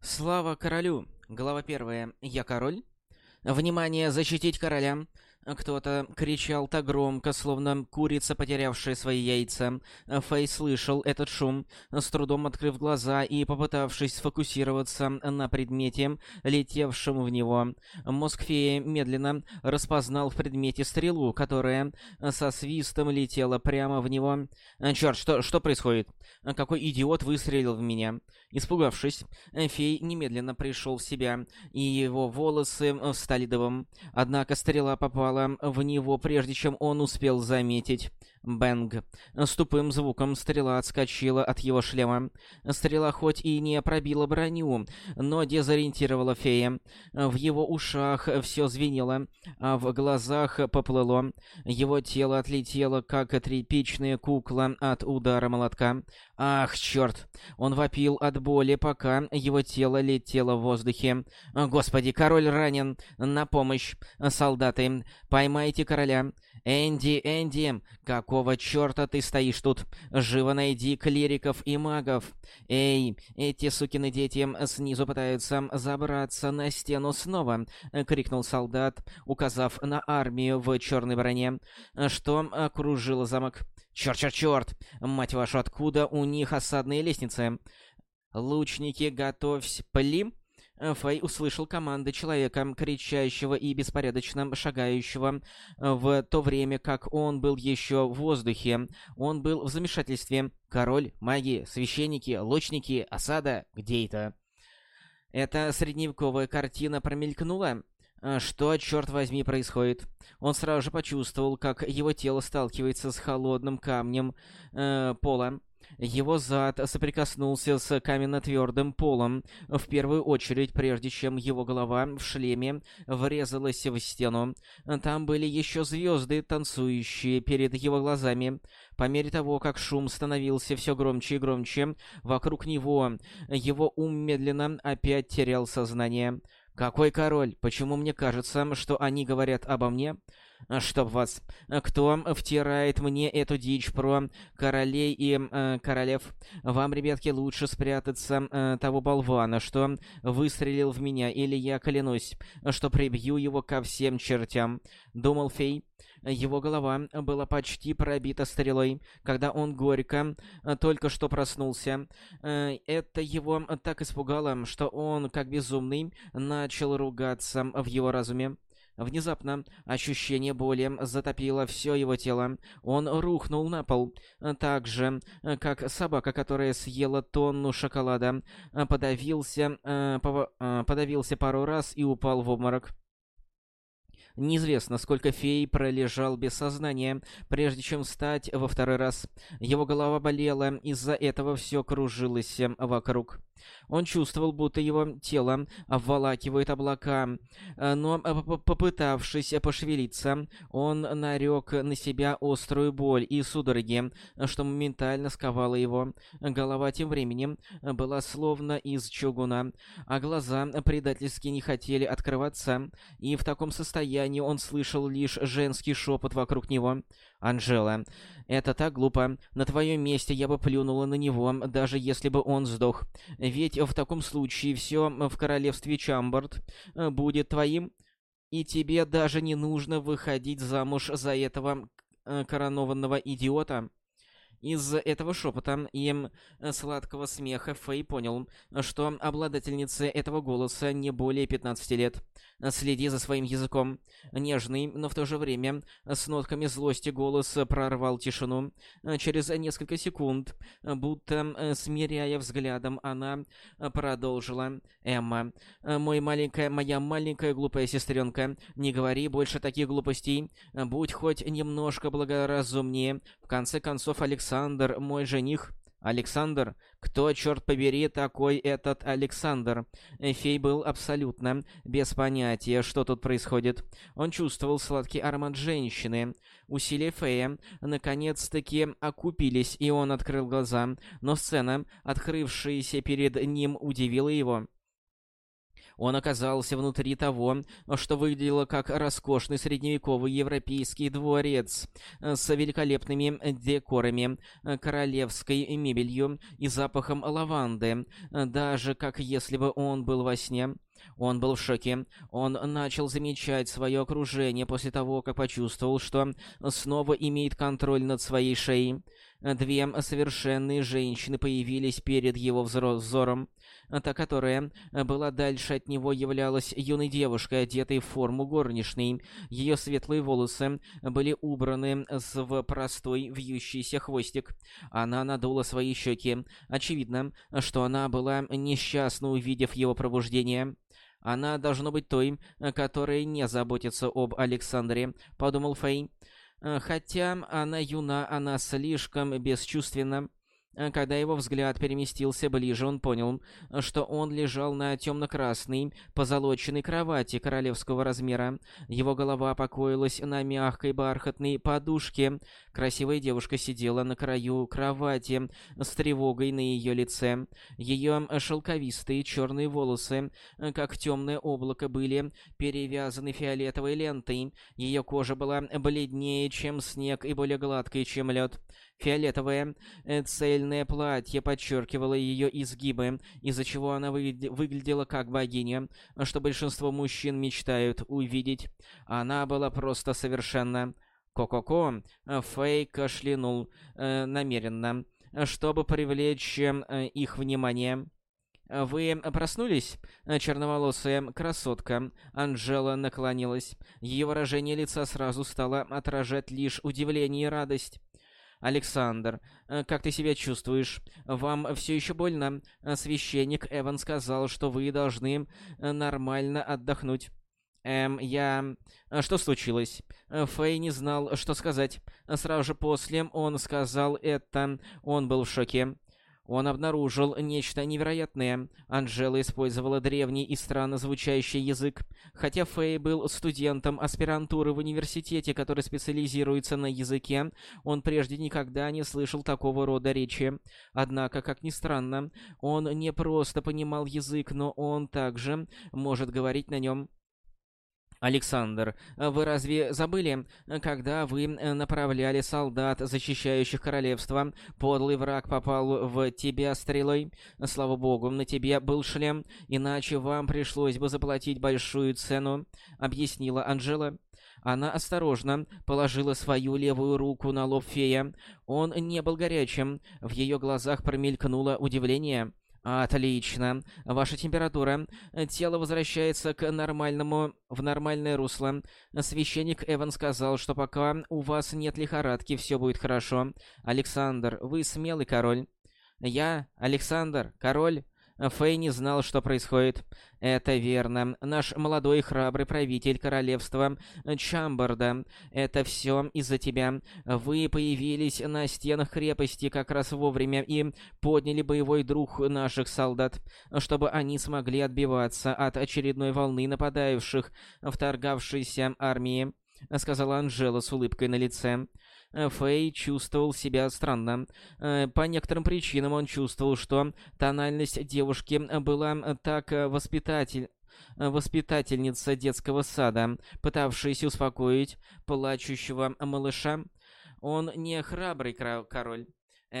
Слава королю! Глава первая. Я король? Внимание, защитить короля! Кто-то кричал так громко, словно курица, потерявшая свои яйца. Фэй слышал этот шум, с трудом открыв глаза и попытавшись сфокусироваться на предмете, летевшем в него. Мозг феи медленно распознал в предмете стрелу, которая со свистом летела прямо в него. «Чёрт, что, что происходит? Какой идиот выстрелил в меня?» Испугавшись, фей немедленно пришел в себя, и его волосы стали дыбом. Однако стрела попала в него, прежде чем он успел заметить. Бэнг. С тупым звуком стрела отскочила от его шлема. Стрела хоть и не пробила броню, но дезориентировала фея. В его ушах все звенело, а в глазах поплыло. Его тело отлетело, как тряпичная кукла от удара молотка. Ах, черт! Он вопил от боли, пока его тело летело в воздухе. Господи, король ранен! На помощь! Солдаты, поймайте короля! «Энди, Энди, какого чёрта ты стоишь тут? Живо найди клириков и магов! Эй, эти сукины дети снизу пытаются забраться на стену снова!» — крикнул солдат, указав на армию в чёрной броне, что окружила замок. «Чёрт, чёрт, чёрт! Мать вашу, откуда у них осадные лестницы?» «Лучники, готовься, пли!» Фэй услышал команды человека, кричащего и беспорядочно шагающего, э, в то время как он был еще в воздухе. Он был в замешательстве. Король, маги, священники, лучники, осада, где это? Эта средневековая картина промелькнула. Э, что, черт возьми, происходит? Он сразу же почувствовал, как его тело сталкивается с холодным камнем э, пола. Его зад соприкоснулся с каменно-твердым полом, в первую очередь, прежде чем его голова в шлеме врезалась в стену. Там были еще звезды, танцующие перед его глазами. По мере того, как шум становился все громче и громче, вокруг него его ум медленно опять терял сознание. «Какой король? Почему мне кажется, что они говорят обо мне?» А, чтоб вас. А, кто втирает мне эту дичь про королей и э, королев? Вам, ребятки, лучше спрятаться э, того болвана, что выстрелил в меня, или я клянусь, что прибью его ко всем чертям. Думал Фей. Его голова была почти пробита стрелой, когда он горько только что проснулся. Это его так испугало, что он, как безумный, начал ругаться в его разуме. Внезапно ощущение боли затопило все его тело. Он рухнул на пол, так же, как собака, которая съела тонну шоколада, подавился, э, э, подавился пару раз и упал в обморок. Неизвестно, сколько фей пролежал без сознания, прежде чем встать во второй раз. Его голова болела, из-за этого все кружилось вокруг. Он чувствовал, будто его тело обволакивает облака, э, но, э, попытавшись пошевелиться, он нарек на себя острую боль и судороги, что моментально сковало его. Голова тем временем была словно из чугуна, а глаза предательски не хотели открываться, и в таком состоянии он слышал лишь женский шепот вокруг него. «Анжела, это так глупо. На твоем месте я бы плюнула на него, даже если бы он сдох. Ведь в таком случае все в королевстве Чамбард э, будет твоим, и тебе даже не нужно выходить замуж за этого э, коронованного идиота». Из этого шепота и сладкого смеха Фэй понял, что обладательнице этого голоса не более 15 лет. Следи за своим языком. Нежный, но в то же время с нотками злости голос прорвал тишину. Через несколько секунд, будто э, смиряя взглядом, она продолжила. «Эмма, мой маленькая, моя маленькая глупая сестренка, не говори больше таких глупостей. Будь хоть немножко благоразумнее. В конце концов, Александр, мой жених, Александр? Кто, черт побери, такой этот Александр? Фей был абсолютно без понятия, что тут происходит. Он чувствовал сладкий аромат женщины. Усилия Фея наконец-таки окупились, и он открыл глаза, но сцена, открывшаяся перед ним, удивила его. Он оказался внутри того, что выглядело как роскошный средневековый европейский дворец с великолепными декорами, королевской мебелью и запахом лаванды, даже как если бы он был во сне. Он был в шоке. Он начал замечать свое окружение после того, как почувствовал, что снова имеет контроль над своей шеей. Две совершенные женщины появились перед его взором. Та, которая была дальше от него, являлась юной девушкой, одетой в форму горничной. Ее светлые волосы были убраны в простой вьющийся хвостик. Она надула свои щеки. Очевидно, что она была несчастна, увидев его пробуждение. Она должна быть той, которая не заботится об Александре, подумал Фэй. Хотя она юна, она слишком бесчувственна. Э, когда его взгляд переместился ближе, он понял, что он лежал на темно-красной, позолоченной кровати королевского размера. Его голова покоилась на мягкой бархатной подушке. Красивая девушка сидела на краю кровати с тревогой на ее лице. Ее шелковистые черные волосы, э, как темное облако, были перевязаны фиолетовой лентой. Ее кожа была бледнее, чем снег, и более гладкой, чем лед. Фиолетовое э, цельное платье подчеркивало ее изгибы, из-за чего она выглядела как богиня, что большинство мужчин мечтают увидеть. Она была просто совершенно... Ко-ко-ко, Фэй кашлянул э, намеренно, чтобы привлечь э, их внимание. «Вы проснулись?» Черноволосая красотка. Анжела наклонилась. Ее выражение лица сразу стало отражать лишь удивление и радость. «Александр, э, как ты себя чувствуешь? Вам все еще больно? Э, священник Эван сказал, что вы должны э, нормально отдохнуть». Эм, я... Что случилось? Фэй не знал, что сказать. Сразу же после он сказал это. Он был в шоке. Он обнаружил нечто невероятное. Анжела использовала древний и странно звучащий язык. Хотя Фэй был студентом аспирантуры в университете, который специализируется на языке, он прежде никогда не слышал такого рода речи. Однако, как ни странно, он не просто понимал язык, но он также может говорить на нем. Александр, вы разве забыли, когда вы направляли солдат, защищающих королевство, подлый враг попал в тебя стрелой? Слава богу, на тебе был шлем, иначе вам пришлось бы заплатить большую цену, объяснила Анжела. Она осторожно положила свою левую руку на лоб фея. Он не был горячим, в ее глазах промелькнуло удивление. Отлично. Ваша температура. Тело возвращается к нормальному, в нормальное русло. Священник Эван сказал, что пока у вас нет лихорадки, все будет хорошо. Александр, вы смелый король. Я, Александр, король. Фэй не знал, что происходит. Это верно. Наш молодой храбрый правитель королевства Чамбарда. Это все из-за тебя. Вы появились на стенах крепости как раз вовремя и подняли боевой дух наших солдат, чтобы они смогли отбиваться от очередной волны нападающих, вторгавшейся армии, сказала Анжела с улыбкой на лице. Э, Фэй чувствовал себя странно. Э, по некоторым причинам он чувствовал, что тональность девушки была так воспитатель воспитательница детского сада, пытавшаяся успокоить плачущего малыша. Он не храбрый король.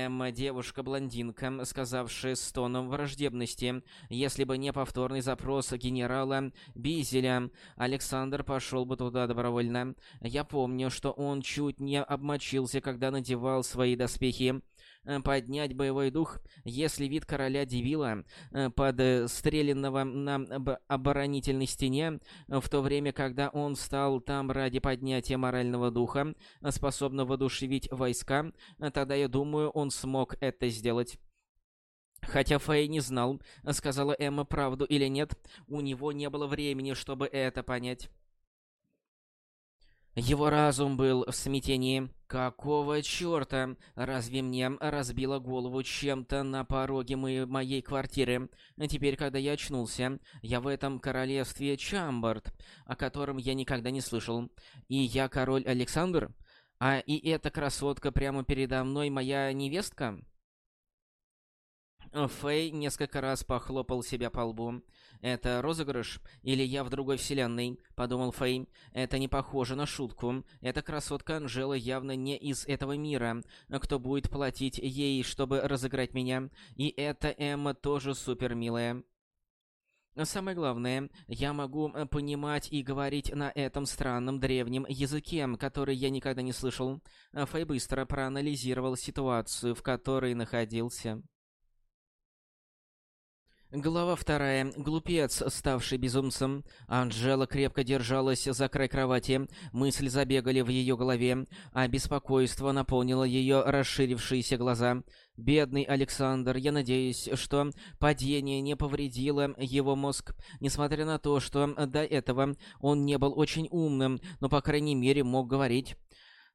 Эмма, девушка-блондинка, сказавшая с тоном враждебности, если бы не повторный запрос генерала Бизеля, Александр пошел бы туда добровольно. Я помню, что он чуть не обмочился, когда надевал свои доспехи. Э, поднять боевой дух, если вид короля Девила, э, подстреленного на оборонительной стене, э, в то время, когда он стал там ради поднятия морального духа, способного воодушевить войска, тогда, я думаю, он смог это сделать. Хотя Фэй не знал, сказала Эмма правду или нет, у него не было времени, чтобы это понять. Его разум был в смятении. Какого чёрта? Разве мне разбило голову чем-то на пороге моей, квартиры? Теперь, когда я очнулся, я в этом королевстве Чамбард, о котором я никогда не слышал. И я король Александр? А и эта красотка прямо передо мной моя невестка? Фэй несколько раз похлопал себя по лбу. «Это розыгрыш? Или я в другой вселенной?» — подумал Фэй. «Это не похоже на шутку. Эта красотка Анжела явно не из этого мира. Кто будет платить ей, чтобы разыграть меня? И эта Эмма тоже супер милая». Самое главное, я могу э, понимать и говорить на этом странном древнем языке, который я никогда не слышал. Фэй быстро проанализировал ситуацию, в которой находился. Глава вторая. Глупец, ставший безумцем. Анжела крепко держалась за край кровати. Мысли забегали в ее голове, а беспокойство наполнило ее расширившиеся глаза. Бедный Александр, я надеюсь, что падение не повредило его мозг, несмотря на то, что до этого он не был очень умным, но, по крайней мере, мог говорить.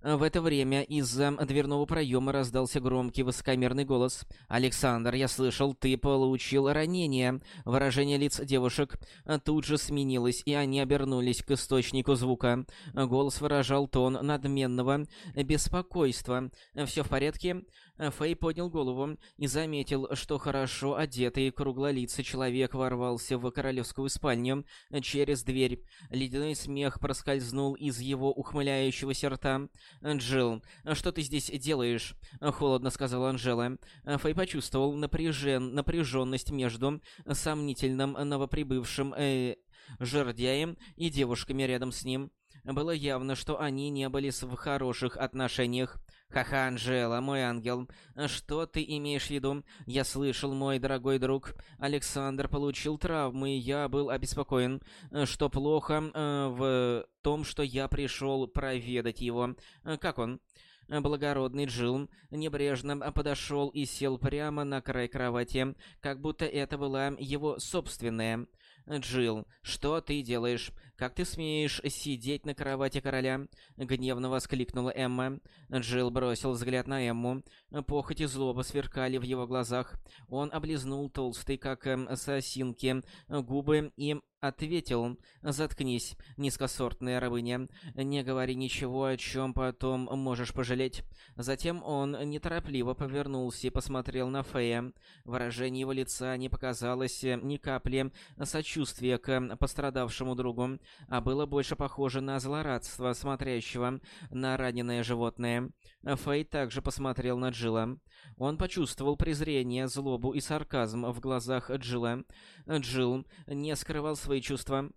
В это время из-за дверного проема раздался громкий высокомерный голос. «Александр, я слышал, ты получил ранение». Выражение лиц девушек тут же сменилось, и они обернулись к источнику звука. Голос выражал тон надменного беспокойства. «Все в порядке?» Фэй поднял голову и заметил, что хорошо одетый круглолицый человек ворвался в королевскую спальню через дверь. Ледяной смех проскользнул из его ухмыляющегося рта. «Джилл, что ты здесь делаешь?» — холодно сказала Анжела. Фэй почувствовал напряжен... напряженность между сомнительным новоприбывшим э... жердяем и девушками рядом с ним. Было явно, что они не были в хороших отношениях. «Ха-ха, Анжела, мой ангел, что ты имеешь в виду? Я слышал, мой дорогой друг, Александр получил травмы, я был обеспокоен, что плохо э, в том, что я пришел проведать его. Как он?» Благородный Джилл небрежно подошел и сел прямо на край кровати, как будто это была его собственная. «Джилл, что ты делаешь? Как ты смеешь сидеть на кровати короля?» — гневно воскликнула Эмма. Джилл бросил взгляд на Эмму. Похоть и злоба сверкали в его глазах. Он облизнул толстый, как эм, сосинки, губы и ответил «Заткнись, низкосортная рабыня. Не говори ничего, о чем потом можешь пожалеть». Затем он неторопливо повернулся и посмотрел на Фея. Выражение его лица не показалось ни капли сочувствия к пострадавшему другу, а было больше похоже на злорадство смотрящего на раненое животное. Фэй также посмотрел на Джилла. Он почувствовал презрение, злобу и сарказм в глазах Джилла. Джилл не скрывал свои чувства.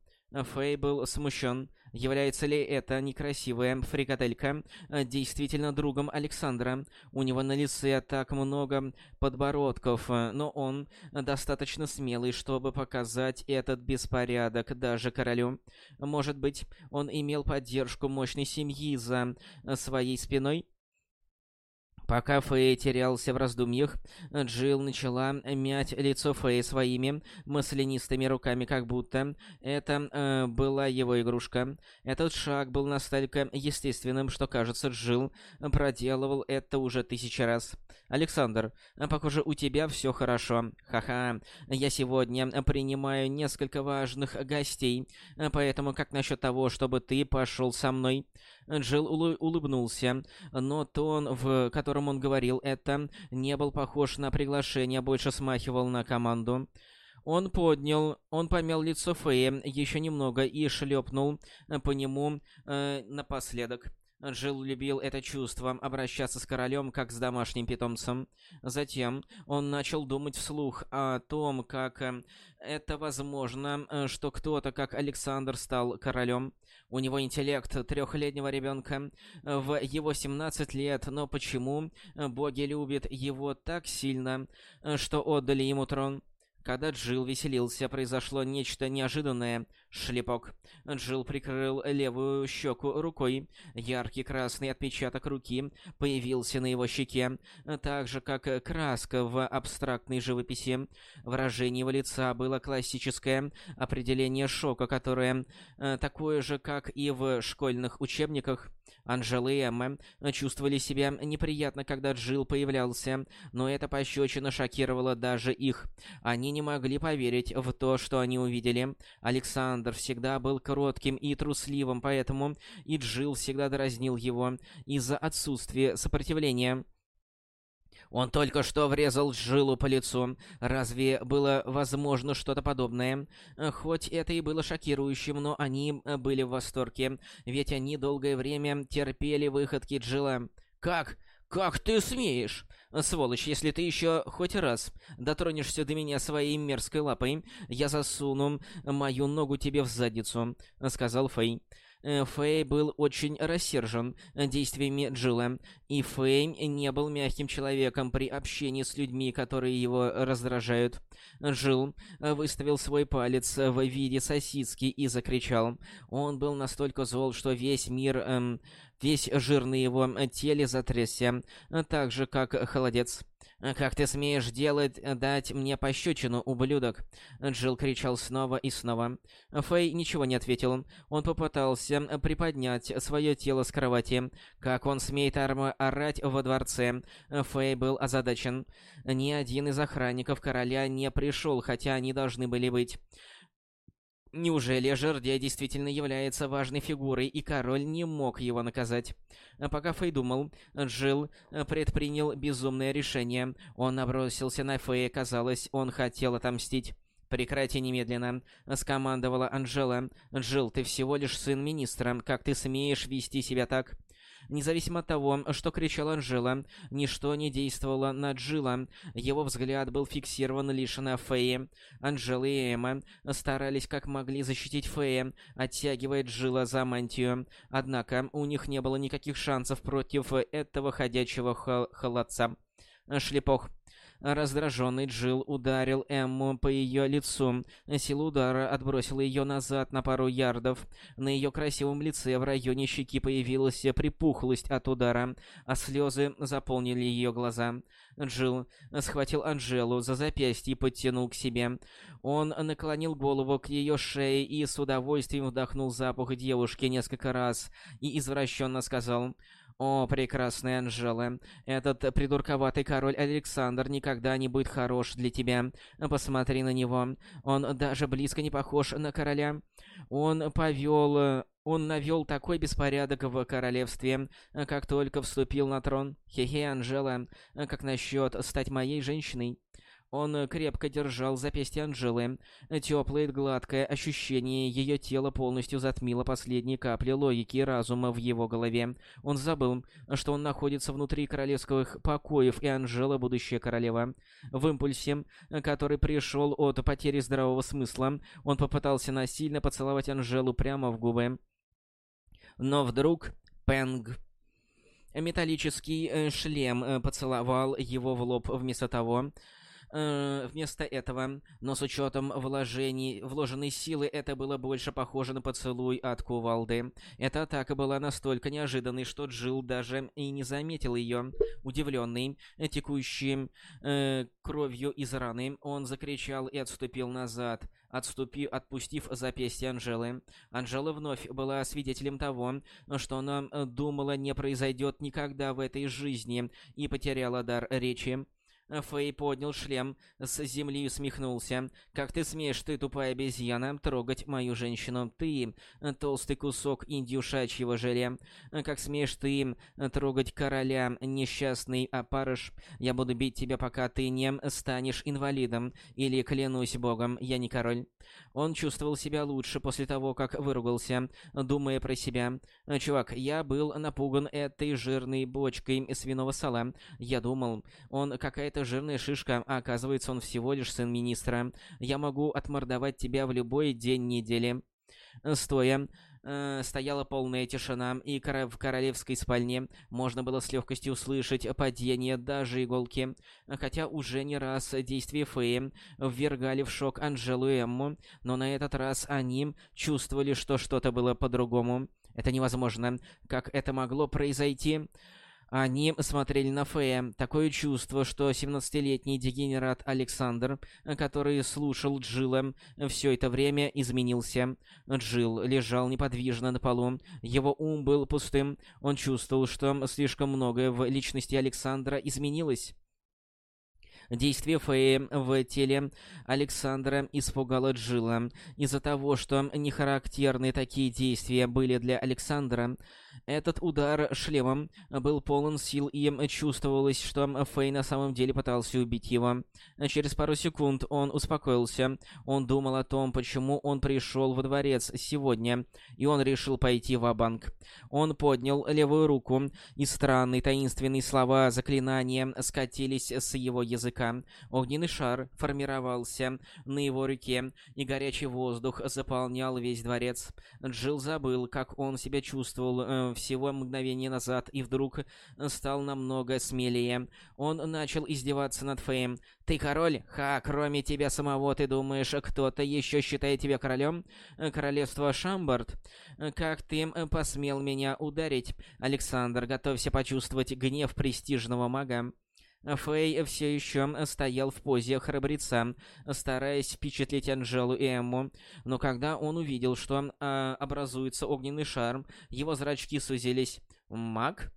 Фэй был смущен. Является ли эта некрасивая фрикаделька действительно другом Александра? У него на лице так много подбородков, но он достаточно смелый, чтобы показать этот беспорядок даже королю. Может быть, он имел поддержку мощной семьи за своей спиной? Пока Фэй терялся в раздумьях, Джилл начала мять лицо Фэй своими маслянистыми руками, как будто это э, была его игрушка. Этот шаг был настолько естественным, что, кажется, Джилл проделывал это уже тысячи раз. «Александр, похоже, у тебя все хорошо. Ха-ха, я сегодня принимаю несколько важных гостей, поэтому как насчет того, чтобы ты пошел со мной?» Джилл улыбнулся, но тон, в котором он говорил это, не был похож на приглашение, больше смахивал на команду. Он поднял, он помял лицо Фея еще немного и шлепнул по нему э, напоследок. Джилл любил это чувство, обращаться с королем как с домашним питомцем. Затем он начал думать вслух о том, как э, это возможно, э, что кто-то, как Александр, стал королем. У него интеллект трехлетнего ребенка в его 17 лет, но почему боги любят его так сильно, э, что отдали ему трон? Когда Джилл веселился, произошло нечто неожиданное. Шлепок. Джилл прикрыл левую щеку рукой. Яркий красный отпечаток руки появился на его щеке, так же, как краска в абстрактной живописи. Выражение его лица было классическое определение шока, которое э, такое же, как и в школьных учебниках. Анжела и Эмма чувствовали себя неприятно, когда Джилл появлялся, но эта пощечина шокировала даже их. Они не могли поверить в то, что они увидели. Александр всегда был кротким и трусливым, поэтому и Джилл всегда дразнил его из-за отсутствия сопротивления. Он только что врезал жилу по лицу. Разве было возможно что-то подобное? Хоть это и было шокирующим, но они были в восторге, ведь они долгое время терпели выходки Джилла. «Как? Как ты смеешь? Сволочь, если ты еще хоть раз дотронешься до меня своей мерзкой лапой, я засуну мою ногу тебе в задницу», — сказал Фэй. Э, Фэй был очень рассержен действиями Джилла, и Фэй не был мягким человеком при общении с людьми, которые его раздражают. Джилл выставил свой палец в виде сосиски и закричал. Он был настолько зол, что весь мир, эм, весь жир на его теле затрясся, так же, как холодец. «Как ты смеешь делать, дать мне пощечину, ублюдок?» Джилл кричал снова и снова. Фэй ничего не ответил. Он попытался приподнять свое тело с кровати. Как он смеет орать во дворце? Фэй был озадачен. Ни один из охранников короля не пришел, хотя они должны были быть. Неужели Жердя действительно является важной фигурой, и король не мог его наказать? Пока Фэй думал, Джилл предпринял безумное решение. Он набросился на Фэя, казалось, он хотел отомстить. «Прекрати немедленно», — скомандовала Анжела. «Джилл, ты всего лишь сын министра. Как ты смеешь вести себя так?» Независимо от того, что кричал Анжела, ничто не действовало на Джилла. Его взгляд был фиксирован лишь на Фее. Анжела и Эмма старались как могли защитить Фея, оттягивая Джилла за мантию. Однако у них не было никаких шансов против этого ходячего холодца. Шлепок. Раздраженный Джилл ударил Эмму по ее лицу. Сила удара отбросила ее назад на пару ярдов. На ее красивом лице в районе щеки появилась припухлость от удара, а слезы заполнили ее глаза. Джилл схватил Анжелу за запястье и подтянул к себе. Он наклонил голову к ее шее и с удовольствием вдохнул запах девушки несколько раз и извращенно сказал «О, прекрасная Анжела, этот придурковатый король Александр никогда не будет хорош для тебя. Посмотри на него. Он даже близко не похож на короля. Он повел... Он навел такой беспорядок в королевстве, как только вступил на трон. Хе-хе, Анжела, как насчет стать моей женщиной?» Он э, крепко держал запястье Анжелы. Теплое, гладкое ощущение ее тела полностью затмило последние капли логики и разума в его голове. Он забыл, что он находится внутри королевских покоев, и Анжела — будущая королева. В импульсе, который пришел от потери здравого смысла, он попытался насильно поцеловать Анжелу прямо в губы. Но вдруг... Пэнг... Металлический э, шлем э, поцеловал его в лоб вместо того, э, вместо этого, но с учетом вложений, вложенной силы это было больше похоже на поцелуй от кувалды. Эта атака была настолько неожиданной, что Джилл даже и не заметил ее. Удивленный, текущим э, кровью из раны, он закричал и отступил назад, отступив, отпустив запястье Анжелы. Анжела вновь была свидетелем того, что она думала не произойдет никогда в этой жизни, и потеряла дар речи. Фэй поднял шлем с земли и усмехнулся. «Как ты смеешь, ты тупая обезьяна, трогать мою женщину? Ты, толстый кусок индюшачьего желе. Как смеешь ты трогать короля, несчастный опарыш? Я буду бить тебя, пока ты не станешь инвалидом. Или, клянусь богом, я не король». Он чувствовал себя лучше после того, как выругался, думая про себя. «Чувак, я был напуган этой жирной бочкой свиного сала. Я думал, он какая-то жирная шишка, а оказывается, он всего лишь сын министра. Я могу отмордовать тебя в любой день недели». Стоя, э, стояла полная тишина, и в королевской спальне можно было с легкостью услышать падение даже иголки. Хотя уже не раз действия Феи ввергали в шок Анжелу и Эмму, но на этот раз они чувствовали, что что-то было по-другому. Это невозможно. Как это могло произойти? Они смотрели на Фея. Такое чувство, что 17-летний дегенерат Александр, который слушал Джилла, все это время изменился. Джилл лежал неподвижно на полу. Его ум был пустым. Он чувствовал, что слишком многое в личности Александра изменилось. Действие Феи в теле Александра испугало Джилла. Из-за того, что нехарактерные такие действия были для Александра, этот удар шлемом был полон сил и чувствовалось, что Фэй на самом деле пытался убить его. Через пару секунд он успокоился. Он думал о том, почему он пришел во дворец сегодня, и он решил пойти в банк Он поднял левую руку, и странные таинственные слова заклинания скатились с его языка. Огненный шар формировался на его руке, и горячий воздух заполнял весь дворец. Джилл забыл, как он себя чувствовал э, всего мгновение назад и вдруг стал намного смелее. Он начал издеваться над Феем. «Ты король? Ха, кроме тебя самого, ты думаешь, кто-то еще считает тебя королем? Королевство Шамбард? Как ты посмел меня ударить? Александр, готовься почувствовать гнев престижного мага». Фэй все еще стоял в позе храбреца, стараясь впечатлить Анжелу и Эмму, но когда он увидел, что э, образуется огненный шар, его зрачки сузились. «Маг?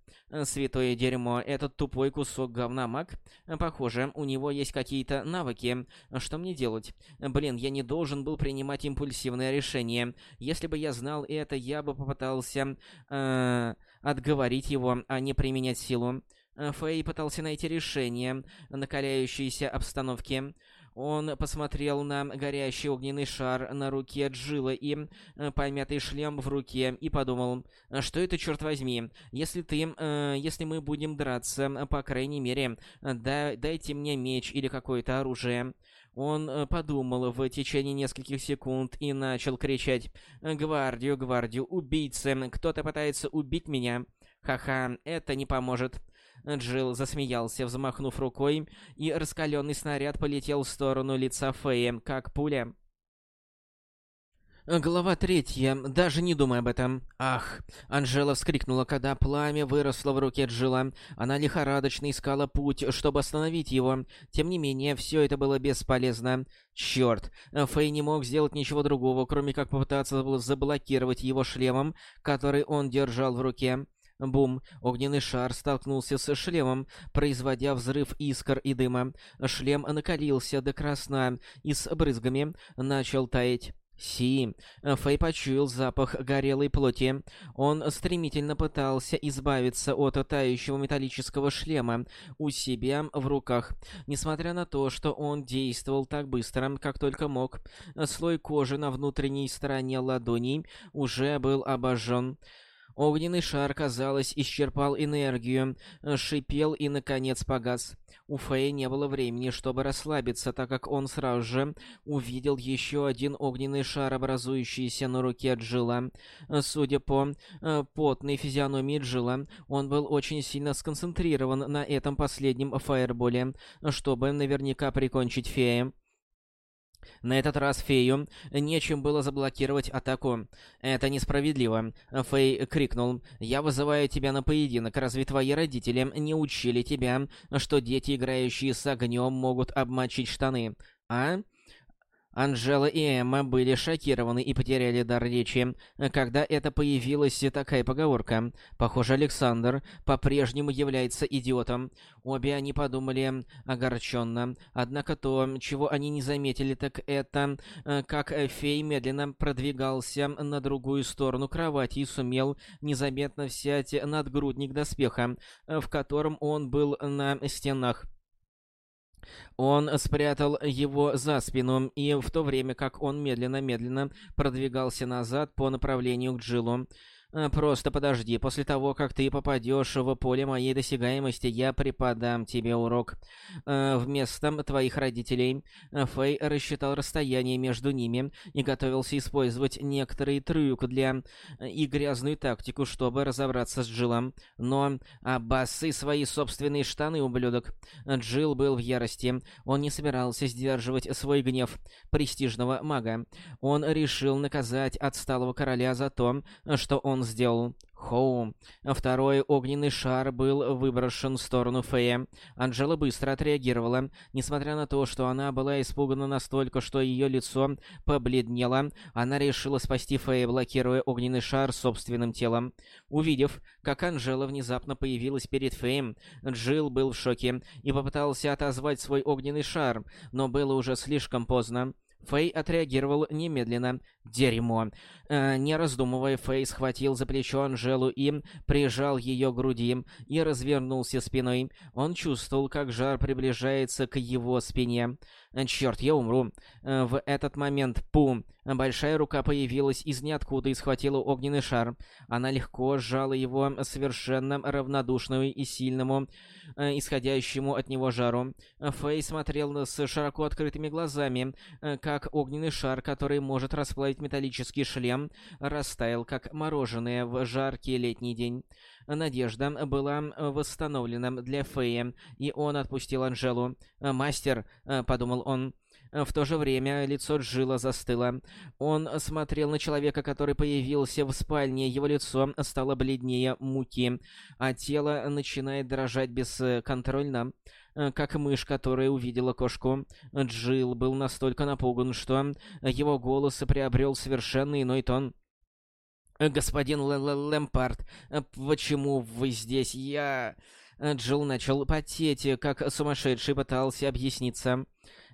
Святое дерьмо, этот тупой кусок говна маг? Похоже, у него есть какие-то навыки. Что мне делать? Блин, я не должен был принимать импульсивное решение. Если бы я знал это, я бы попытался э, отговорить его, а не применять силу». Фэй пытался найти решение накаляющейся обстановки. Он посмотрел на горящий огненный шар на руке Джилла и э, помятый шлем в руке и подумал, что это, черт возьми, если ты, э, если мы будем драться, по крайней мере, да, дайте мне меч или какое-то оружие. Он э, подумал в течение нескольких секунд и начал кричать «Гвардию, гвардию, убийцы! Кто-то пытается убить меня!» «Ха-ха, это не поможет!» Джилл засмеялся, взмахнув рукой, и раскаленный снаряд полетел в сторону лица Феи, как пуля. Глава третья. Даже не думай об этом. Ах! Анжела вскрикнула, когда пламя выросло в руке Джилла. Она лихорадочно искала путь, чтобы остановить его. Тем не менее, все это было бесполезно. Черт! Фэй не мог сделать ничего другого, кроме как попытаться заблокировать его шлемом, который он держал в руке. Бум! Огненный шар столкнулся с шлемом, производя взрыв искр и дыма. Шлем накалился до красна и с брызгами начал таять. Си. Фэй почуял запах горелой плоти. Он стремительно пытался избавиться от тающего металлического шлема у себя в руках. Несмотря на то, что он действовал так быстро, как только мог, слой кожи на внутренней стороне ладоней уже был обожжен. Огненный шар, казалось, исчерпал энергию, э, шипел и, наконец, погас. У Фэй не было времени, чтобы расслабиться, так как он сразу же увидел еще один огненный шар, образующийся на руке Джилла. Судя по э, потной физиономии Джилла, он был очень сильно сконцентрирован на этом последнем фаерболе, чтобы наверняка прикончить фея. На этот раз Фею нечем было заблокировать атаку. «Это несправедливо!» Фей крикнул. «Я вызываю тебя на поединок. Разве твои родители не учили тебя, что дети, играющие с огнем, могут обмочить штаны? А?» Анжела и Эмма были шокированы и потеряли дар речи, когда это появилась такая поговорка. Похоже, Александр по-прежнему является идиотом. Обе они подумали огорченно. Однако то, чего они не заметили, так это, э, как фей медленно продвигался на другую сторону кровати и сумел незаметно взять надгрудник доспеха, в котором он был на стенах. Он спрятал его за спину, и в то время как он медленно-медленно продвигался назад по направлению к Джилу, «Просто подожди, после того, как ты попадешь в поле моей досягаемости, я преподам тебе урок. Э, вместо твоих родителей э, Фэй рассчитал расстояние между ними и готовился использовать некоторый трюк для и грязную тактику, чтобы разобраться с Джилом. Но обоссы свои собственные штаны, ублюдок. Джилл был в ярости. Он не собирался сдерживать свой гнев престижного мага. Он решил наказать отсталого короля за то, что он он сделал. Хоу. Второй огненный шар был выброшен в сторону Фея. Анжела быстро отреагировала. Несмотря на то, что она была испугана настолько, что ее лицо побледнело, она решила спасти Фея, блокируя огненный шар собственным телом. Увидев, как Анжела внезапно появилась перед Феем, Джилл был в шоке и попытался отозвать свой огненный шар, но было уже слишком поздно. Фэй отреагировал немедленно. Дерьмо. Э, не раздумывая, Фэй схватил за плечо Анжелу и прижал ее к груди и развернулся спиной. Он чувствовал, как жар приближается к его спине. Черт, я умру. Э, в этот момент, пум, большая рука появилась из ниоткуда и схватила огненный шар. Она легко сжала его совершенно равнодушную и сильному, э, исходящему от него жару. Фэй смотрел с широко открытыми глазами, э, как огненный шар, который может расплавить металлический шлем, растаял, как мороженое в жаркий летний день. Надежда была восстановлена для Фэя, и он отпустил Анжелу. «Мастер», — подумал он, — в то же время лицо Джилла застыло. Он смотрел на человека, который появился в спальне. Его лицо стало бледнее муки, а тело начинает дрожать бесконтрольно, как мышь, которая увидела кошку. Джилл был настолько напуган, что его голос приобрел совершенно иной тон. «Господин Л -Л Лэмпард, почему вы здесь? Я...» Джилл начал потеть, как сумасшедший пытался объясниться.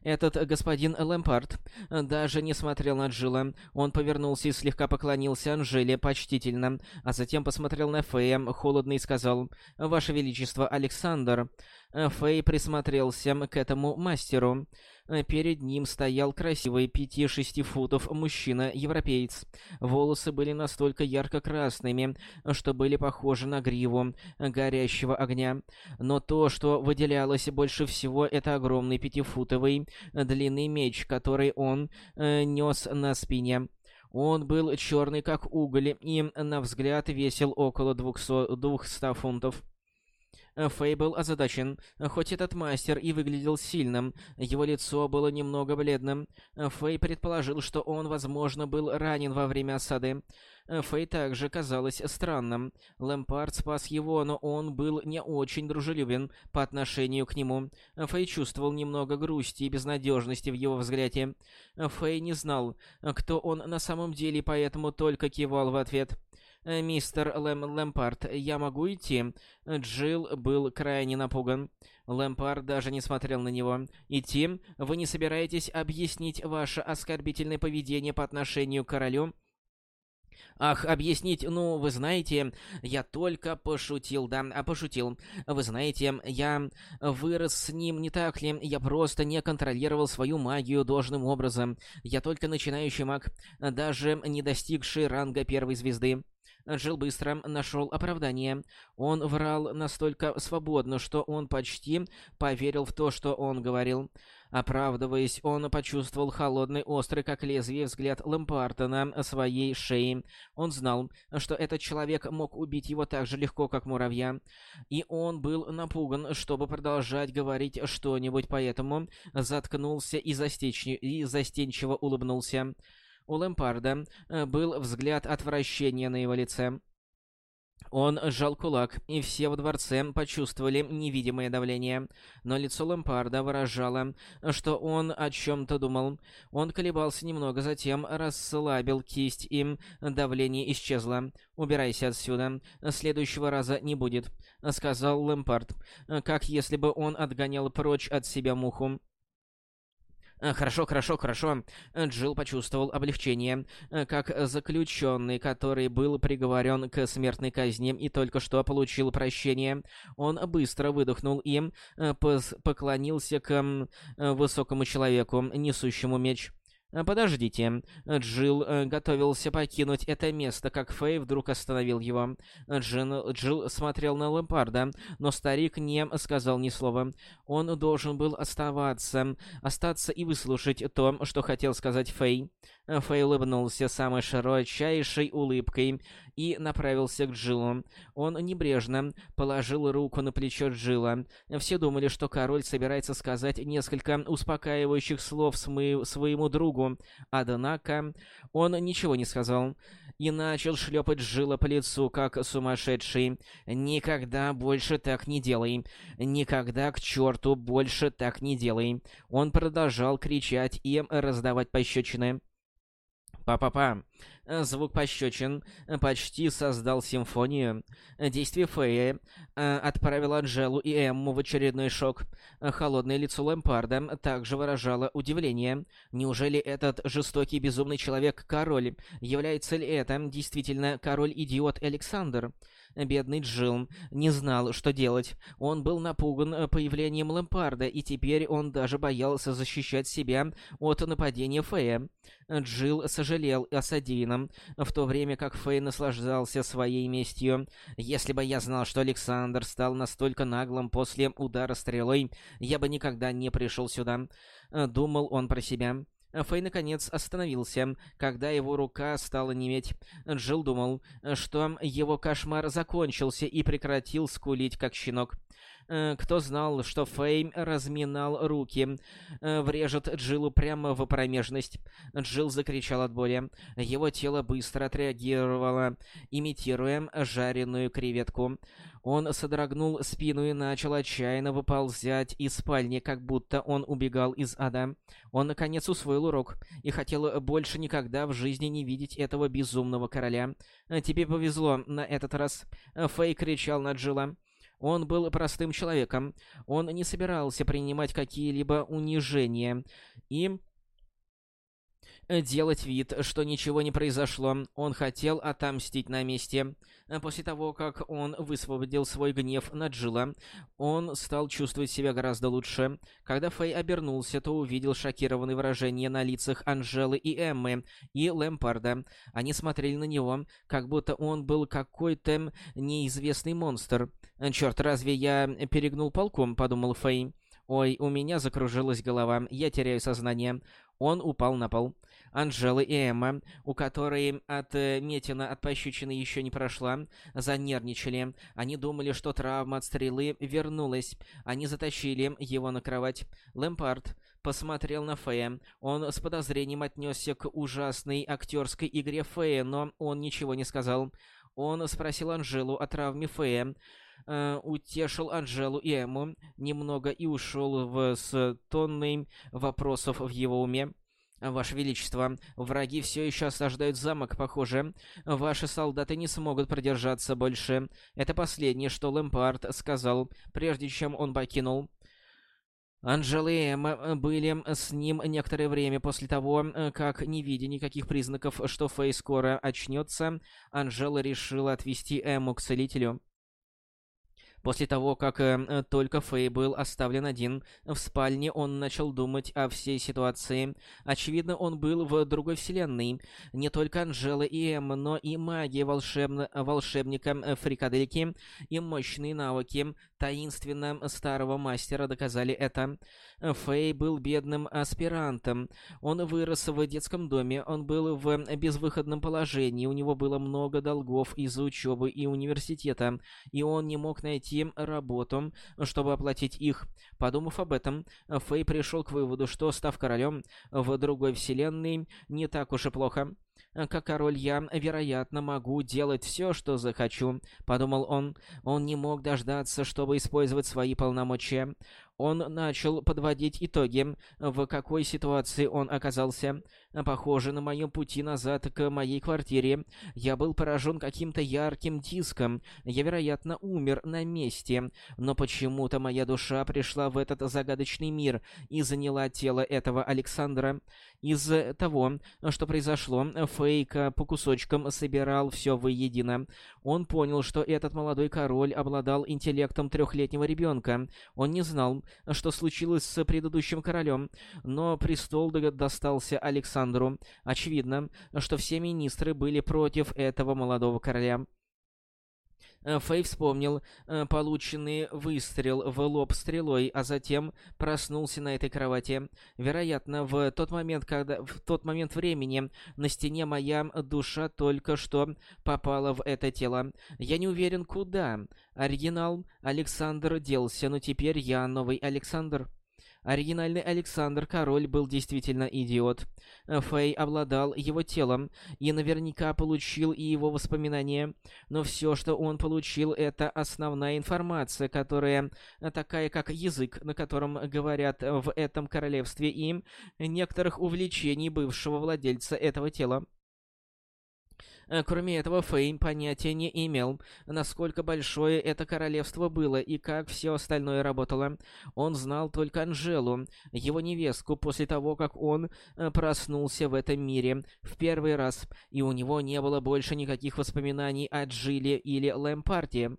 Этот господин Лэмпард даже не смотрел на Джилла. Он повернулся и слегка поклонился Анжеле почтительно, а затем посмотрел на Фея холодно и сказал «Ваше Величество, Александр». Фэй присмотрелся к этому мастеру. Перед ним стоял красивый пяти-шести футов мужчина-европеец. Волосы были настолько ярко-красными, что были похожи на гриву горящего огня. Но то, что выделялось больше всего, это огромный пятифутовый длинный меч, который он э, нес на спине. Он был черный как уголь и, на взгляд, весил около двухсот фунтов. Фэй был озадачен. Хоть этот мастер и выглядел сильным, его лицо было немного бледным. Фэй предположил, что он, возможно, был ранен во время осады. Фэй также казалось странным. Лэмпард спас его, но он был не очень дружелюбен по отношению к нему. Фэй чувствовал немного грусти и безнадежности в его взгляде. Фэй не знал, кто он на самом деле, поэтому только кивал в ответ. Э, «Мистер Лэм Лэмпард, я могу идти?» Джилл был крайне напуган. Лэмпард даже не смотрел на него. «Идти? Вы не собираетесь объяснить ваше оскорбительное поведение по отношению к королю?» Ах, объяснить, ну, вы знаете, я только пошутил, да, а пошутил. Вы знаете, я вырос с ним, не так ли? Я просто не контролировал свою магию должным образом. Я только начинающий маг, даже не достигший ранга первой звезды. Джилл быстро нашел оправдание. Он врал настолько свободно, что он почти поверил в то, что он говорил. Оправдываясь, он почувствовал холодный, острый, как лезвие, взгляд Лэмпарта на своей шее. Он знал, что этот человек мог убить его так же легко, как муравья. И он был напуган, чтобы продолжать говорить что-нибудь, поэтому заткнулся и, застеч... и застенчиво улыбнулся. У Лэмпарда э, был взгляд отвращения на его лице. Он сжал кулак, и все во дворце почувствовали невидимое давление. Но лицо Лэмпарда выражало, что он о чем-то думал. Он колебался немного, затем расслабил кисть, и давление исчезло. «Убирайся отсюда. Следующего раза не будет», — сказал Лэмпард, как если бы он отгонял прочь от себя муху. Э, «Хорошо, хорошо, хорошо». Джилл почувствовал облегчение, э, как заключенный, который был приговорен к смертной казни и только что получил прощение. Он быстро выдохнул и э, поклонился к высокому человеку, несущему меч. Э, «Подождите». Джилл э, готовился покинуть это место, как Фэй вдруг остановил его. Джин, Джилл смотрел на Лэмпарда, но старик не сказал ни слова. Он должен был оставаться, остаться и выслушать то, что хотел сказать Фэй. Фэй улыбнулся самой широчайшей улыбкой и направился к Джилу. Он небрежно положил руку на плечо Джилла. Все думали, что король собирается сказать несколько успокаивающих слов своему другу, руку. Он ничего не сказал и начал шлепать Джилла по лицу, как сумасшедший. «Никогда больше так не делай! Никогда к черту больше так не делай!» Он продолжал кричать и раздавать пощечины. Па-па-па. Звук пощечин почти создал симфонию. Действие Феи э, отправило Анжелу и Эмму в очередной шок. Холодное лицо Лэмпарда также выражало удивление. Неужели этот жестокий безумный человек король? Является ли это действительно король-идиот Александр? Бедный Джилл не знал, что делать. Он был напуган э, появлением Лэмпарда, и теперь он даже боялся защищать себя от нападения Фея. Джилл сожалел о содеянном, в то время как Фэй наслаждался своей местью. «Если бы я знал, что Александр стал настолько наглым после удара стрелой, я бы никогда не пришел сюда», — думал он про себя. Фэй наконец остановился, когда его рука стала неметь. Джилл думал, что его кошмар закончился и прекратил скулить, как щенок. Э, кто знал, что Фейм разминал руки, э, врежет Джилу прямо в промежность. Джилл закричал от боли. Его тело быстро отреагировало, имитируя жареную креветку. Он содрогнул спину и начал отчаянно выползать из спальни, как будто он убегал из ада. Он, наконец, усвоил урок и хотел больше никогда в жизни не видеть этого безумного короля. «Тебе повезло на этот раз», — Фэй кричал на Джилла. Он был простым человеком. Он не собирался принимать какие-либо унижения. И делать вид, что ничего не произошло. Он хотел отомстить на месте. После того, как он высвободил свой гнев на Джилла, он стал чувствовать себя гораздо лучше. Когда Фэй обернулся, то увидел шокированные выражения на лицах Анжелы и Эммы и Лэмпарда. Они смотрели на него, как будто он был какой-то неизвестный монстр. «Чёрт, разве я перегнул полком?» — подумал Фэй. «Ой, у меня закружилась голова, я теряю сознание». Он упал на пол. Анжела и Эмма, у которой от э, от пощечины еще не прошла, занервничали. Они думали, что травма от стрелы вернулась. Они затащили его на кровать. Лэмпард посмотрел на Фея. Он с подозрением отнесся к ужасной актерской игре Фея, но он ничего не сказал. Он спросил Анжелу о травме Фея. Uh, утешил Анжелу и Эму немного и ушел в с тонной вопросов в его уме. «Ваше Величество, враги все еще осаждают замок, похоже. Ваши солдаты не смогут продержаться больше. Это последнее, что Лэмпард сказал, прежде чем он покинул». Анжела и Эмма были с ним некоторое время после того, э, как, не видя никаких признаков, что Фэй скоро очнется, Анжела решила отвести Эмму к целителю. После того, как э, только Фэй был оставлен один в спальне, он начал думать о всей ситуации. Очевидно, он был в другой вселенной. Не только Анжела и Эм, но и магия волшебно волшебника э, Фрикадельки и мощные навыки таинственно старого мастера доказали это. Фэй был бедным аспирантом. Он вырос в детском доме, он был в безвыходном положении, у него было много долгов из-за учебы и университета, и он не мог найти работу, чтобы оплатить их. Подумав об этом, Фэй пришел к выводу, что, став королем в другой вселенной, не так уж и плохо. Как король я, вероятно, могу делать все, что захочу, подумал он. Он не мог дождаться, чтобы использовать свои полномочия. Он начал подводить итоги, в какой ситуации он оказался. Похоже, на моем пути назад к моей квартире я был поражен каким-то ярким диском. Я, вероятно, умер на месте, но почему-то моя душа пришла в этот загадочный мир и заняла тело этого Александра. Из того, что произошло, Фейк по кусочкам собирал все воедино. Он понял, что этот молодой король обладал интеллектом трехлетнего ребенка. Он не знал, что случилось с предыдущим королем, но престол достался Александру. Очевидно, что все министры были против этого молодого короля. Э, Фэй вспомнил э, полученный выстрел в лоб стрелой, а затем проснулся на этой кровати. Вероятно, в тот момент, когда в тот момент времени на стене моя душа только что попала в это тело. Я не уверен, куда. Оригинал Александр делся, но теперь я новый Александр. Оригинальный Александр Король был действительно идиот. Фэй обладал его телом и наверняка получил и его воспоминания, но все, что он получил, это основная информация, которая такая, как язык, на котором говорят в этом королевстве, и некоторых увлечений бывшего владельца этого тела. Э, кроме этого, Фейм понятия не имел, насколько большое это королевство было и как все остальное работало. Он знал только Анжелу, его невестку, после того, как он э, проснулся в этом мире в первый раз, и у него не было больше никаких воспоминаний о Джиле или Лэмпарте.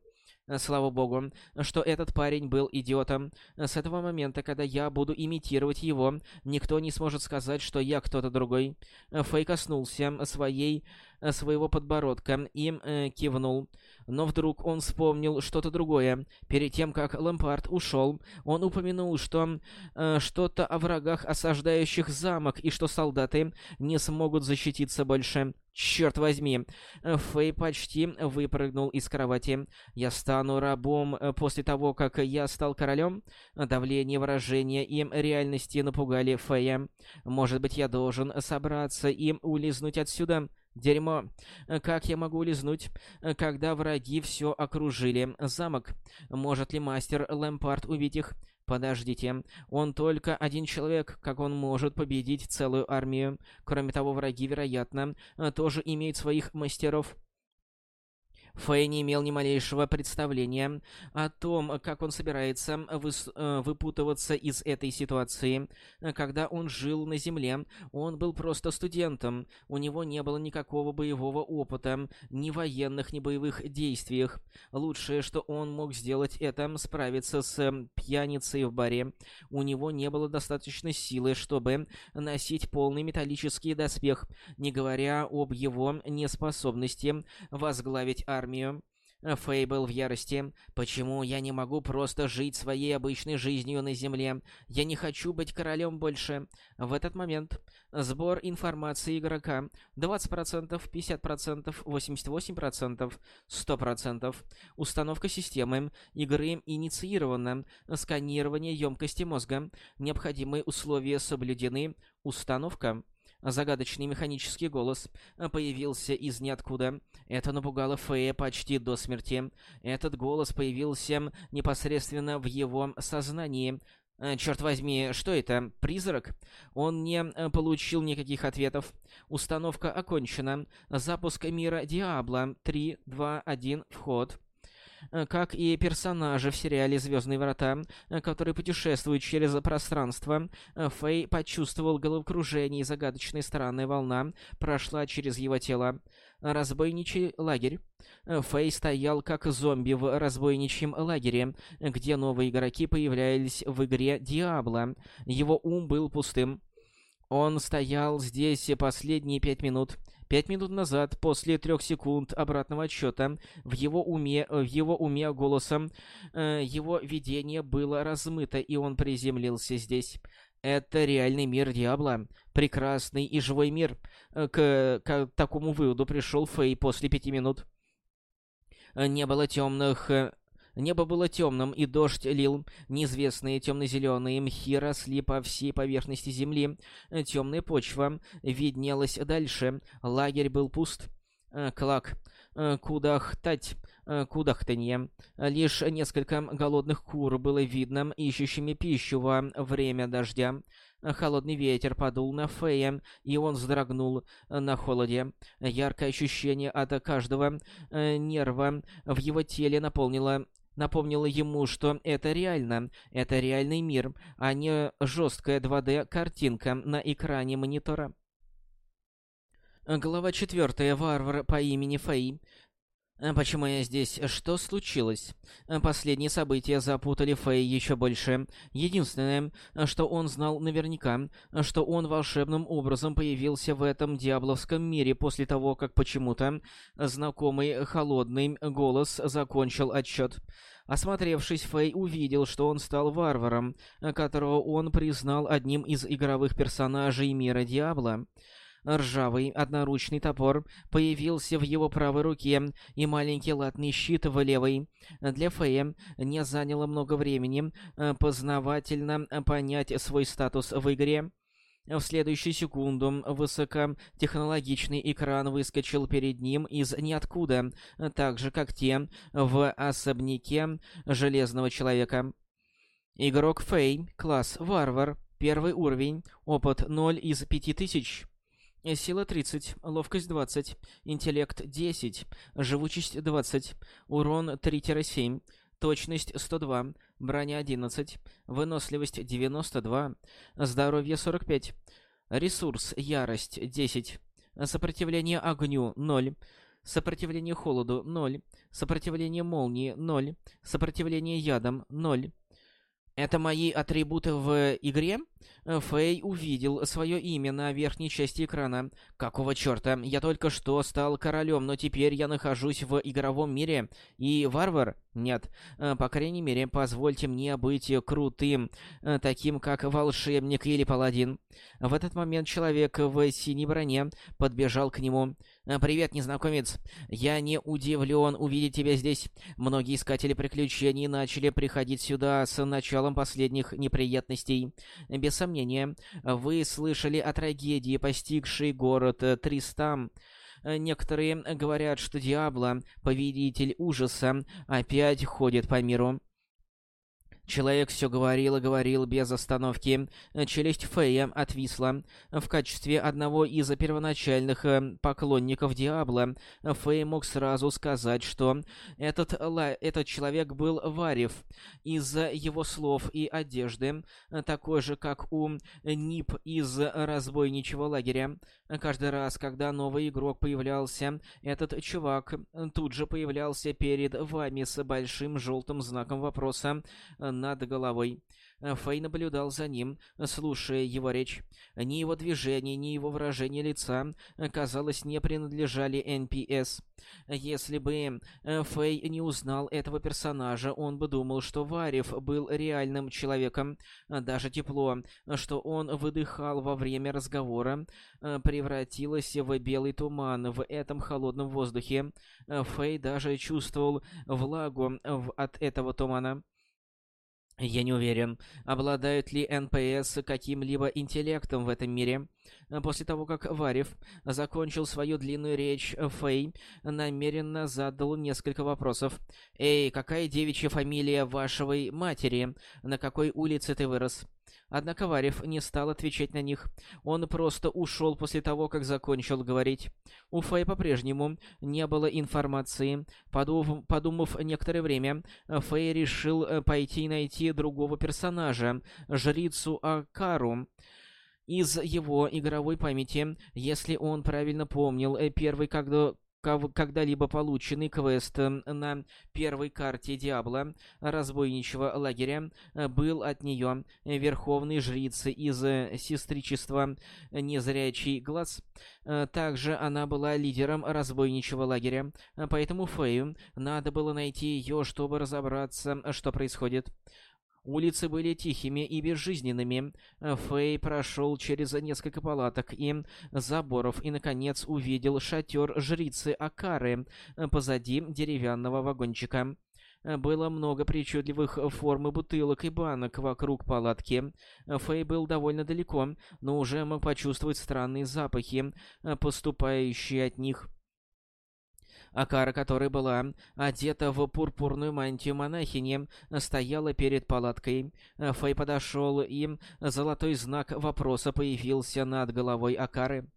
Э, слава богу, что этот парень был идиотом. С этого момента, когда я буду имитировать его, никто не сможет сказать, что я кто-то другой. Фэй коснулся своей Э, своего подбородка и э, кивнул. Но вдруг он вспомнил что-то другое. Перед тем, как Лэмпард ушел, он упомянул, что э, что-то о врагах, осаждающих замок, и что солдаты не смогут защититься больше. Черт возьми! Фэй почти выпрыгнул из кровати. Я стану рабом э, после того, как я стал королем? Давление выражения и реальности напугали Фэя. Может быть, я должен собраться и улизнуть отсюда? Дерьмо. Как я могу улизнуть, когда враги все окружили замок? Может ли мастер Лэмпард убить их? Подождите, он только один человек, как он может победить целую армию? Кроме того, враги, вероятно, тоже имеют своих мастеров. Фэй не имел ни малейшего представления о том, как он собирается выс э, выпутываться из этой ситуации. Когда он жил на Земле, он был просто студентом. У него не было никакого боевого опыта, ни военных, ни боевых действиях. Лучшее, что он мог сделать, это справиться с пьяницей в баре. У него не было достаточно силы, чтобы носить полный металлический доспех, не говоря об его неспособности возглавить армию армию. Фэй был в ярости. «Почему я не могу просто жить своей обычной жизнью на Земле? Я не хочу быть королем больше». В этот момент сбор информации игрока 20%, 50%, 88%, 100%. Установка системы игры инициирована. Сканирование емкости мозга. Необходимые условия соблюдены. Установка. Загадочный механический голос э, появился из ниоткуда. Это напугало Фея почти до смерти. Этот голос появился непосредственно в его сознании. Э, Черт возьми, что это? Призрак? Он не э, получил никаких ответов. Установка окончена. Запуск мира Диабло. 3, 2, 1, вход. Э, как и персонажи в сериале «Звездные врата», э, которые путешествуют через пространство, э, Фэй почувствовал головокружение, и загадочная странная волна прошла через его тело. Разбойничий лагерь. Фэй стоял как зомби в разбойничьем лагере, где новые игроки появлялись в игре Диабло. Его ум был пустым. Он стоял здесь последние пять минут. Пять минут назад, после трех секунд обратного отсчета, в его уме, в его уме голосом, э, его видение было размыто, и он приземлился здесь. Это реальный мир Диабло. Прекрасный и живой мир. Э, к, к такому выводу пришел Фэй после пяти минут. Не было темных э, Небо было темным, и дождь лил. Неизвестные темно-зеленые мхи росли по всей поверхности земли. Темная почва виднелась дальше. Лагерь был пуст. Э, клак. Э, кудахтать. Э, кудахтанье. Лишь несколько голодных кур было видно, ищущими пищу во время дождя. Холодный ветер подул на Фея, и он вздрогнул на холоде. Яркое ощущение от каждого нерва в его теле наполнило напомнила ему, что это реально, это реальный мир, а не жесткая 2D-картинка на экране монитора. Глава 4. Варвар по имени Фэй. Почему я здесь? Что случилось? Последние события запутали Фэй еще больше. Единственное, что он знал наверняка, что он волшебным образом появился в этом дьяволовском мире после того, как почему-то знакомый холодный голос закончил отсчет. Осмотревшись, Фэй увидел, что он стал варваром, которого он признал одним из игровых персонажей мира Диабло. Ржавый одноручный топор появился в его правой руке, и маленький латный щит в левой. Для Фея не заняло много времени познавательно понять свой статус в игре. В следующую секунду высокотехнологичный экран выскочил перед ним из ниоткуда, так же, как те в особняке Железного Человека. Игрок Фэй, класс Варвар, первый уровень, опыт 0 из 5000. Сила 30, ловкость 20, интеллект 10, живучесть 20, урон 3-7, точность 102, броня 11, выносливость 92, здоровье 45, ресурс ярость 10, сопротивление огню 0, сопротивление холоду 0, сопротивление молнии 0, сопротивление ядам 0. Это мои атрибуты в игре? Фэй увидел свое имя на верхней части экрана. Какого черта? Я только что стал королем, но теперь я нахожусь в игровом мире. И варвар? Нет. Э, по крайней мере, позвольте мне быть крутым, э, таким как волшебник или паладин. В этот момент человек в синей броне подбежал к нему. «Э, «Привет, незнакомец. Я не удивлен увидеть тебя здесь. Многие искатели приключений начали приходить сюда с началом последних неприятностей. Без сомнения, вы слышали о трагедии, постигшей город Тристам». Э, некоторые говорят, что Диабло, повелитель ужаса, опять ходит по миру. Человек все говорил и говорил без остановки. Челюсть Фея отвисла. В качестве одного из первоначальных э, поклонников Диабло, Фей мог сразу сказать, что этот, этот человек был Варев. Из-за его слов и одежды, такой же, как у НИП из разбойничьего лагеря. Каждый раз, когда новый игрок появлялся, этот чувак тут же появлялся перед вами с большим желтым знаком вопроса над головой. Фэй наблюдал за ним, слушая его речь. Ни его движения, ни его выражение лица, казалось, не принадлежали НПС. Если бы Фэй не узнал этого персонажа, он бы думал, что Варив был реальным человеком. Даже тепло, что он выдыхал во время разговора, превратилось в белый туман в этом холодном воздухе. Фэй даже чувствовал влагу от этого тумана. Я не уверен, обладают ли НПС каким-либо интеллектом в этом мире. После того, как Варев закончил свою длинную речь, Фэй намеренно задал несколько вопросов. «Эй, какая девичья фамилия вашей матери? На какой улице ты вырос?» Однако Варев не стал отвечать на них. Он просто ушел после того, как закончил говорить. У Фэй по-прежнему не было информации. Подумав, подумав некоторое время, Фэй решил э, пойти найти другого персонажа, жрицу Акару. Из его игровой памяти, если он правильно помнил, э, первый, когда когда-либо полученный квест э, на первой карте Диабло разбойничего лагеря э, был от нее верховной жрицы из э, сестричества Незрячий Глаз. Также она была лидером разбойничего лагеря, поэтому Фею надо было найти ее, чтобы разобраться, что происходит. Улицы были тихими и безжизненными. Фэй прошел через несколько палаток и заборов и, наконец, увидел шатер жрицы Акары позади деревянного вагончика. Было много причудливых форм и бутылок и банок вокруг палатки. Фэй был довольно далеко, но уже мог почувствовать странные запахи, поступающие от них. Акара, которая была одета в пурпурную мантию монахини, стояла перед палаткой. Фэй подошел, и золотой знак вопроса появился над головой Акары.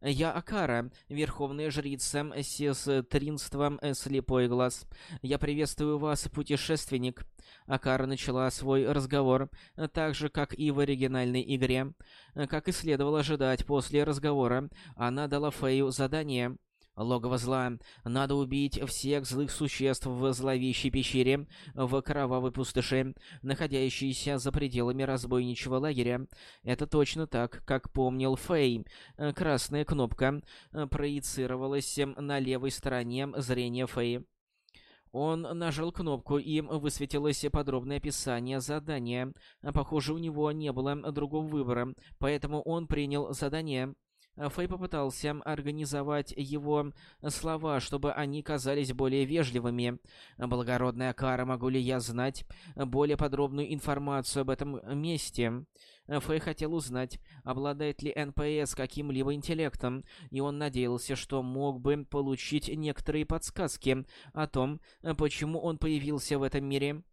«Я Акара, верховная жрица сестринства Слепой Глаз. Я приветствую вас, путешественник». Акара начала свой разговор, так же, как и в оригинальной игре. Как и следовало ожидать после разговора, она дала Фэю задание — Логово зла. Надо убить всех злых существ в зловещей пещере, в кровавой пустоши, находящейся за пределами разбойничьего лагеря. Это точно так, как помнил Фэй. Красная кнопка проецировалась на левой стороне зрения Фэй. Он нажал кнопку, и высветилось подробное описание задания. Похоже, у него не было другого выбора, поэтому он принял задание. Фэй попытался организовать его слова, чтобы они казались более вежливыми. «Благородная Акара, могу ли я знать более подробную информацию об этом месте?» Фэй хотел узнать, обладает ли НПС каким-либо интеллектом, и он надеялся, что мог бы получить некоторые подсказки о том, почему он появился в этом мире.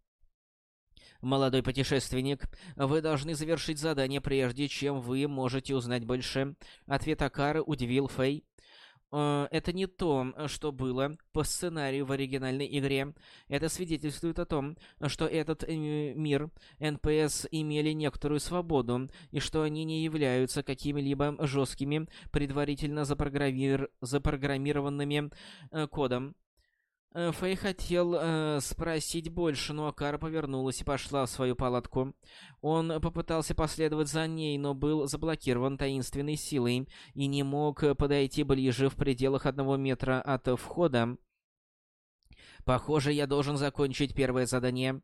Молодой путешественник, вы должны завершить задание, прежде чем вы можете узнать больше. Ответ Акары удивил Фэй. Э, это не то, что было по сценарию в оригинальной игре. Это свидетельствует о том, что этот э, мир НПС имели некоторую свободу, и что они не являются какими-либо жесткими, предварительно запрограммир... запрограммированными э, кодом. Э, Фэй хотел э, спросить больше, но Акара повернулась и пошла в свою палатку. Он попытался последовать за ней, но был заблокирован таинственной силой и не мог подойти ближе в пределах одного метра от входа. Похоже, я должен закончить первое задание.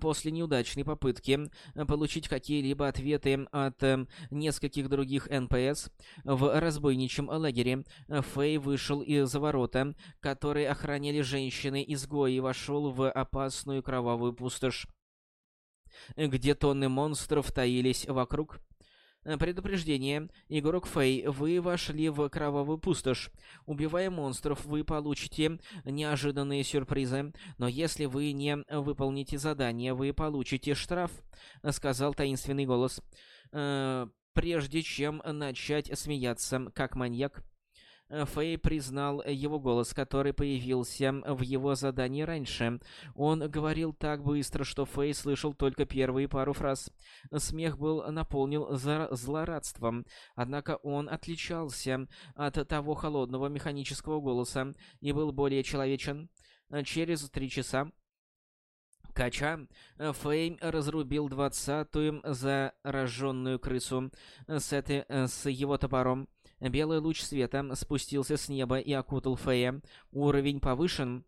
После неудачной попытки получить какие-либо ответы от э, нескольких других НПС в разбойничьем лагере, Фэй вышел из ворота, которые охраняли женщины-изгои, и вошел в опасную кровавую пустошь, где тонны монстров таились вокруг. Э, предупреждение. Игрок Фэй, вы вошли в кровавую пустошь. Убивая монстров, вы получите неожиданные сюрпризы. Но если вы не выполните задание, вы получите штраф, сказал таинственный голос. Э, прежде чем начать смеяться, как маньяк, Э, Фэй признал его голос, который появился в его задании раньше. Он говорил так быстро, что Фэй слышал только первые пару фраз. Смех был наполнен злорадством, однако он отличался от того холодного механического голоса и был более человечен. Через три часа Кача, Фейм разрубил двадцатую зараженную крысу с, этой, с его топором. Белый луч света спустился с неба и окутал Фея. Уровень повышен.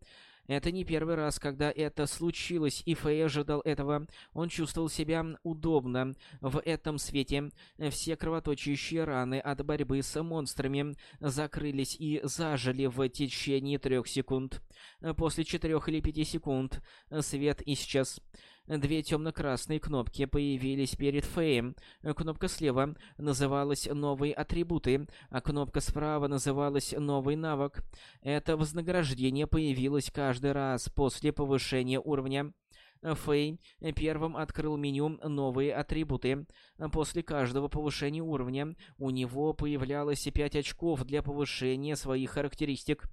Это не первый раз, когда это случилось, и Фэй ожидал этого. Он чувствовал себя удобно в этом свете. Все кровоточащие раны от борьбы с монстрами закрылись и зажили в течение трех секунд. После четырех или пяти секунд свет исчез. Две темно-красные кнопки появились перед Феем. Кнопка слева называлась «Новые атрибуты», а кнопка справа называлась «Новый навык». Это вознаграждение появилось каждый раз после повышения уровня. Фэй первым открыл меню «Новые атрибуты». После каждого повышения уровня у него появлялось 5 очков для повышения своих характеристик.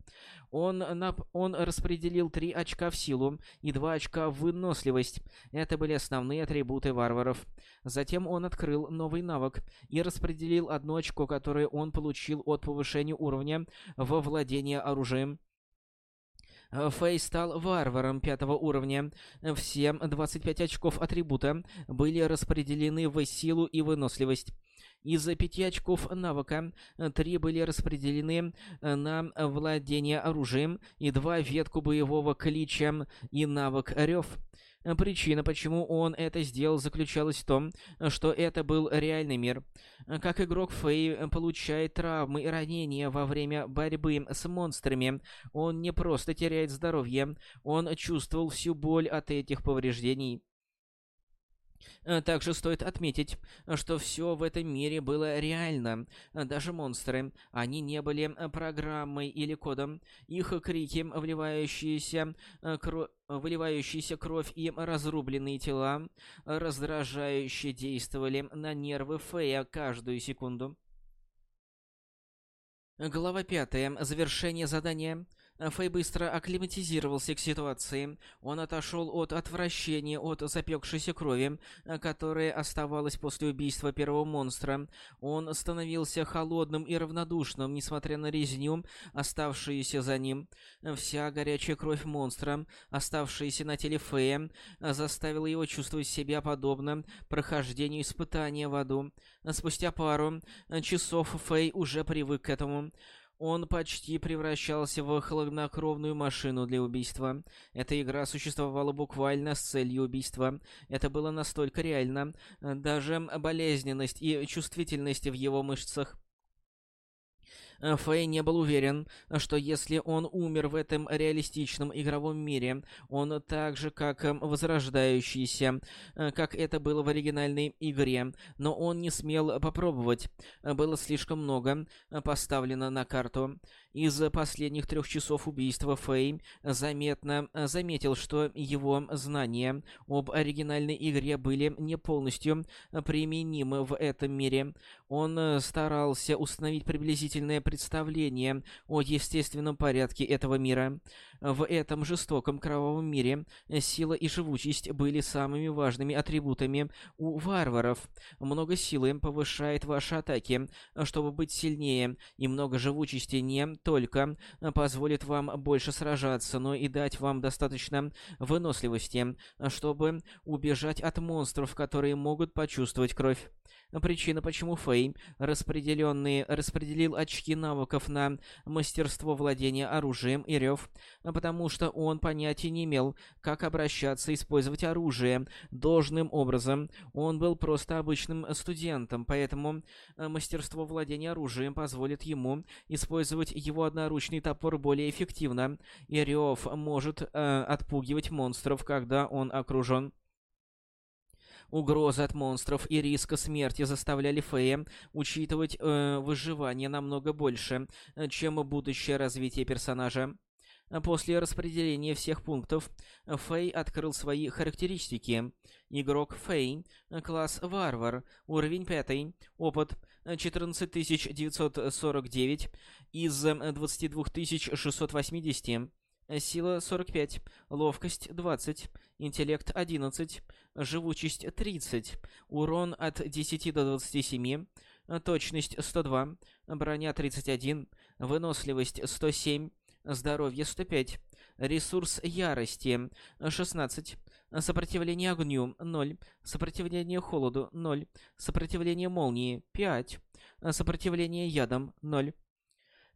Он, нап он распределил 3 очка в силу и 2 очка в выносливость. Это были основные атрибуты варваров. Затем он открыл новый навык и распределил одно очко, которое он получил от повышения уровня во владение оружием. Фэй стал варваром пятого уровня. Все 25 очков атрибута были распределены в силу и выносливость. Из пяти очков навыка три были распределены на владение оружием и два ветку боевого клича и навык рев. Причина, почему он это сделал, заключалась в том, что это был реальный мир. Как игрок Фэй получает травмы и ранения во время борьбы с монстрами, он не просто теряет здоровье, он чувствовал всю боль от этих повреждений. Э, также стоит отметить, что все в этом мире было реально. Даже монстры, они не были э, программой или кодом. Их крики, вливающиеся, э, кро... выливающиеся кровь и разрубленные тела, раздражающе действовали на нервы Фея каждую секунду. Глава 5. Завершение задания. Фэй быстро акклиматизировался к ситуации. Он отошел от отвращения от запекшейся крови, которая оставалась после убийства первого монстра. Он становился холодным и равнодушным, несмотря на резню, оставшуюся за ним. Вся горячая кровь монстра, оставшаяся на теле Фэя, заставила его чувствовать себя подобно прохождению испытания в аду. Спустя пару часов Фэй уже привык к этому. Он почти превращался в хладнокровную машину для убийства. Эта игра существовала буквально с целью убийства. Это было настолько реально. Даже болезненность и чувствительность в его мышцах Э, Фэй не был уверен, что если он умер в этом реалистичном игровом мире, он так же, как эм, возрождающийся, э, как это было в оригинальной игре, но он не смел попробовать. Было слишком много поставлено на карту. Из последних трех часов убийства Фэй заметно заметил, что его знания об оригинальной игре были не полностью применимы в этом мире. Он старался установить приблизительное представление о естественном порядке этого мира. В этом жестоком кровавом мире сила и живучесть были самыми важными атрибутами у варваров. Много силы повышает ваши атаки, чтобы быть сильнее, и много живучести не только позволит вам больше сражаться, но и дать вам достаточно выносливости, чтобы убежать от монстров, которые могут почувствовать кровь. Причина, почему Фэй распределенные, распределил очки навыков на мастерство владения оружием и рев, потому что он понятия не имел, как обращаться и использовать оружие должным образом. Он был просто обычным студентом, поэтому э, мастерство владения оружием позволит ему использовать одноручный топор более эффективно, и рев может э, отпугивать монстров, когда он окружен. Угроза от монстров и риска смерти заставляли Фея учитывать э, выживание намного больше, э, чем будущее развитие персонажа. После распределения всех пунктов, Фэй открыл свои характеристики. Игрок Фэй, класс Варвар, уровень 5, опыт 14949 из 22680, сила 45, ловкость 20, интеллект 11, живучесть 30, урон от 10 до 27, точность 102, броня 31, выносливость 107, здоровье 105, ресурс ярости 16, сопротивление огню 0, сопротивление холоду 0, сопротивление молнии 5, сопротивление ядам 0,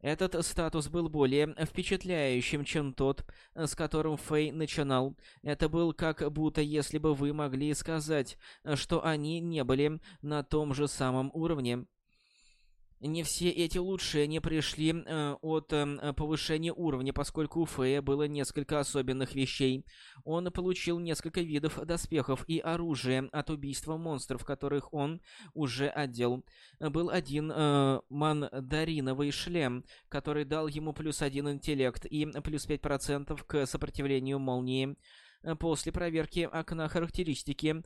этот статус был более впечатляющим, чем тот, с которым Фэй начинал. Это был как будто если бы вы могли сказать, что они не были на том же самом уровне. Не все эти улучшения пришли э, от э, повышения уровня, поскольку у Фея было несколько особенных вещей. Он получил несколько видов доспехов и оружия от убийства монстров, которых он уже одел. Был один э, мандариновый шлем, который дал ему плюс один интеллект и плюс 5% к сопротивлению молнии. После проверки окна характеристики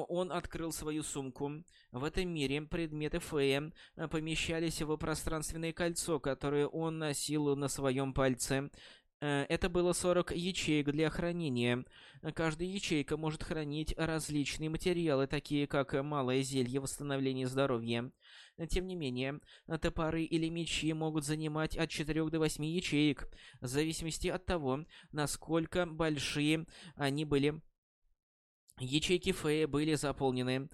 он открыл свою сумку. В этом мире предметы Фея э, помещались в пространственное кольцо, которое он носил на своем пальце. Э, это было 40 ячеек для хранения. Каждая ячейка может хранить различные материалы, такие как малое зелье восстановления здоровья. Тем не менее, топоры или мечи могут занимать от 4 до 8 ячеек, в зависимости от того, насколько большие они были. Ячейки Фея были заполнены.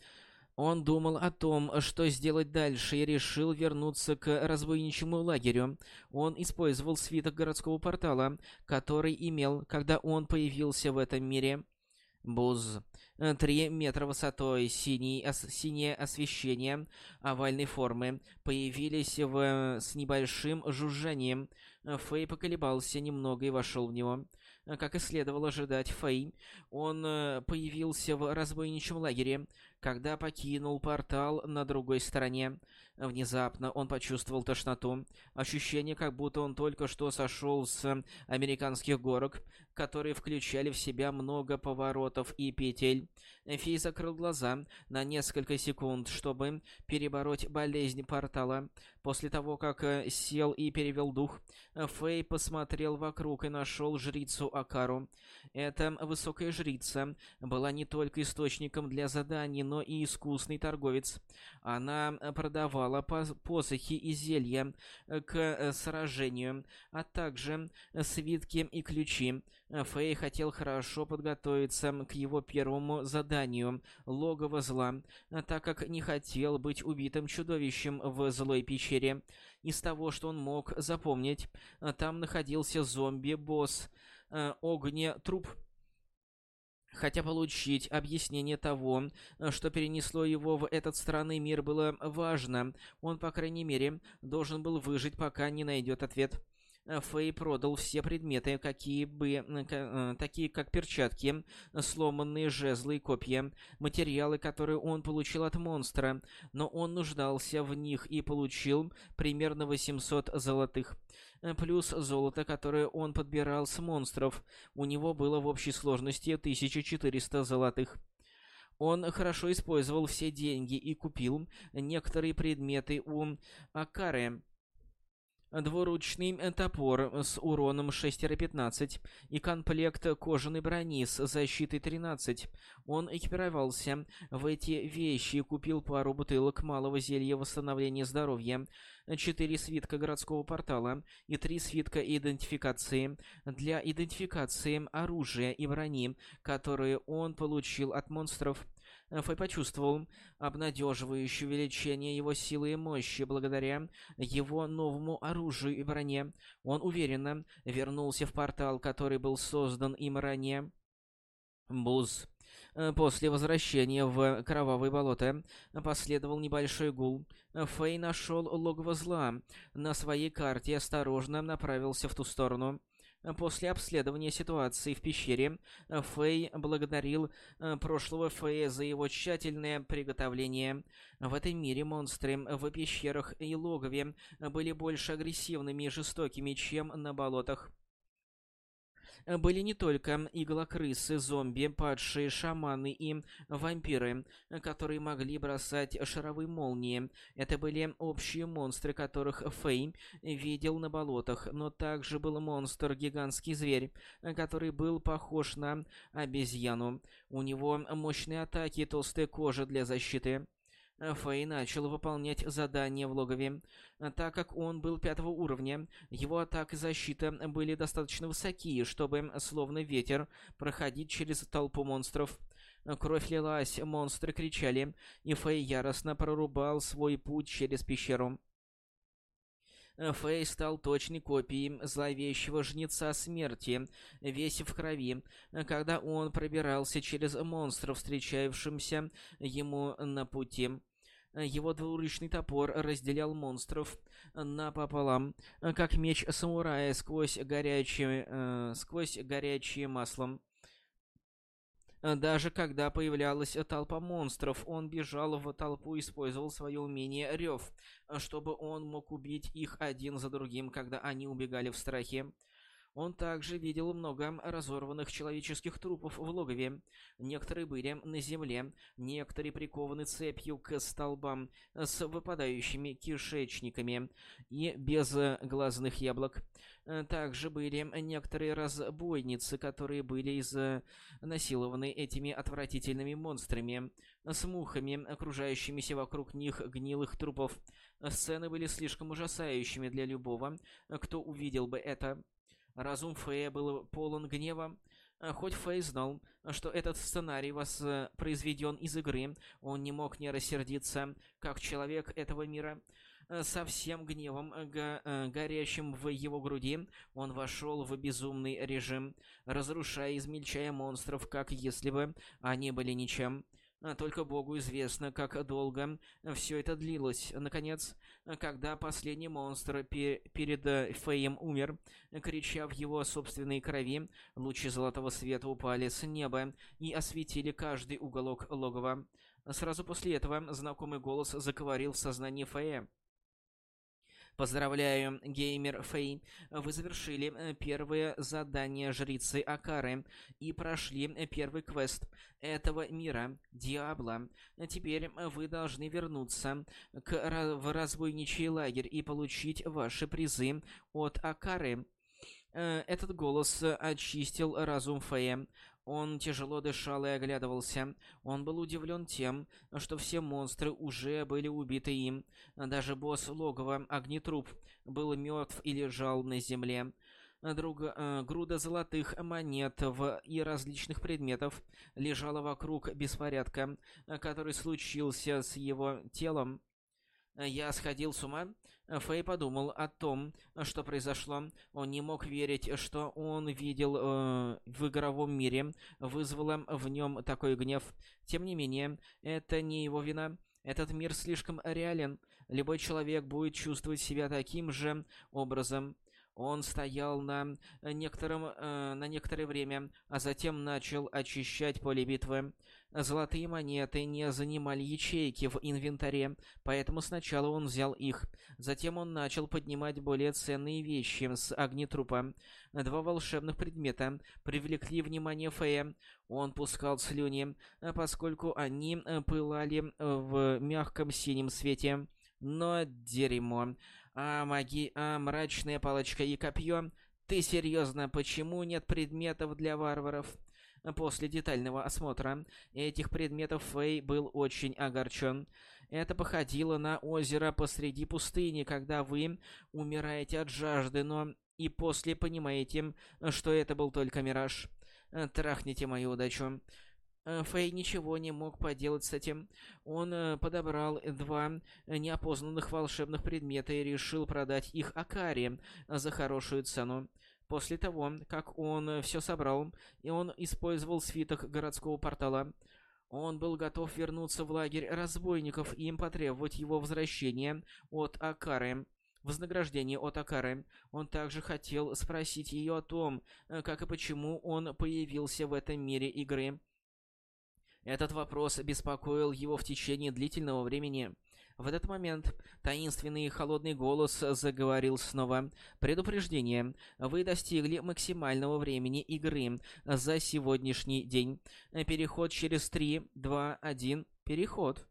Он думал о том, что сделать дальше, и решил вернуться к разбойничьему лагерю. Он использовал свиток городского портала, который имел, когда он появился в этом мире. Буз. Три метра высотой, синий, ос, синее освещение овальной формы появились в, с небольшим жужжанием. Фэй поколебался немного и вошел в него. Как и следовало ожидать Фэй, он э, появился в разбойничьем лагере, когда покинул портал на другой стороне. Внезапно он почувствовал тошноту. Ощущение, как будто он только что сошел с американских горок, которые включали в себя много поворотов и петель. Фей закрыл глаза на несколько секунд, чтобы перебороть болезнь портала. После того, как э, сел и перевел дух, Фэй посмотрел вокруг и нашел жрицу Акару. Эта высокая жрица была не только источником для заданий, но и искусный торговец. Она продавала посохи и зелья э, к э, сражению, а также свитки и ключи. Фэй хотел хорошо подготовиться к его первому заданию — логово зла, так как не хотел быть убитым чудовищем в злой пещере. Из того, что он мог запомнить, там находился зомби-босс, э, огне-труп, Хотя получить объяснение того, что перенесло его в этот странный мир, было важно, он, по крайней мере, должен был выжить, пока не найдет ответ. Фэй продал все предметы, какие бы, э, такие как перчатки, сломанные жезлы и копья, материалы, которые он получил от монстра, но он нуждался в них и получил примерно 800 золотых. Плюс золото, которое он подбирал с монстров. У него было в общей сложности 1400 золотых. Он хорошо использовал все деньги и купил некоторые предметы у Акары, двуручный топор с уроном 6-15 и комплект кожаной брони с защитой 13. Он экипировался в эти вещи и купил пару бутылок малого зелья восстановления здоровья, 4 свитка городского портала и 3 свитка идентификации для идентификации оружия и брони, которые он получил от монстров. Фэй почувствовал обнадеживающее увеличение его силы и мощи благодаря его новому оружию и броне. Он уверенно вернулся в портал, который был создан им ранее. Буз. После возвращения в Кровавое болото последовал небольшой гул. Фэй нашел логово зла на своей карте осторожно направился в ту сторону. После обследования ситуации в пещере, Фэй благодарил э, прошлого Фэя за его тщательное приготовление. В этом мире монстры в пещерах и логове были больше агрессивными и жестокими, чем на болотах были не только иглокрысы, зомби, падшие шаманы и вампиры, которые могли бросать шаровые молнии. Это были общие монстры, которых Фэй видел на болотах, но также был монстр гигантский зверь, который был похож на обезьяну. У него мощные атаки и толстая кожа для защиты. Фэй начал выполнять задания в логове. Так как он был пятого уровня, его атака и защита были достаточно высокие, чтобы, словно ветер, проходить через толпу монстров. Кровь лилась, монстры кричали, и Фэй яростно прорубал свой путь через пещеру. Фэй стал точной копией зловещего жнеца смерти, весь в крови, когда он пробирался через монстров, встречавшимся ему на пути. Его двуручный топор разделял монстров напополам, как меч самурая сквозь горячее, э, сквозь горячее маслом. Даже когда появлялась толпа монстров, он бежал в толпу и использовал свое умение рев, чтобы он мог убить их один за другим, когда они убегали в страхе. Он также видел много разорванных человеческих трупов в логове. Некоторые были на земле, некоторые прикованы цепью к столбам с выпадающими кишечниками и без глазных яблок. Также были некоторые разбойницы, которые были изнасилованы этими отвратительными монстрами, с мухами, окружающимися вокруг них гнилых трупов. Сцены были слишком ужасающими для любого, кто увидел бы это. Разум Фея был полон гнева. А хоть Фэй знал, что этот сценарий воспроизведен из игры, он не мог не рассердиться, как человек этого мира. Со всем гневом, го э, горящим в его груди, он вошел в безумный режим, разрушая и измельчая монстров, как если бы они были ничем. А только Богу известно, как долго все это длилось. Наконец, когда последний монстр пе перед э, Феем умер, крича в его собственной крови, лучи золотого света упали с неба и осветили каждый уголок логова. Сразу после этого знакомый голос заговорил в сознании Фея. Поздравляю, геймер Фэй. Вы завершили э, первое задание жрицы Акары и прошли э, первый квест этого мира, Диабло. Теперь вы должны вернуться к, в разбойничий лагерь и получить ваши призы от Акары. Э, этот голос очистил разум Фэя. Он тяжело дышал и оглядывался. Он был удивлен тем, что все монстры уже были убиты им. Даже босс логова, Огнетруп, был мертв и лежал на земле. Друг, э, груда золотых монет в, и различных предметов лежала вокруг беспорядка, который случился с его телом. Я сходил с ума? Фэй подумал о том, что произошло. Он не мог верить, что он видел э, в игровом мире, вызвало в нем такой гнев. Тем не менее, это не его вина. Этот мир слишком реален. Любой человек будет чувствовать себя таким же образом. Он стоял на, некотором, э, на некоторое время, а затем начал очищать поле битвы. Золотые монеты не занимали ячейки в инвентаре, поэтому сначала он взял их. Затем он начал поднимать более ценные вещи с огнетрупа. Два волшебных предмета привлекли внимание Фея. Он пускал слюни, поскольку они пылали в мягком синем свете. Но дерьмо а маги... а мрачная палочка и копье. Ты серьезно, почему нет предметов для варваров? После детального осмотра этих предметов Фэй был очень огорчен. Это походило на озеро посреди пустыни, когда вы умираете от жажды, но и после понимаете, что это был только мираж. Трахните мою удачу. Э, Фэй ничего не мог поделать с этим. Он э, подобрал два неопознанных волшебных предмета и решил продать их Акари за хорошую цену. После того, как он все собрал, и он использовал свиток городского портала, он был готов вернуться в лагерь разбойников и им потребовать его возвращения от Акары. Вознаграждение от Акары. Он также хотел спросить ее о том, э, как и почему он появился в этом мире игры. Этот вопрос беспокоил его в течение длительного времени. В этот момент таинственный и холодный голос заговорил снова. «Предупреждение. Вы достигли максимального времени игры за сегодняшний день. Переход через 3, 2, 1. Переход».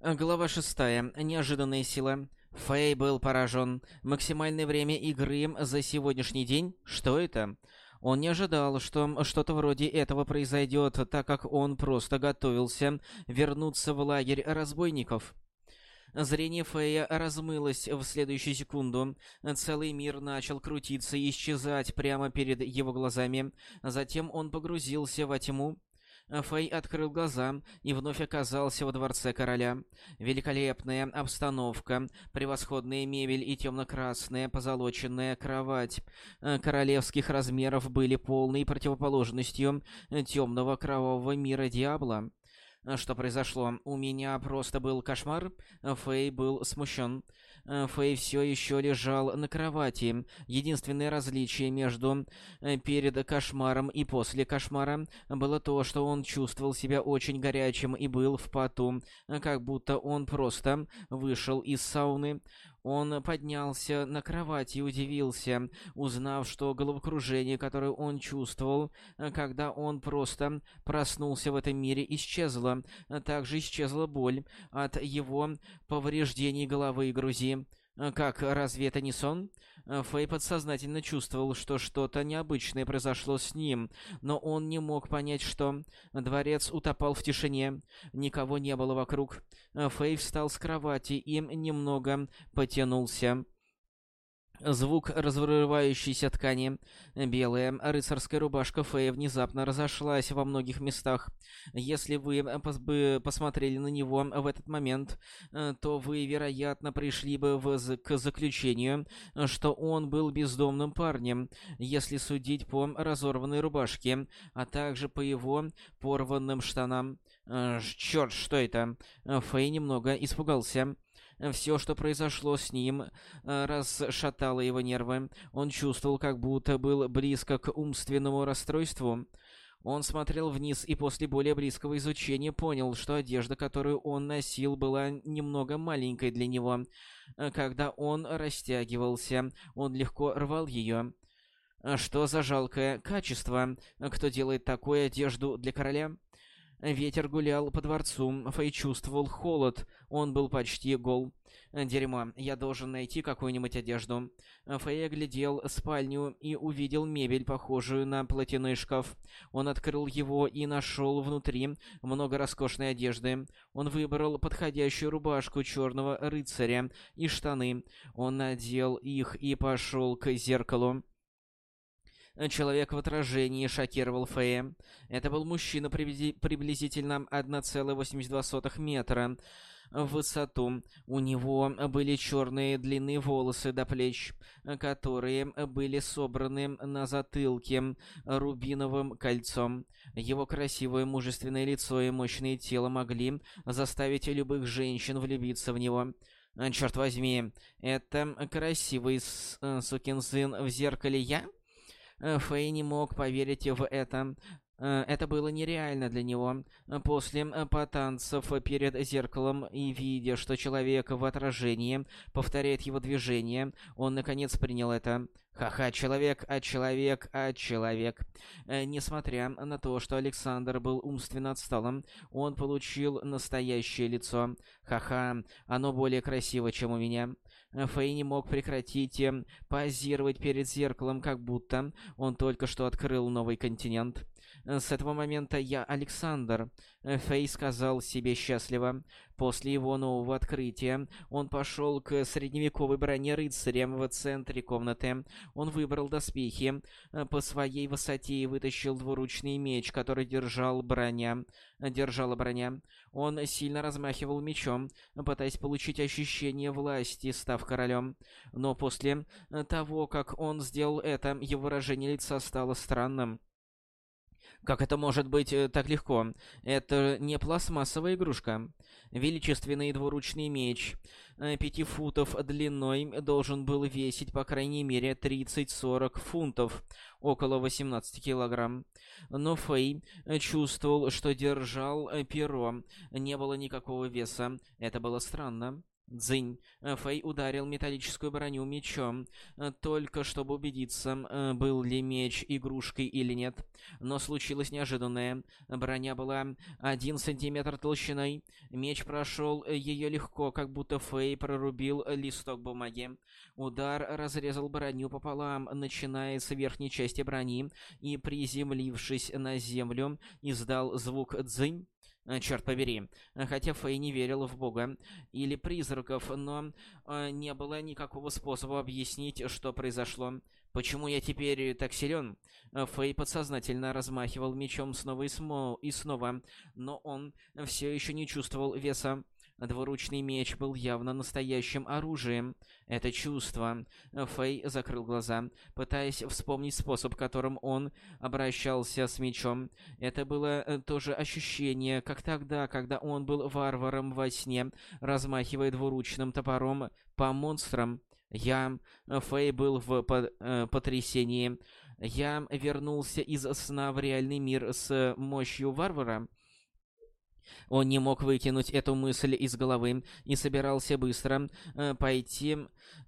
Глава 6. Неожиданная сила. Фэй был поражен. Максимальное время игры за сегодняшний день? Что это? Он не ожидал, что что-то вроде этого произойдет, так как он просто готовился вернуться в лагерь разбойников. Зрение Фея размылось в следующую секунду. Целый мир начал крутиться и исчезать прямо перед его глазами. Затем он погрузился во тьму. Фэй открыл глаза и вновь оказался во дворце короля. Великолепная обстановка, превосходная мебель и темно-красная позолоченная кровать э, королевских размеров были полной противоположностью темного кровавого мира Диабло. Что произошло? У меня просто был кошмар. Фэй был смущен. Э, Фэй все еще лежал на кровати. Единственное различие между э, перед кошмаром и после кошмара было то, что он чувствовал себя очень горячим и был в поту, э, как будто он просто вышел из сауны. Он поднялся на кровати и удивился, узнав, что головокружение, которое он чувствовал, когда он просто проснулся в этом мире, исчезло. Также исчезла боль от его повреждений головы и грузи. Как, разве это не сон? Фэй подсознательно чувствовал, что что-то необычное произошло с ним, но он не мог понять, что. Дворец утопал в тишине, никого не было вокруг. Фэй встал с кровати и немного потянулся. Звук разрывающейся ткани. Белая рыцарская рубашка Фея внезапно разошлась во многих местах. Если вы бы посмотрели на него в этот момент, э, то вы, вероятно, пришли бы в, к заключению, что он был бездомным парнем, если судить по разорванной рубашке, а также по его порванным штанам. Э, Черт, что это? Фэй немного испугался. Все, что произошло с ним, э, расшатало его нервы. Он чувствовал, как будто был близко к умственному расстройству. Он смотрел вниз и после более близкого изучения понял, что одежда, которую он носил, была немного маленькой для него. Э, когда он растягивался, он легко рвал ее. Что за жалкое качество? Кто делает такую одежду для короля? Ветер гулял по дворцу, Фэй чувствовал холод, он был почти гол. Дерьмо, я должен найти какую-нибудь одежду. Фэй оглядел спальню и увидел мебель, похожую на платяной шкаф. Он открыл его и нашел внутри много роскошной одежды. Он выбрал подходящую рубашку черного рыцаря и штаны. Он надел их и пошел к зеркалу. Человек в отражении шокировал Фея. Это был мужчина приблизительно 1,82 метра. в высоту. У него были черные длинные волосы до плеч, которые были собраны на затылке рубиновым кольцом. Его красивое мужественное лицо и мощное тело могли заставить любых женщин влюбиться в него. Черт возьми, это красивый сукин сын в зеркале я? Фэй не мог поверить в это. Э, это было нереально для него. После э, потанцев перед зеркалом и видя, что человек в отражении повторяет его движение, он наконец принял это. Ха-ха, человек, а человек, а человек. Э, несмотря на то, что Александр был умственно отсталым, он получил настоящее лицо. Ха-ха, оно более красиво, чем у меня. Фэй не мог прекратить позировать перед зеркалом, как будто он только что открыл новый континент. С этого момента я Александр. Фэй сказал себе счастливо. После его нового открытия он пошел к средневековой броне рыцаря в центре комнаты. Он выбрал доспехи по своей высоте вытащил двуручный меч, который держал броня. Держала броня. Он сильно размахивал мечом, пытаясь получить ощущение власти, став королем. Но после того, как он сделал это, его выражение лица стало странным. Как это может быть э, так легко? Это не пластмассовая игрушка. Величественный двуручный меч, э, пяти футов длиной, должен был весить по крайней мере 30-40 фунтов, около 18 килограмм. Но Фэй э, чувствовал, что держал перо, не было никакого веса. Это было странно. Дзынь. Э, Фэй ударил металлическую броню мечом, э, только чтобы убедиться, э, был ли меч игрушкой или нет. Но случилось неожиданное. Броня была один сантиметр толщиной. Меч прошел ее легко, как будто Фэй прорубил листок бумаги. Удар разрезал броню пополам, начиная с верхней части брони, и, приземлившись на землю, издал звук «дзынь». Э, черт побери. Хотя Фэй не верил в Бога или призраков, но э, не было никакого способа объяснить, что произошло. Почему я теперь так силен? Э, Фэй подсознательно размахивал мечом снова и, смо и снова, но он все еще не чувствовал веса. Двуручный меч был явно настоящим оружием. Это чувство. Фэй закрыл глаза, пытаясь вспомнить способ, которым он обращался с мечом. Это было э, то же ощущение, как тогда, когда он был варваром во сне, размахивая двуручным топором по монстрам. Я, Фэй, был в э, потрясении. Я вернулся из сна в реальный мир с мощью варвара. Он не мог выкинуть эту мысль из головы и собирался быстро э, пойти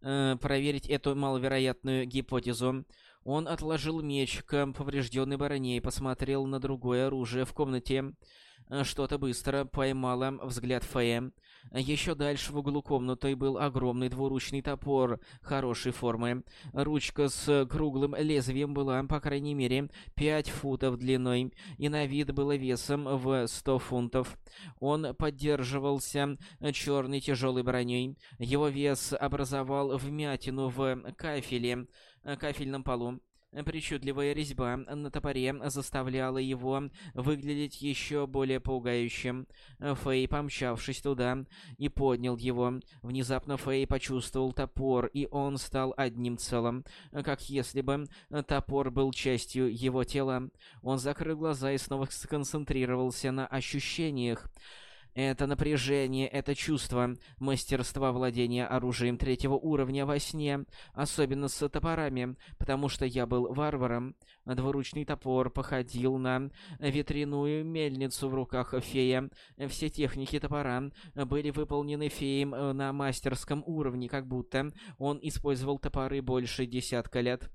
э, проверить эту маловероятную гипотезу. Он отложил меч к поврежденной броне и посмотрел на другое оружие в комнате. Э, что-то быстро поймало взгляд Фея. Еще дальше в углу комнаты был огромный двуручный топор хорошей формы. Ручка с круглым лезвием была, по крайней мере, 5 футов длиной, и на вид было весом в 100 фунтов. Он поддерживался черной тяжелой броней. Его вес образовал вмятину в кафеле, кафельном полу. Причудливая резьба на топоре заставляла его выглядеть еще более пугающим. Фэй, помчавшись туда, и поднял его. Внезапно Фэй почувствовал топор, и он стал одним целым, как если бы топор был частью его тела. Он закрыл глаза и снова сконцентрировался на ощущениях. Это напряжение, это чувство мастерства владения оружием третьего уровня во сне, особенно с топорами, потому что я был варваром. Двуручный топор походил на ветряную мельницу в руках фея. Все техники топора были выполнены феем на мастерском уровне, как будто он использовал топоры больше десятка лет.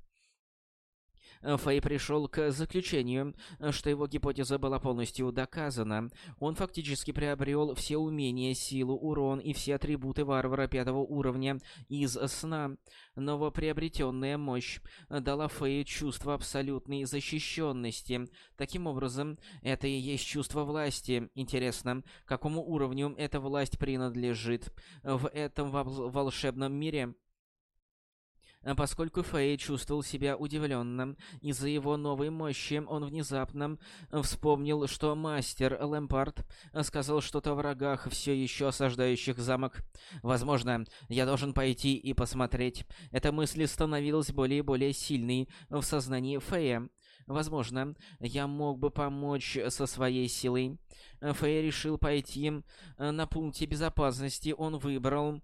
Фэй пришел к заключению, что его гипотеза была полностью доказана. Он фактически приобрел все умения, силу, урон и все атрибуты варвара пятого уровня из сна. Новоприобретенная мощь дала Фэю чувство абсолютной защищенности. Таким образом, это и есть чувство власти. Интересно, какому уровню эта власть принадлежит в этом волшебном мире? Поскольку Фэй чувствовал себя удивленным из-за его новой мощи, он внезапно вспомнил, что мастер Лэмпард сказал что-то о врагах, все еще осаждающих замок. Возможно, я должен пойти и посмотреть. Эта мысль становилась более и более сильной в сознании Фэя. Возможно, я мог бы помочь со своей силой. Фэй решил пойти на пункте безопасности. Он выбрал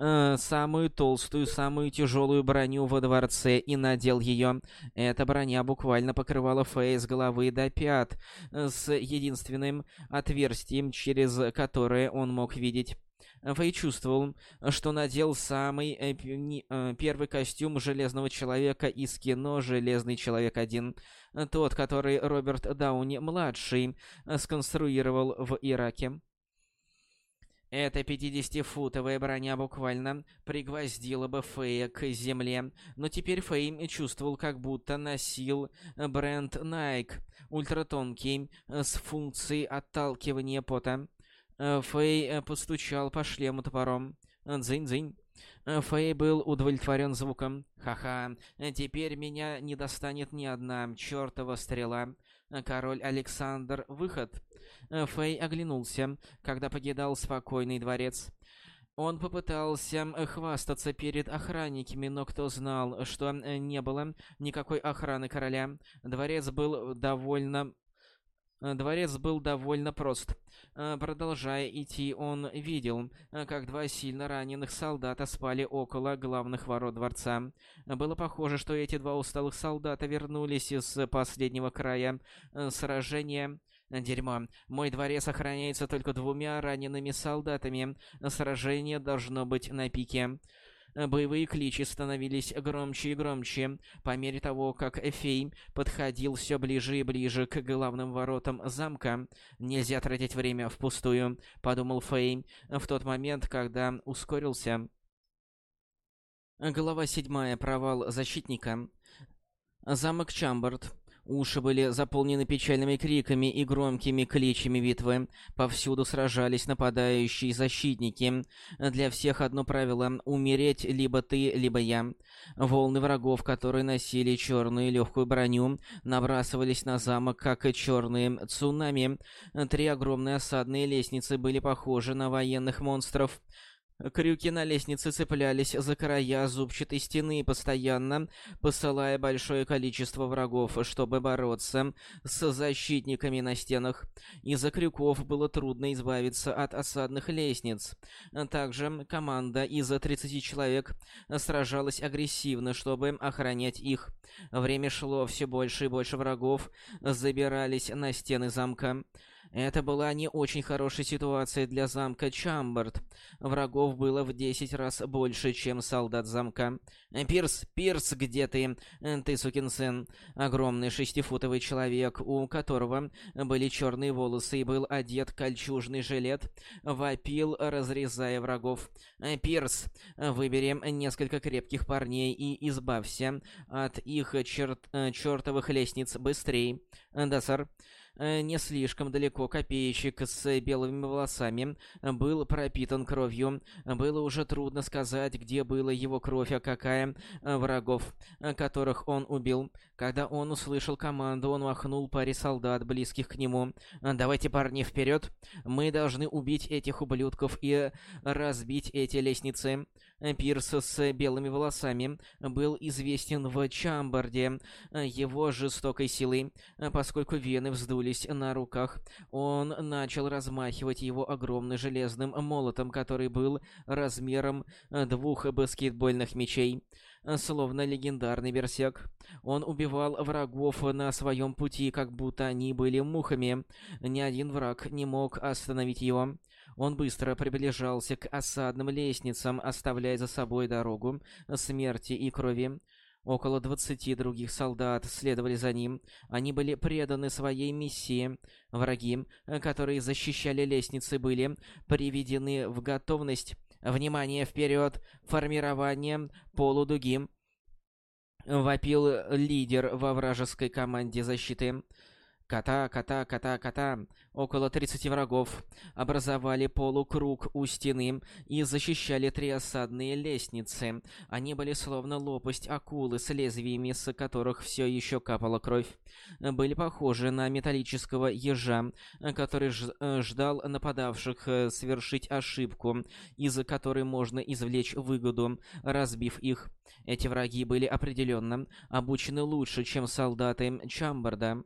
э, самую толстую, самую тяжелую броню во дворце и надел ее. Эта броня буквально покрывала Фэй с головы до пят, с единственным отверстием, через которое он мог видеть. Фэй чувствовал, что надел самый э, э, первый костюм Железного Человека из кино «Железный Человек 1», тот, который Роберт Дауни-младший сконструировал в Ираке. Эта 50-футовая броня буквально пригвоздила бы Фея к земле, но теперь Фей чувствовал, как будто носил бренд Nike, ультратонкий, с функцией отталкивания пота. Фэй постучал по шлему топором. Дзынь-дзынь. Фэй был удовлетворен звуком. Ха-ха, теперь меня не достанет ни одна чертова стрела. Король Александр, выход. Фэй оглянулся, когда покидал спокойный дворец. Он попытался хвастаться перед охранниками, но кто знал, что не было никакой охраны короля. Дворец был довольно Э, дворец был довольно прост. Э, продолжая идти, он видел, э, как два сильно раненых солдата спали около главных ворот дворца. Было похоже, что эти два усталых солдата вернулись из последнего края сражения. Дерьмо. Мой дворец охраняется только двумя ранеными солдатами. Сражение должно быть на пике. Э, боевые кличи становились громче и громче, по мере того, как Эфей подходил все ближе и ближе к главным воротам замка. «Нельзя тратить время впустую», — подумал Фей в тот момент, когда ускорился. Глава седьмая. Провал защитника. Замок Чамбард. Уши были заполнены печальными криками и громкими кличами битвы. Повсюду сражались нападающие защитники. Для всех одно правило — умереть либо ты, либо я. Волны врагов, которые носили черную легкую броню, набрасывались на замок, как и черные цунами. Три огромные осадные лестницы были похожи на военных монстров. Крюки на лестнице цеплялись за края зубчатой стены, постоянно посылая большое количество врагов, чтобы бороться с защитниками на стенах. Из-за крюков было трудно избавиться от осадных лестниц. Также команда из 30 человек сражалась агрессивно, чтобы охранять их. Время шло, все больше и больше врагов забирались на стены замка. Это была не очень хорошая ситуация для замка Чамбард. Врагов было в 10 раз больше, чем солдат замка. «Пирс, Пирс, где ты? Ты, сукин сын!» Огромный шестифутовый человек, у которого были черные волосы и был одет кольчужный жилет, вопил, разрезая врагов. «Пирс, выбери несколько крепких парней и избавься от их черт... чертовых лестниц быстрей». «Да, сэр». Э, не слишком далеко копеечек с белыми волосами был пропитан кровью. Было уже трудно сказать, где была его кровь, а какая э, врагов, э, которых он убил. Когда он услышал команду, он махнул паре солдат, близких к нему. «Давайте, парни, вперед! Мы должны убить этих ублюдков и разбить эти лестницы». Пирс с белыми волосами был известен в Чамбарде его жестокой силой, поскольку вены вздулись на руках. Он начал размахивать его огромным железным молотом, который был размером двух баскетбольных мячей. Словно легендарный берсерк, он убивал врагов на своем пути, как будто они были мухами. Ни один враг не мог остановить его. Он быстро приближался к осадным лестницам, оставляя за собой дорогу смерти и крови. Около двадцати других солдат следовали за ним. Они были преданы своей миссии. Враги, которые защищали лестницы, были приведены в готовность. Внимание, вперед! Формирование полудуги. Вопил лидер во вражеской команде защиты. Кота, кота, кота, кота. Около 30 врагов образовали полукруг у стены и защищали три осадные лестницы. Они были словно лопасть акулы с лезвиями, с которых все еще капала кровь. Были похожи на металлического ежа, который э, ждал нападавших э, совершить ошибку, из которой можно извлечь выгоду, разбив их. Эти враги были определенно обучены лучше, чем солдаты Чамбарда.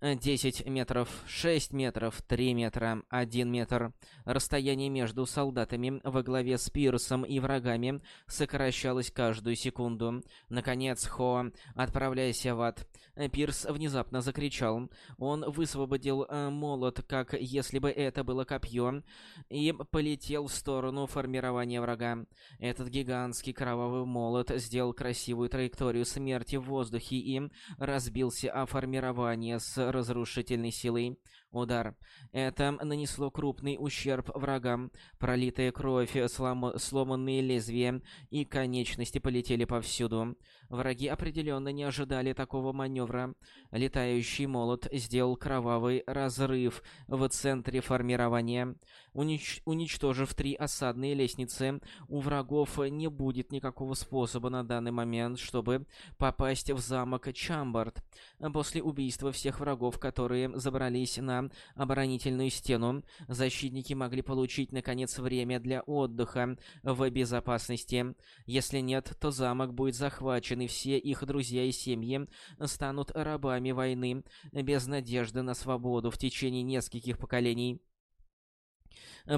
10 метров, 6 метров, 3 метра, 1 метр. Расстояние между солдатами во главе с Пирсом и врагами сокращалось каждую секунду. Наконец, Хо, отправляйся в ад. Пирс внезапно закричал. Он высвободил э, молот, как если бы это было копье, и полетел в сторону формирования врага. Этот гигантский кровавый молот сделал красивую траекторию смерти в воздухе и разбился о формирование с разрушительной силой. Удар. Это нанесло крупный ущерб врагам. Пролитая кровь, слом... сломанные лезвия и конечности полетели повсюду. Враги определенно не ожидали такого маневра. Летающий молот сделал кровавый разрыв в центре формирования. Унич... Уничтожив три осадные лестницы, у врагов не будет никакого способа на данный момент, чтобы попасть в замок Чамбард. После убийства всех врагов, которые забрались на оборонительную стену, защитники могли получить, наконец, время для отдыха в безопасности. Если нет, то замок будет захвачен, и все их друзья и семьи станут рабами войны, без надежды на свободу в течение нескольких поколений.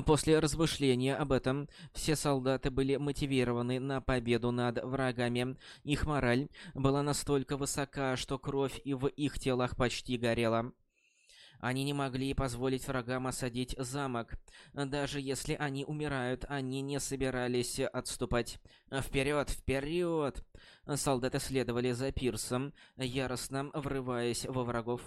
После размышления об этом, все солдаты были мотивированы на победу над врагами. Их мораль была настолько высока, что кровь и в их телах почти горела. Они не могли позволить врагам осадить замок. Даже если они умирают, они не собирались отступать. «Вперед! Вперед!» Солдаты следовали за Пирсом, яростно врываясь во врагов.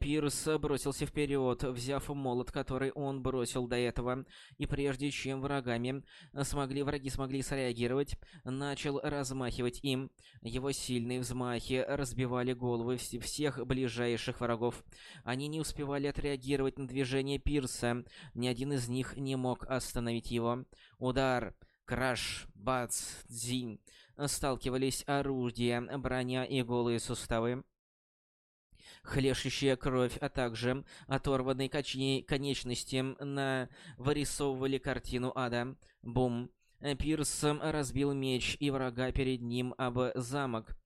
Пирс бросился вперед, взяв молот, который он бросил до этого, и прежде чем врагами смогли, враги смогли среагировать, начал размахивать им. Его сильные взмахи разбивали головы всех ближайших врагов. Они не успевали отреагировать на движение Пирса, ни один из них не мог остановить его. Удар! Краш! Бац! Дзинь! Сталкивались орудия, броня и голые суставы хлещущая кровь, а также оторванные конечности на... вырисовывали картину ада. Бум. Пирс разбил меч и врага перед ним об замок.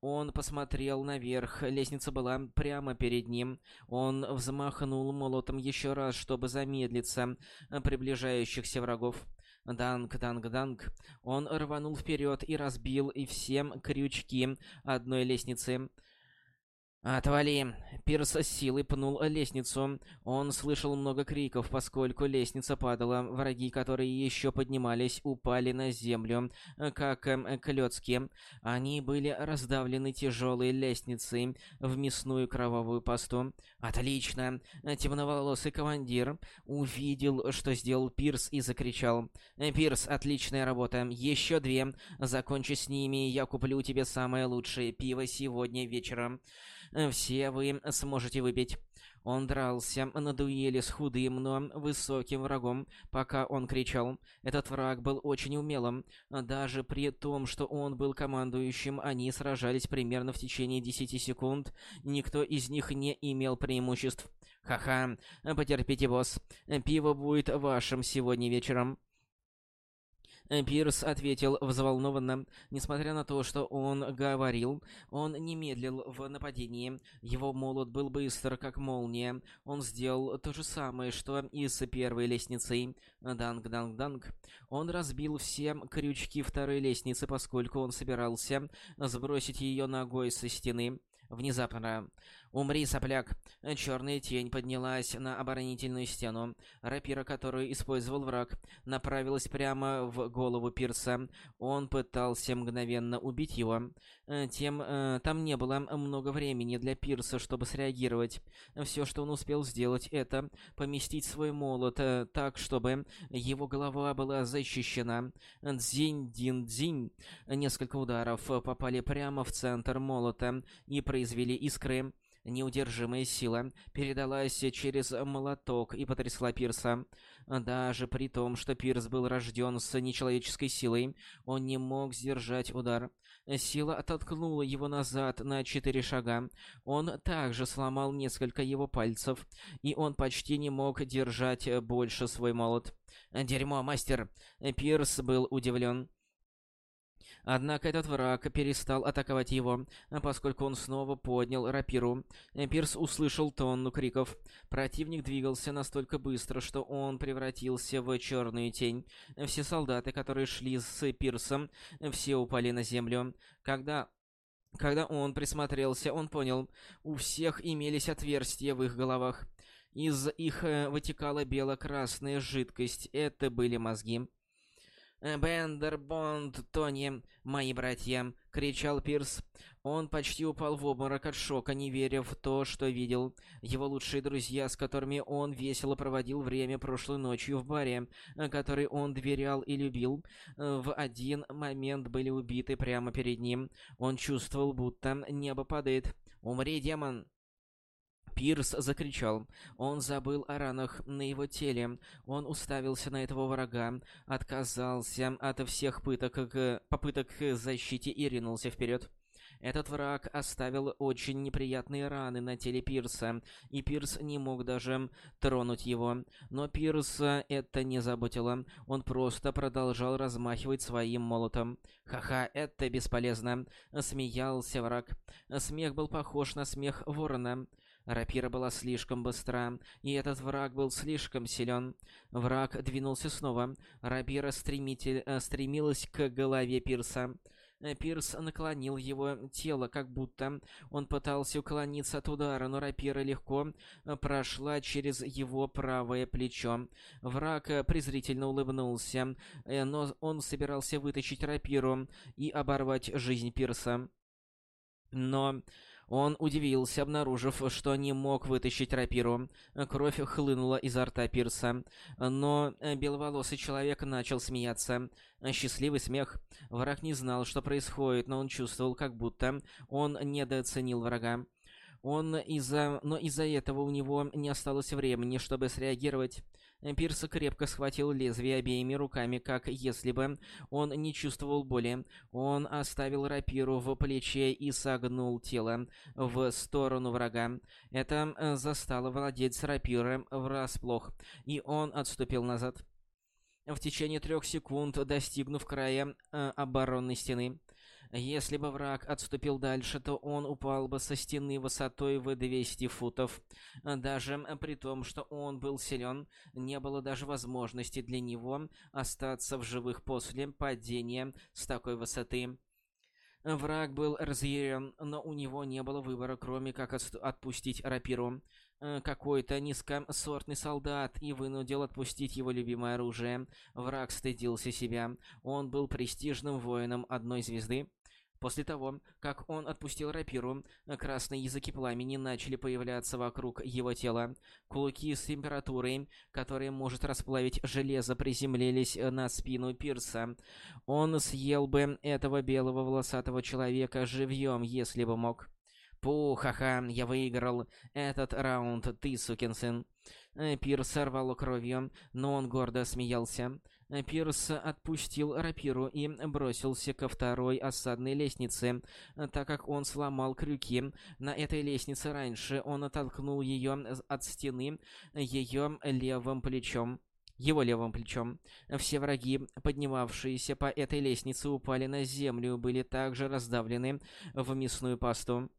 Он посмотрел наверх, лестница была прямо перед ним. Он взмахнул молотом еще раз, чтобы замедлиться приближающихся врагов. Данг, данг, данг. Он рванул вперед и разбил и всем крючки одной лестницы. «Отвали!» Пирс с силой пнул лестницу. Он слышал много криков, поскольку лестница падала. Враги, которые еще поднимались, упали на землю, как э, клетки. Они были раздавлены тяжелой лестницей в мясную кровавую пасту. «Отлично!» Темноволосый командир увидел, что сделал Пирс, и закричал. «Пирс, отличная работа! Еще две! Закончи с ними, я куплю тебе самое лучшее пиво сегодня вечером!» Все вы сможете выпить. Он дрался на дуэли с худым, но высоким врагом, пока он кричал. Этот враг был очень умелым. Даже при том, что он был командующим, они сражались примерно в течение 10 секунд. Никто из них не имел преимуществ. Ха-ха, потерпите, босс. Пиво будет вашим сегодня вечером. Э, Пирс ответил взволнованно. Несмотря на то, что он говорил, он не медлил в нападении. Его молот был быстр, как молния. Он сделал то же самое, что и с первой лестницей. Данг-данг-данг. Он разбил все крючки второй лестницы, поскольку он собирался сбросить ее ногой со стены. Внезапно «Умри, сопляк!» Черная тень поднялась на оборонительную стену. Рапира, которую использовал враг, направилась прямо в голову Пирса. Он пытался мгновенно убить его. Э, тем, э, там не было много времени для Пирса, чтобы среагировать. Все, что он успел сделать, это поместить свой молот э, так, чтобы его голова была защищена. Дзинь-дин-дзинь. Несколько ударов попали прямо в центр молота и произвели искры. Неудержимая сила передалась через молоток и потрясла Пирса. Даже при том, что Пирс был рожден с нечеловеческой силой, он не мог сдержать удар. Сила оттолкнула его назад на четыре шага. Он также сломал несколько его пальцев, и он почти не мог держать больше свой молот. «Дерьмо, мастер!» Пирс был удивлен. Однако этот враг перестал атаковать его, поскольку он снова поднял рапиру. Пирс услышал тонну криков. Противник двигался настолько быстро, что он превратился в черную тень. Все солдаты, которые шли с Пирсом, все упали на землю. Когда когда он присмотрелся, он понял, у всех имелись отверстия в их головах. Из их э, вытекала бело-красная жидкость. Это были мозги. «Бендер, Бонд, Тони, мои братья!» — кричал Пирс. Он почти упал в обморок от шока, не веря в то, что видел. Его лучшие друзья, с которыми он весело проводил время прошлой ночью в баре, который он доверял и любил, в один момент были убиты прямо перед ним. Он чувствовал, будто небо падает. «Умри, демон!» Пирс закричал. Он забыл о ранах на его теле. Он уставился на этого врага, отказался от всех пыток, попыток к защите и ринулся вперед. Этот враг оставил очень неприятные раны на теле Пирса, и Пирс не мог даже тронуть его. Но Пирса это не заботило. Он просто продолжал размахивать своим молотом. «Ха-ха, это бесполезно!» — смеялся враг. Смех был похож на смех ворона. Рапира была слишком быстра, и этот враг был слишком силен. Враг двинулся снова. Рапира стремитель, э, стремилась к голове Пирса. Э, Пирс наклонил его тело, как будто он пытался уклониться от удара, но рапира легко э, прошла через его правое плечо. Враг презрительно улыбнулся, но он собирался вытащить рапиру и оборвать жизнь Пирса. Но он удивился, обнаружив, что не мог вытащить рапиру. Кровь хлынула изо рта Пирса. Но беловолосый человек начал смеяться. Счастливый смех. Враг не знал, что происходит, но он чувствовал, как будто он недооценил врага. Он из-за... Но из-за этого у него не осталось времени, чтобы среагировать. Пирс крепко схватил лезвие обеими руками, как если бы он не чувствовал боли. Он оставил рапиру в плече и согнул тело в сторону врага. Это э, застало владельца рапиры врасплох, и он отступил назад. В течение трех секунд, достигнув края э, оборонной стены, если бы враг отступил дальше, то он упал бы со стены высотой в 200 футов. Даже при том, что он был силен, не было даже возможности для него остаться в живых после падения с такой высоты. Враг был разъярен, но у него не было выбора, кроме как отпустить рапиру. Какой-то низкосортный солдат и вынудил отпустить его любимое оружие. Враг стыдился себя. Он был престижным воином одной звезды. После того, как он отпустил рапиру, красные языки пламени начали появляться вокруг его тела. Кулаки с температурой, которая может расплавить железо, приземлились на спину Пирса. Он съел бы этого белого волосатого человека живьем, если бы мог. Пу-ха-ха, я выиграл этот раунд, ты сукин сын. Пирс сорвало кровью, но он гордо смеялся. Пирс отпустил рапиру и бросился ко второй осадной лестнице, так как он сломал крюки. На этой лестнице раньше он оттолкнул ее от стены ее левым плечом его левым плечом. Все враги, поднимавшиеся по этой лестнице, упали на землю, были также раздавлены в мясную пасту.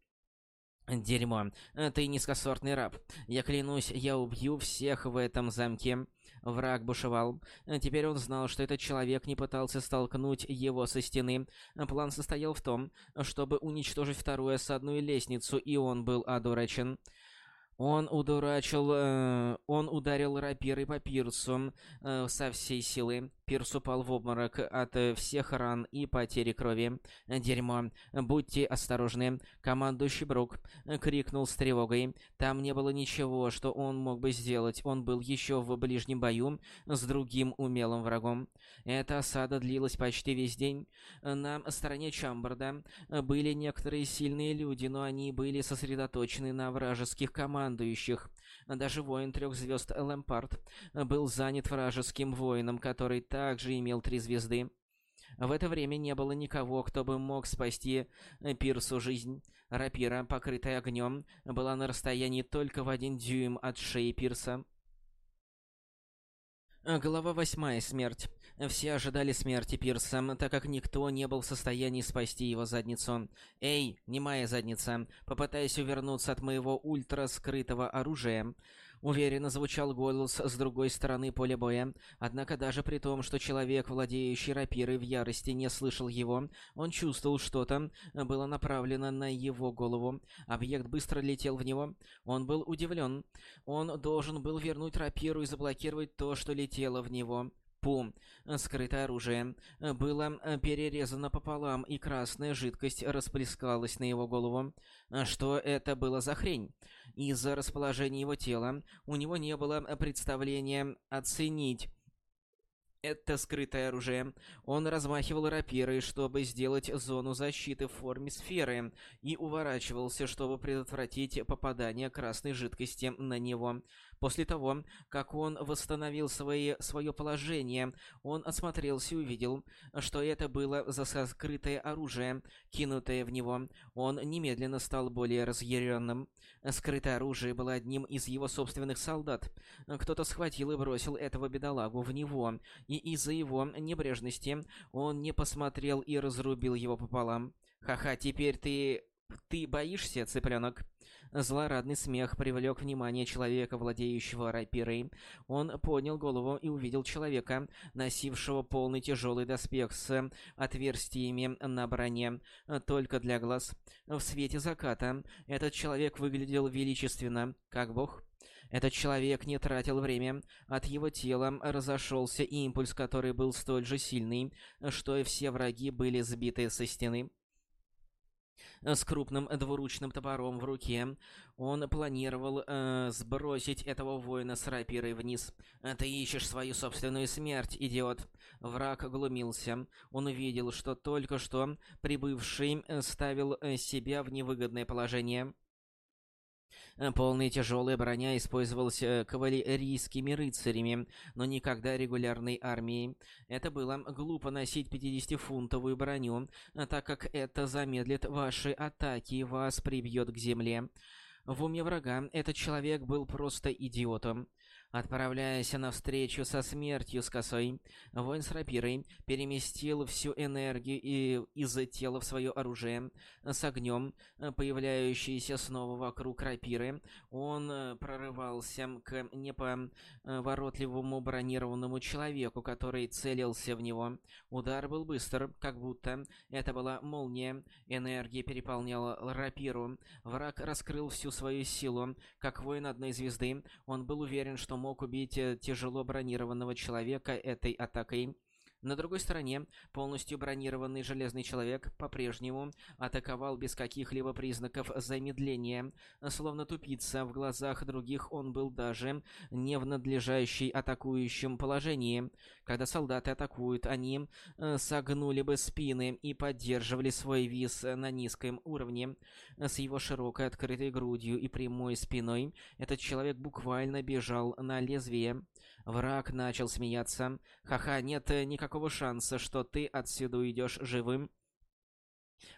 «Дерьмо. Ты низкосортный раб. Я клянусь, я убью всех в этом замке». Враг бушевал. Теперь он знал, что этот человек не пытался столкнуть его со стены. План состоял в том, чтобы уничтожить вторую осадную лестницу, и он был одурачен. Он удурачил... Э, он ударил рапирой по пирсу э, со всей силы. Пирс упал в обморок от всех ран и потери крови. «Дерьмо! Будьте осторожны!» Командующий Брук крикнул с тревогой. Там не было ничего, что он мог бы сделать. Он был еще в ближнем бою с другим умелым врагом. Эта осада длилась почти весь день. На стороне Чамбарда были некоторые сильные люди, но они были сосредоточены на вражеских командующих. Даже воин трех звезд Лэмпард был занят вражеским воином, который также имел три звезды. В это время не было никого, кто бы мог спасти Пирсу жизнь. Рапира, покрытая огнем, была на расстоянии только в один дюйм от шеи Пирса. Глава восьмая. Смерть. Все ожидали смерти Пирса, так как никто не был в состоянии спасти его задницу. «Эй, не моя задница, попытайся увернуться от моего ультраскрытого оружия». Уверенно звучал голос с другой стороны поля боя. Однако даже при том, что человек, владеющий рапирой в ярости, не слышал его, он чувствовал что-то было направлено на его голову. Объект быстро летел в него. Он был удивлен. Он должен был вернуть рапиру и заблокировать то, что летело в него. Пум. Скрытое оружие было перерезано пополам, и красная жидкость расплескалась на его голову. Что это было за хрень? Из-за расположения его тела у него не было представления оценить это скрытое оружие. Он размахивал рапирой, чтобы сделать зону защиты в форме сферы, и уворачивался, чтобы предотвратить попадание красной жидкости на него. После того, как он восстановил свои, свое положение, он осмотрелся и увидел, что это было за скрытое оружие, кинутое в него. Он немедленно стал более разъяренным. Скрытое оружие было одним из его собственных солдат. Кто-то схватил и бросил этого бедолагу в него, и из-за его небрежности он не посмотрел и разрубил его пополам. «Ха-ха, теперь ты... ты боишься, цыпленок?» Злорадный смех привлек внимание человека, владеющего рапирой. Он поднял голову и увидел человека, носившего полный тяжелый доспех с отверстиями на броне, только для глаз. В свете заката этот человек выглядел величественно, как бог. Этот человек не тратил время. От его тела разошелся импульс, который был столь же сильный, что и все враги были сбиты со стены. С крупным двуручным топором в руке он планировал э, сбросить этого воина с рапирой вниз. «Ты ищешь свою собственную смерть, идиот!» Враг глумился. Он увидел, что только что прибывший э, ставил э, себя в невыгодное положение. Э, полная тяжелая броня использовалась э, кавалерийскими рыцарями, но никогда регулярной армией. Это было глупо носить 50-фунтовую броню, э, так как это замедлит ваши атаки и вас прибьет к земле. В уме врага этот человек был просто идиотом. Отправляясь навстречу со смертью с косой, воин с рапирой переместил всю энергию и из тела в свое оружие. С огнем, появляющийся снова вокруг рапиры, он э, прорывался к неповоротливому бронированному человеку, который целился в него. Удар был быстр, как будто это была молния. Энергия переполняла рапиру. Враг раскрыл всю свою силу. Как воин одной звезды, он был уверен, что мог убить э, тяжело бронированного человека этой атакой. На другой стороне, полностью бронированный Железный Человек по-прежнему атаковал без каких-либо признаков замедления. Словно тупица, в глазах других он был даже не в надлежащей атакующем положении. Когда солдаты атакуют, они э, согнули бы спины и поддерживали свой вис на низком уровне. С его широкой открытой грудью и прямой спиной этот человек буквально бежал на лезвие. Враг начал смеяться. «Ха-ха, нет э, никакого шанса, что ты отсюда уйдешь живым».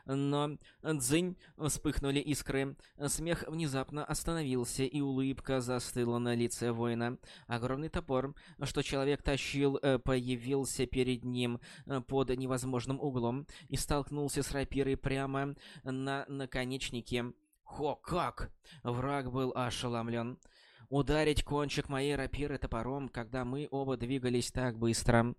Но дзынь вспыхнули искры. Смех внезапно остановился, и улыбка застыла на лице воина. Огромный топор, что человек тащил, э, появился перед ним э, под невозможным углом и столкнулся с рапирой прямо на наконечнике. «Хо, как?» Враг был ошеломлен ударить кончик моей рапиры топором, когда мы оба двигались так быстро.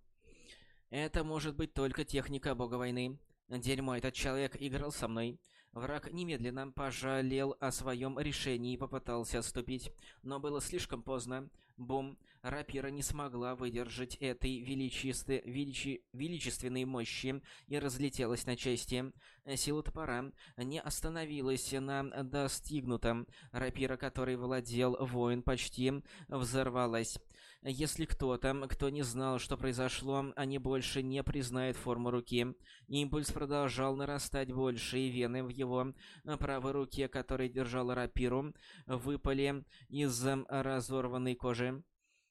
Это может быть только техника бога войны. Дерьмо, этот человек играл со мной. Враг немедленно пожалел о своем решении и попытался отступить, но было слишком поздно. Бум! Рапира не смогла выдержать этой величисты... величи... величественной мощи и разлетелась на части. Сила топора не остановилась на достигнутом. Рапира, которой владел воин, почти взорвалась. Если кто-то, кто не знал, что произошло, они больше не признают форму руки. Импульс продолжал нарастать больше, и вены в его правой руке, которая держала рапиру, выпали из разорванной кожи.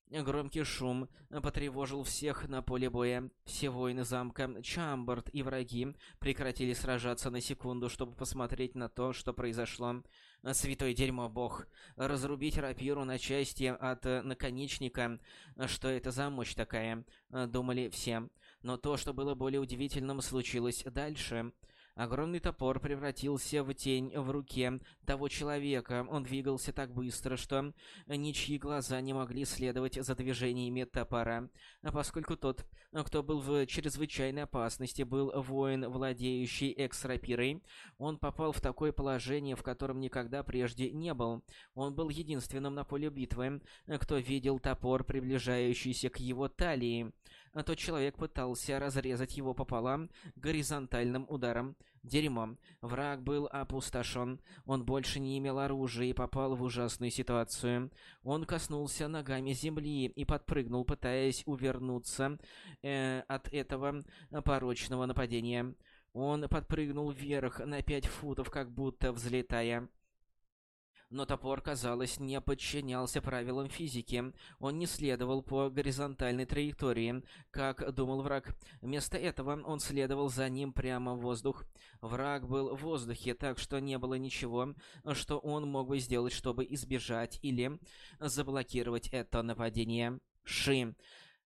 Громкий шум потревожил всех на поле боя. Все воины замка, Чамбард и враги прекратили сражаться на секунду, чтобы посмотреть на то, что произошло. Святой дерьмо бог. Разрубить рапиру на части от наконечника. Что это за мощь такая? Думали все. Но то, что было более удивительным, случилось дальше. Огромный топор превратился в тень в руке того человека. Он двигался так быстро, что ничьи глаза не могли следовать за движениями топора. А поскольку тот, кто был в чрезвычайной опасности, был воин, владеющий экс-рапирой, он попал в такое положение, в котором никогда прежде не был. Он был единственным на поле битвы, кто видел топор, приближающийся к его талии. Тот человек пытался разрезать его пополам горизонтальным ударом. Дерьмо. Враг был опустошен. Он больше не имел оружия и попал в ужасную ситуацию. Он коснулся ногами земли и подпрыгнул, пытаясь увернуться э, от этого порочного нападения. Он подпрыгнул вверх на пять футов, как будто взлетая но топор, казалось, не подчинялся правилам физики. Он не следовал по горизонтальной траектории, как думал враг. Вместо этого он следовал за ним прямо в воздух. Враг был в воздухе, так что не было ничего, что он мог бы сделать, чтобы избежать или заблокировать это нападение. Ши.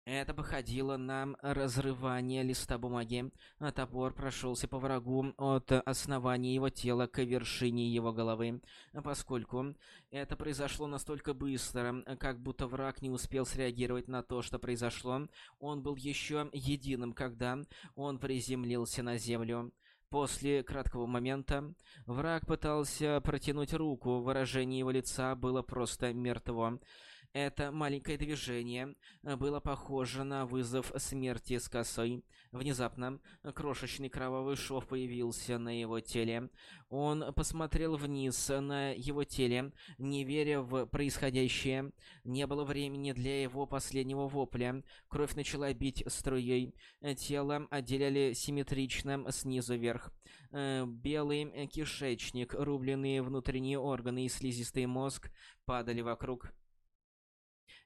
Это походило на разрывание листа бумаги. Топор прошелся по врагу от основания его тела к вершине его головы. Поскольку это произошло настолько быстро, как будто враг не успел среагировать на то, что произошло, он был еще единым, когда он приземлился на землю. После краткого момента враг пытался протянуть руку, выражение его лица было просто мертво. Это маленькое движение было похоже на вызов смерти с косой. Внезапно крошечный кровавый шов появился на его теле. Он посмотрел вниз на его теле, не веря в происходящее. Не было времени для его последнего вопля. Кровь начала бить струей. Тело отделяли симметрично снизу вверх. Э, белый кишечник, рубленные внутренние органы и слизистый мозг падали вокруг.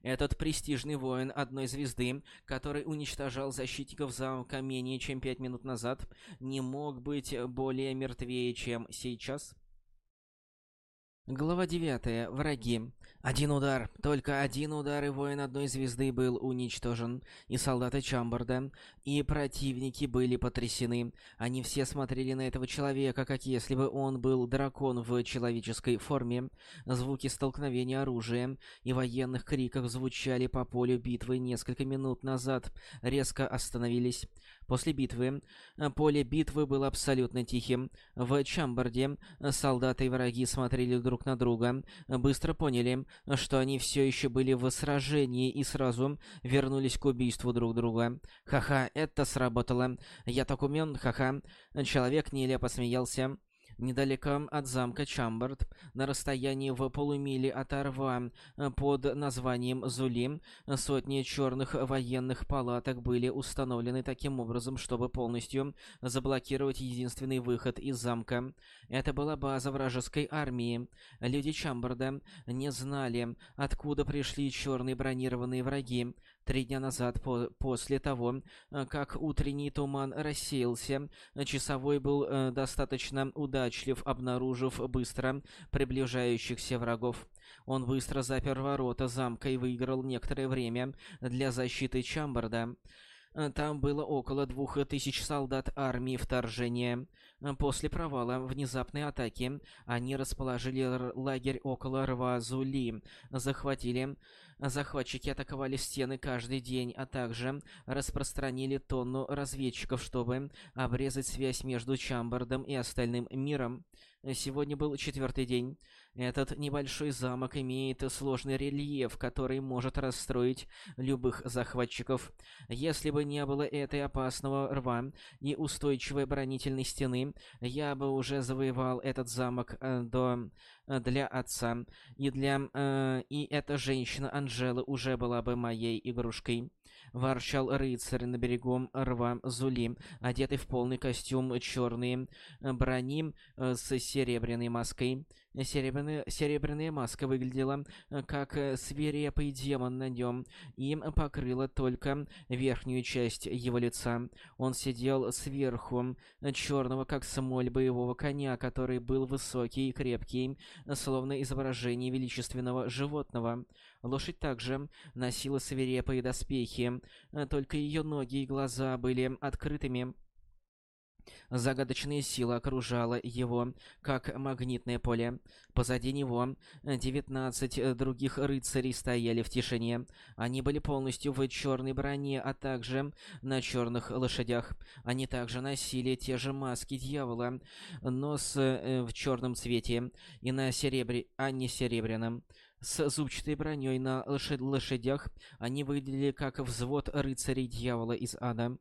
Этот престижный воин одной звезды, который уничтожал защитников замка менее чем пять минут назад, не мог быть более мертвее, чем сейчас. Глава 9. Враги. Один удар, только один удар, и воин одной звезды был уничтожен, и солдаты Чамбарда, и противники были потрясены. Они все смотрели на этого человека, как если бы он был дракон в человеческой форме. Звуки столкновения оружия и военных криков звучали по полю битвы несколько минут назад, резко остановились. После битвы поле битвы было абсолютно тихим. В Чамбарде солдаты и враги смотрели друг на друга, быстро поняли, что они все еще были в сражении и сразу вернулись к убийству друг друга. Ха-ха, это сработало. Я так умен, ха-ха. Человек нелепо смеялся. Недалеко от замка Чамбард, на расстоянии в полумили от Орва, э, под названием Зули, сотни черных военных палаток были установлены таким образом, чтобы полностью заблокировать единственный выход из замка. Это была база вражеской армии. Люди Чамбарда не знали, откуда пришли черные бронированные враги. Три дня назад, по после того, э, как утренний туман рассеялся, часовой был э, достаточно удачлив, обнаружив быстро приближающихся врагов. Он быстро запер ворота замка и выиграл некоторое время для защиты Чамбарда. Э, там было около двух тысяч солдат армии вторжения. После провала внезапной атаки они расположили лагерь около рва Зули, захватили Захватчики атаковали стены каждый день, а также распространили тонну разведчиков, чтобы обрезать связь между Чамбардом и остальным миром. Сегодня был четвертый день. Этот небольшой замок имеет сложный рельеф, который может расстроить любых захватчиков. Если бы не было этой опасного рва и устойчивой оборонительной стены, я бы уже завоевал этот замок э, до э, для отца, и для э, и эта женщина Анжела уже была бы моей игрушкой. Ворчал рыцарь на берегу рва Зули, одетый в полный костюм черной брони э, с серебряной маской. Серебряная, серебряная маска выглядела э, как э, свирепый демон на нем и покрыла только верхнюю часть его лица. Он сидел сверху черного, как смоль боевого коня, который был высокий и крепкий, словно изображение величественного животного. Лошадь также носила свирепые доспехи, э, только ее ноги и глаза были открытыми. Загадочная сила окружала его, как магнитное поле. Позади него девятнадцать других рыцарей стояли в тишине. Они были полностью в черной броне, а также на черных лошадях. Они также носили те же маски дьявола, но с, э, в черном цвете и на серебре, а не серебряном. С зубчатой броней на лошадях они выглядели как взвод рыцарей дьявола из ада.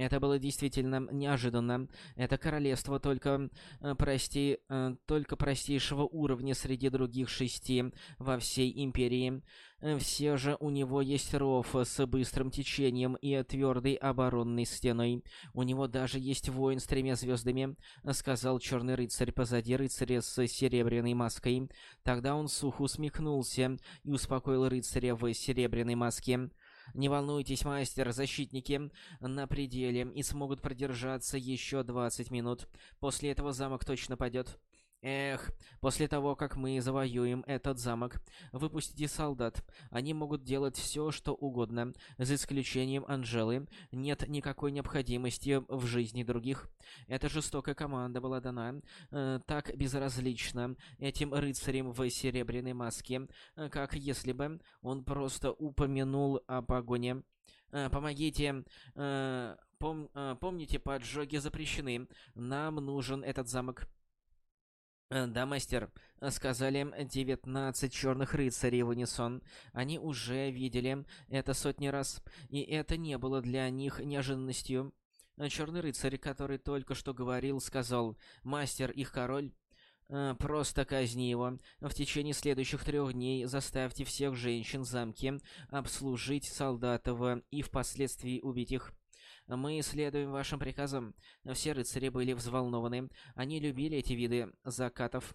Это было действительно неожиданно. Это королевство только, э, прости, э, только простейшего уровня среди других шести во всей империи. Э, все же у него есть ров с быстрым течением и твердой оборонной стеной. У него даже есть воин с тремя звездами, сказал черный рыцарь позади рыцаря с серебряной маской. Тогда он сухо усмехнулся и успокоил рыцаря в серебряной маске. Не волнуйтесь, мастер, защитники на пределе и смогут продержаться еще 20 минут. После этого замок точно падет. Эх, после того, как мы завоюем этот замок, выпустите солдат. Они могут делать все, что угодно, за исключением Анжелы. Нет никакой необходимости в жизни других. Эта жестокая команда была дана э, так безразлично этим рыцарем в серебряной маске, э, как если бы он просто упомянул о погоне. Э, помогите... Э, пом э, помните, поджоги запрещены. Нам нужен этот замок. Э, «Да, мастер», — сказали девятнадцать черных рыцарей в унисон. Они уже видели это сотни раз, и это не было для них неожиданностью. Черный рыцарь, который только что говорил, сказал «Мастер, их король». Э, «Просто казни его. В течение следующих трех дней заставьте всех женщин в замке обслужить солдатов и впоследствии убить их». Мы следуем вашим приказам. Все рыцари были взволнованы. Они любили эти виды закатов.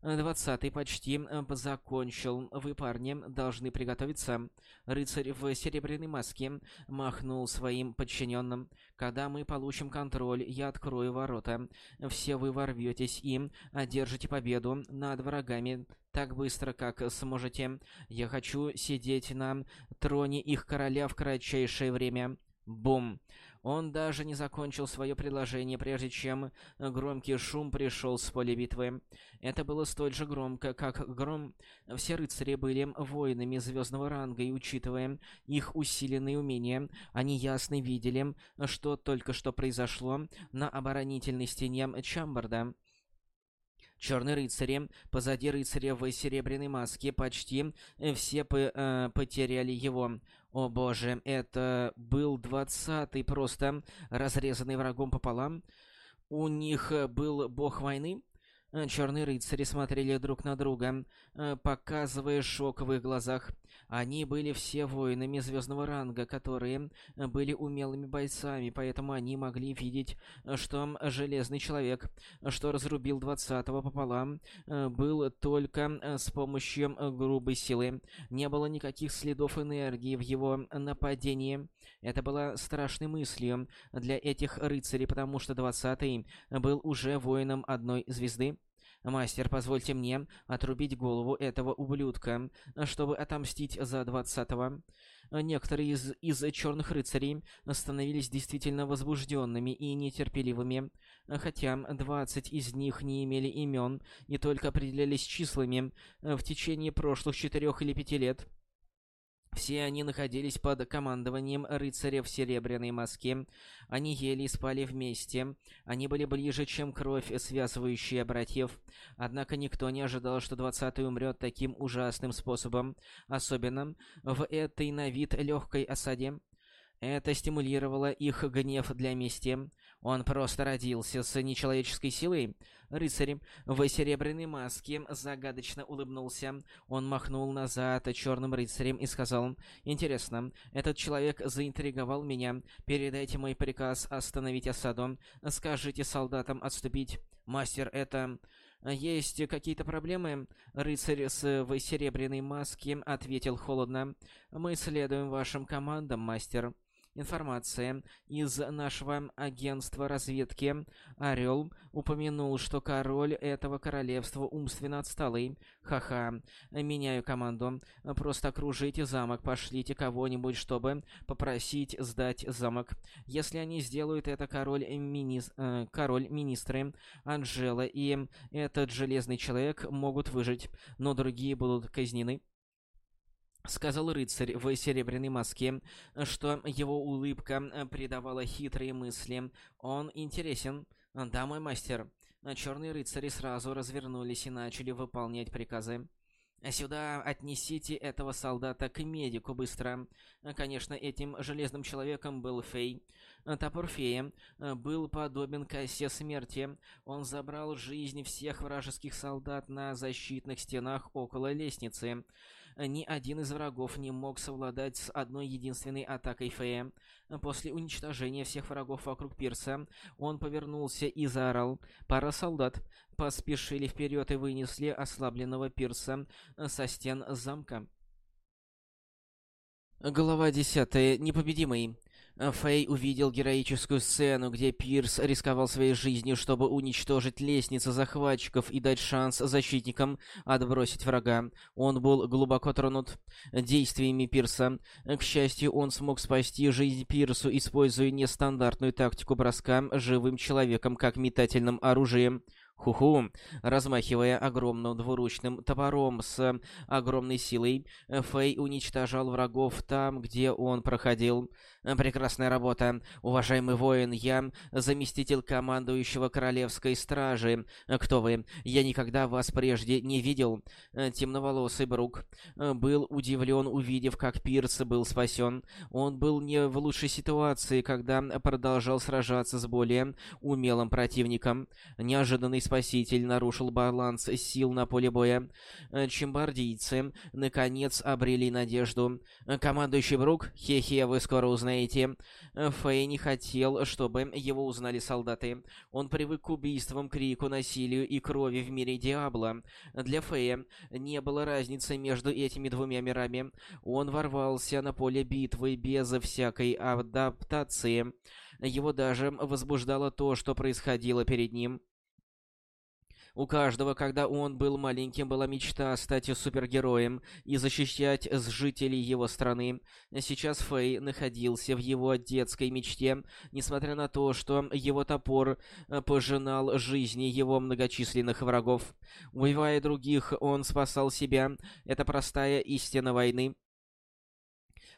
Двадцатый почти э, закончил. Вы, парни, должны приготовиться. Рыцарь в серебряной маске махнул своим подчиненным. Когда мы получим контроль, я открою ворота. Все вы ворветесь и одержите победу над врагами так быстро, как сможете. Я хочу сидеть на троне их короля в кратчайшее время. Бум! Он даже не закончил свое предложение, прежде чем громкий шум пришел с поля битвы. Это было столь же громко, как гром. Все рыцари были воинами звездного ранга, и учитывая их усиленные умения, они ясно видели, что только что произошло на оборонительной стене Чамбарда. Черные рыцари, позади рыцаря в серебряной маске, почти все э, потеряли его. О боже, это был двадцатый, просто разрезанный врагом пополам. У них э, был бог войны. Э, Черные рыцари смотрели друг на друга, э, показывая шок в их глазах. Они были все воинами звездного ранга, которые были умелыми бойцами, поэтому они могли видеть, что Железный Человек, что разрубил двадцатого пополам, был только с помощью грубой силы. Не было никаких следов энергии в его нападении. Это было страшной мыслью для этих рыцарей, потому что двадцатый был уже воином одной звезды. «Мастер, позвольте мне отрубить голову этого ублюдка, чтобы отомстить за двадцатого». Некоторые из, из черных рыцарей становились действительно возбужденными и нетерпеливыми, хотя двадцать из них не имели имен и только определялись числами в течение прошлых четырех или пяти лет. Все они находились под командованием рыцаря в серебряной маске. Они ели и спали вместе. Они были ближе, чем кровь, связывающая братьев. Однако никто не ожидал, что двадцатый умрет таким ужасным способом. Особенно в этой на вид легкой осаде. Это стимулировало их гнев для мести. Он просто родился с нечеловеческой силой. Рыцарь в серебряной маске загадочно улыбнулся. Он махнул назад черным рыцарем и сказал, «Интересно, этот человек заинтриговал меня. Передайте мой приказ остановить осаду. Скажите солдатам отступить. Мастер, это...» «Есть какие-то проблемы?» Рыцарь с в серебряной маске ответил холодно. «Мы следуем вашим командам, мастер». Информация из нашего агентства разведки «Орел» упомянул, что король этого королевства умственно отсталый. Ха-ха. Меняю команду. Просто окружите замок, пошлите кого-нибудь, чтобы попросить сдать замок. Если они сделают это, король, мини... э, король министры, Анжела и этот железный человек могут выжить, но другие будут казнены. Сказал рыцарь в серебряной маске, что его улыбка э, придавала хитрые мысли. Он интересен. Да, мой мастер. Черные рыцари сразу развернулись и начали выполнять приказы. «Сюда отнесите этого солдата к медику быстро». Конечно, этим железным человеком был Фей. Топор Фея э, был подобен косе смерти. Он забрал жизнь всех вражеских солдат на защитных стенах около лестницы ни один из врагов не мог совладать с одной единственной атакой Фея. После уничтожения всех врагов вокруг пирса, он повернулся и заорал. Пара солдат поспешили вперед и вынесли ослабленного пирса со стен замка. Глава 10. Непобедимый. Фэй увидел героическую сцену, где Пирс рисковал своей жизнью, чтобы уничтожить лестницу захватчиков и дать шанс защитникам отбросить врага. Он был глубоко тронут действиями Пирса. К счастью, он смог спасти жизнь Пирсу, используя нестандартную тактику броска живым человеком как метательным оружием. Ху-ху, размахивая огромным двуручным топором с огромной силой, Фэй уничтожал врагов там, где он проходил. Прекрасная работа. Уважаемый воин, я заместитель командующего Королевской Стражи. Кто вы? Я никогда вас прежде не видел. Темноволосый Брук был удивлен, увидев, как Пирс был спасен. Он был не в лучшей ситуации, когда продолжал сражаться с более умелым противником. Неожиданный спаситель нарушил баланс сил на поле боя. Чембардийцы, наконец, обрели надежду. Командующий Брук, хе-хе, вы скоро узнаете знаете, э, Фэй не хотел, чтобы его узнали солдаты. Он привык к убийствам, крику, насилию и крови в мире Диабло. Для Фэя не было разницы между этими двумя мирами. Он ворвался на поле битвы без всякой адаптации. Его даже возбуждало то, что происходило перед ним. У каждого, когда он был маленьким, была мечта стать супергероем и защищать жителей его страны. Сейчас Фэй находился в его детской мечте, несмотря на то, что его топор э, пожинал жизни его многочисленных врагов. Убивая других, он спасал себя. Это простая истина войны.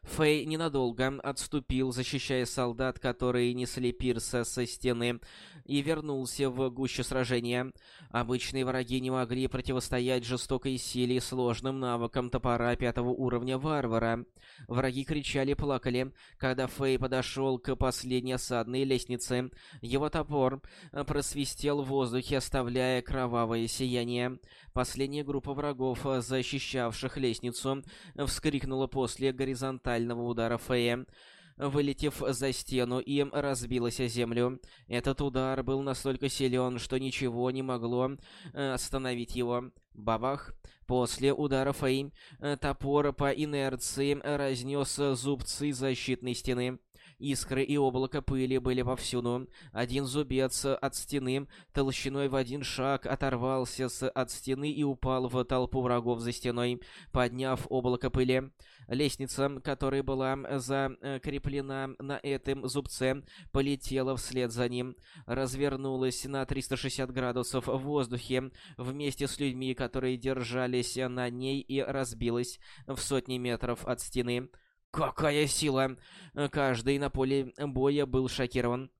Фэй ненадолго отступил, защищая солдат, которые несли Пирса со стены, и вернулся в гущу сражения. Обычные враги не могли противостоять жестокой силе и сложным навыкам топора пятого уровня варвара. Враги кричали и плакали, когда Фэй подошел к последней осадной лестнице. Его топор просвистел в воздухе, оставляя кровавое сияние. Последняя группа врагов, защищавших лестницу, вскрикнула после горизонтального удара Фэя вылетев за стену и разбилась о землю. Этот удар был настолько силен, что ничего не могло э, остановить его. Бабах! После удара Фэй топор по инерции разнес зубцы защитной стены. Искры и облако пыли были повсюду. Один зубец от стены толщиной в один шаг оторвался с от стены и упал в толпу врагов за стеной, подняв облако пыли. Лестница, которая была закреплена на этом зубце, полетела вслед за ним, развернулась на 360 градусов в воздухе вместе с людьми, которые держались на ней и разбилась в сотни метров от стены. Какая сила! Каждый на поле боя был шокирован.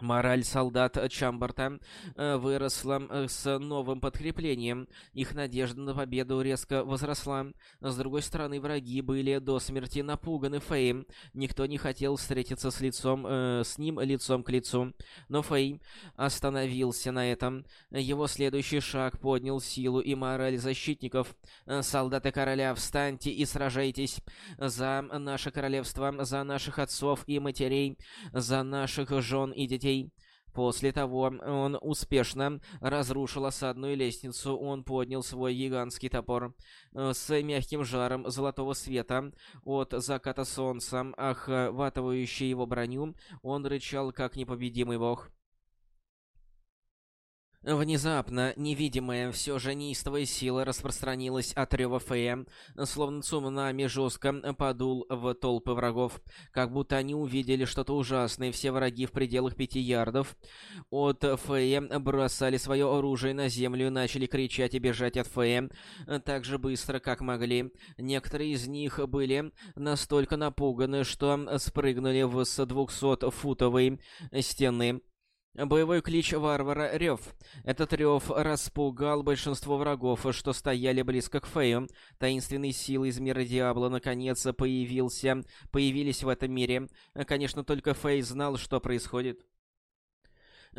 Мораль солдат Чамберта э, выросла э, с новым подкреплением. Их надежда на победу резко возросла. С другой стороны, враги были до смерти напуганы Фейм. Никто не хотел встретиться с лицом, э, с ним лицом к лицу. Но Фей остановился на этом. Его следующий шаг поднял силу и мораль защитников. Солдаты короля, встаньте и сражайтесь за наше королевство, за наших отцов и матерей, за наших жен и детей детей. После того он успешно разрушил осадную лестницу, он поднял свой гигантский топор э, с мягким жаром золотого света от заката солнца, охватывающий его броню, он рычал как непобедимый бог. Внезапно, невидимая, все же неистовая сила распространилась от рева Фея, словно цунами жестко подул в толпы врагов, как будто они увидели что-то ужасное, все враги в пределах пяти ярдов от Фея бросали свое оружие на землю и начали кричать и бежать от Фея так же быстро, как могли. Некоторые из них были настолько напуганы, что спрыгнули с 200-футовой стены. Боевой клич варвара — рев. Этот рев распугал большинство врагов, что стояли близко к Фею. Таинственные силы из мира Диабло наконец появился, появились в этом мире. Конечно, только Фей знал, что происходит.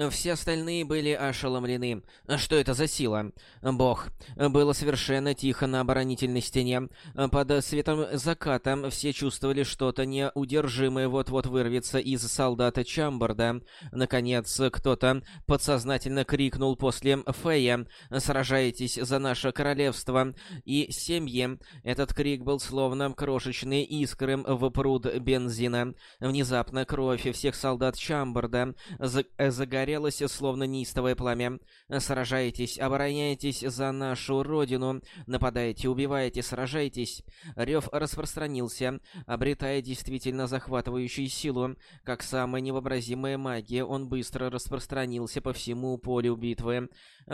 Все остальные были ошеломлены. Что это за сила? Бог. Было совершенно тихо на оборонительной стене. Под светом заката все чувствовали что-то неудержимое вот-вот вырвется из солдата Чамбарда. Наконец, кто-то подсознательно крикнул после Фея «Сражайтесь за наше королевство и семьи». Этот крик был словно крошечные искры в пруд бензина. Внезапно кровь всех солдат Чамбарда загорелась загорелось, словно неистовое пламя. Сражайтесь, обороняйтесь за нашу родину, нападайте, убивайте, сражайтесь. Рев распространился, обретая действительно захватывающую силу. Как самая невообразимая магия, он быстро распространился по всему полю битвы.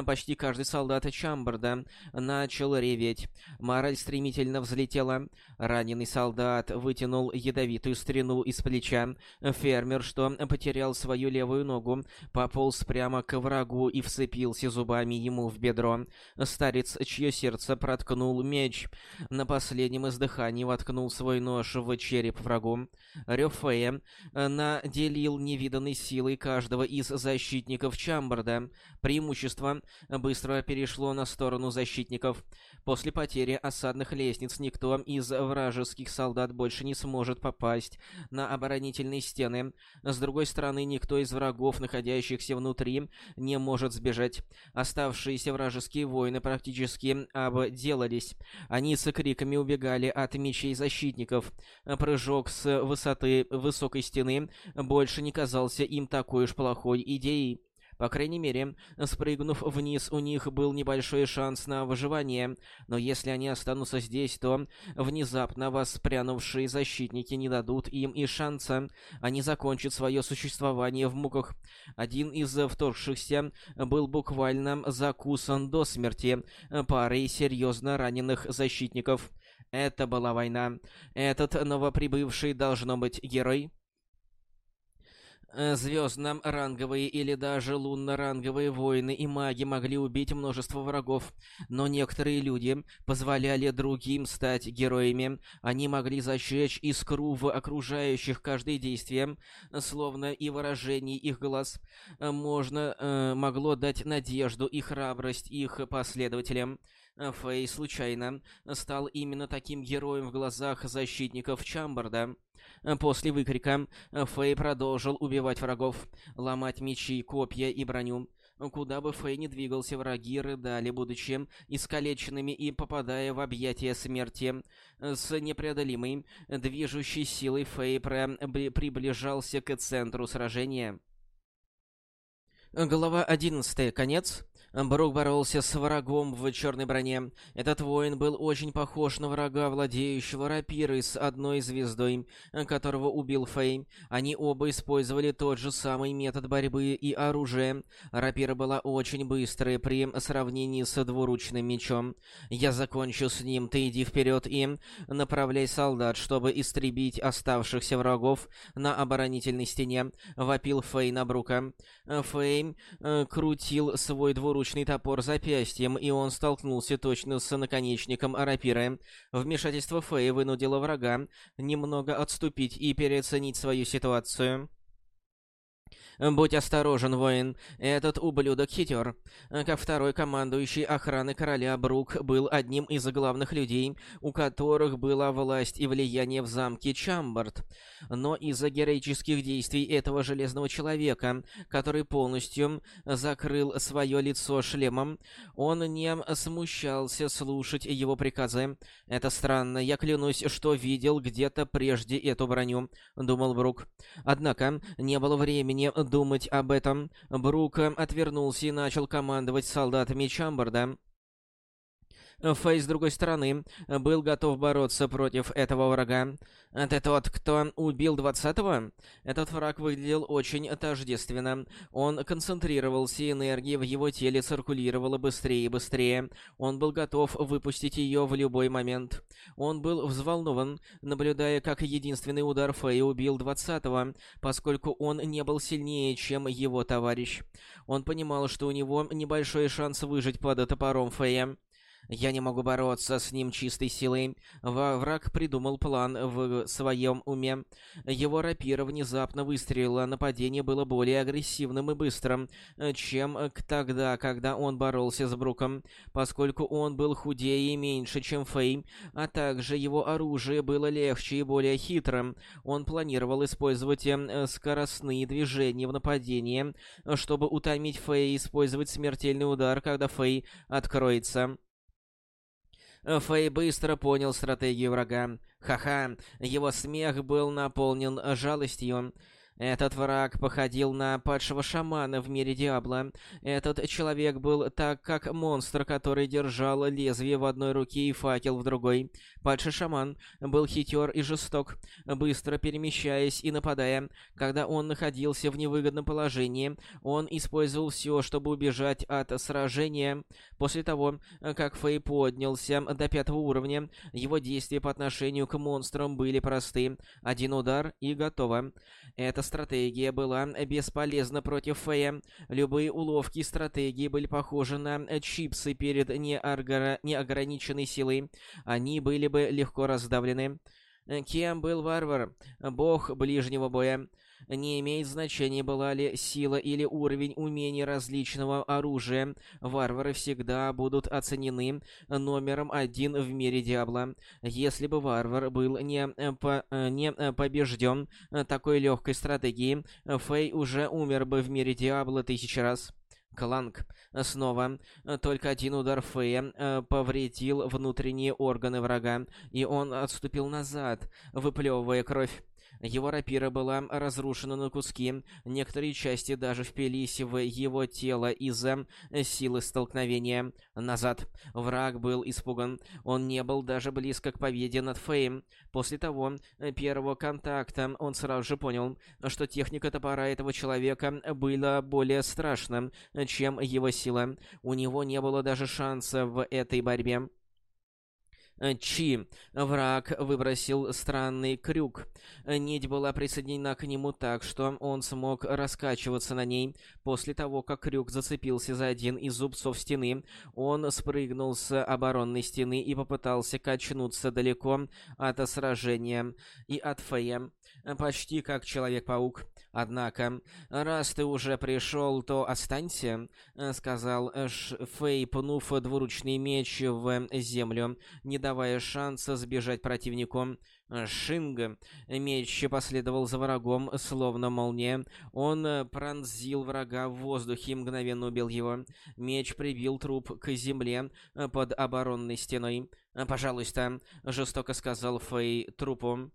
Почти каждый солдат Чамберда начал реветь. Мораль стремительно взлетела. Раненый солдат вытянул ядовитую стрину из плеча. Фермер, что потерял свою левую ногу, пополз прямо к врагу и вцепился зубами ему в бедро. Старец, чье сердце проткнул меч, на последнем издыхании воткнул свой нож в череп врагу. Рёв Фея наделил невиданной силой каждого из защитников Чамберда. Преимущество быстро перешло на сторону защитников. После потери осадных лестниц никто из вражеских солдат больше не сможет попасть на оборонительные стены. С другой стороны, никто из врагов, находящихся внутри, не может сбежать. Оставшиеся вражеские воины практически обделались. Они с криками убегали от мечей защитников. Прыжок с высоты высокой стены больше не казался им такой уж плохой идеей. По крайней мере, спрыгнув вниз, у них был небольшой шанс на выживание, но если они останутся здесь, то внезапно воспрянувшие защитники не дадут им и шанса. Они закончат свое существование в муках. Один из вторгшихся был буквально закусан до смерти парой серьезно раненых защитников. Это была война. Этот новоприбывший должно быть герой. Э, звездно-ранговые или даже лунно-ранговые воины и маги могли убить множество врагов, но некоторые люди позволяли другим стать героями. Они могли зажечь искру в окружающих каждое действие, словно и выражение их глаз э, можно, э, могло дать надежду и храбрость их последователям. Фэй случайно стал именно таким героем в глазах защитников Чамбарда. После выкрика Фэй продолжил убивать врагов, ломать мечи, копья и броню. Куда бы Фэй ни двигался, враги рыдали, будучи искалеченными и попадая в объятия смерти. С непреодолимой движущей силой Фэй приближался к центру сражения. Глава 11. Конец. Брук боролся с врагом в черной броне. Этот воин был очень похож на врага, владеющего рапирой с одной звездой, которого убил Фэй. Они оба использовали тот же самый метод борьбы и оружие. Рапира была очень быстрой при сравнении с двуручным мечом. «Я закончу с ним, ты иди вперед и направляй солдат, чтобы истребить оставшихся врагов на оборонительной стене», — вопил Фэй на Брука. Фэй э, крутил свой двуручный двуручный топор запястьем, и он столкнулся точно с наконечником рапиры. Вмешательство Фэй вынудило врага немного отступить и переоценить свою ситуацию. Будь осторожен, воин. Этот ублюдок хитер. Как второй командующий охраны короля Брук был одним из главных людей, у которых была власть и влияние в замке Чамбард. Но из-за героических действий этого железного человека, который полностью закрыл свое лицо шлемом, он не смущался слушать его приказы. Это странно, я клянусь, что видел где-то прежде эту броню, думал Брук. Однако не было времени думать об этом, Брук отвернулся и начал командовать солдатами Чамбарда. Фэй, с другой стороны, был готов бороться против этого врага. «Ты тот, кто убил двадцатого?» Этот враг выглядел очень тождественно. Он концентрировался, энергия в его теле циркулировала быстрее и быстрее. Он был готов выпустить ее в любой момент. Он был взволнован, наблюдая, как единственный удар Фэя убил двадцатого, поскольку он не был сильнее, чем его товарищ. Он понимал, что у него небольшой шанс выжить под топором Фэя. Я не могу бороться с ним чистой силой. Враг придумал план в своем уме. Его рапира внезапно выстрелила. Нападение было более агрессивным и быстрым, чем тогда, когда он боролся с Бруком. Поскольку он был худее и меньше, чем Фэй, а также его оружие было легче и более хитрым, он планировал использовать э, скоростные движения в нападении, чтобы утомить Фэй и использовать смертельный удар, когда Фэй откроется. Фэй быстро понял стратегию врага. Ха-ха, его смех был наполнен жалостью. Этот враг походил на падшего шамана в мире Диабло. Этот человек был так, как монстр, который держал лезвие в одной руке и факел в другой. Падший шаман был хитер и жесток, быстро перемещаясь и нападая. Когда он находился в невыгодном положении, он использовал все, чтобы убежать от сражения. После того, как Фэй поднялся до пятого уровня, его действия по отношению к монстрам были просты. Один удар и готово. Эта стратегия была бесполезна против Фэя. Любые уловки стратегии были похожи на чипсы перед неоргара... неограниченной силой. Они были бы легко раздавлены. Кем был варвар? Бог ближнего боя. Не имеет значения, была ли сила или уровень умений различного оружия. Варвары всегда будут оценены номером один в мире Диабло. Если бы варвар был не, э, по, э, не э, побежден такой легкой стратегией, Фэй уже умер бы в мире Диабло тысячи раз. Кланг. Снова. Только один удар Фэя повредил внутренние органы врага, и он отступил назад, выплевывая кровь. Его рапира была разрушена на куски, некоторые части даже впились в его тело из-за силы столкновения. Назад. Враг был испуган. Он не был даже близко к победе над Фейм. После того первого контакта он сразу же понял, что техника топора этого человека была более страшна, чем его сила. У него не было даже шанса в этой борьбе. Э, Чи. Враг выбросил странный крюк. Нить была присоединена к нему так, что он смог раскачиваться на ней. После того, как крюк зацепился за один из зубцов стены, он спрыгнул с оборонной стены и попытался качнуться далеко от сражения и от Фея. Почти как Человек-паук. Однако, раз ты уже пришел, то останься, сказал Фэй, пнув двуручный меч в землю, не давая шанса сбежать противнику. Шинга. Меч последовал за врагом, словно молния. Он э, пронзил врага в воздухе и мгновенно убил его. Меч прибил труп к земле э, под оборонной стеной. «Пожалуйста», — жестоко сказал Фэй трупу.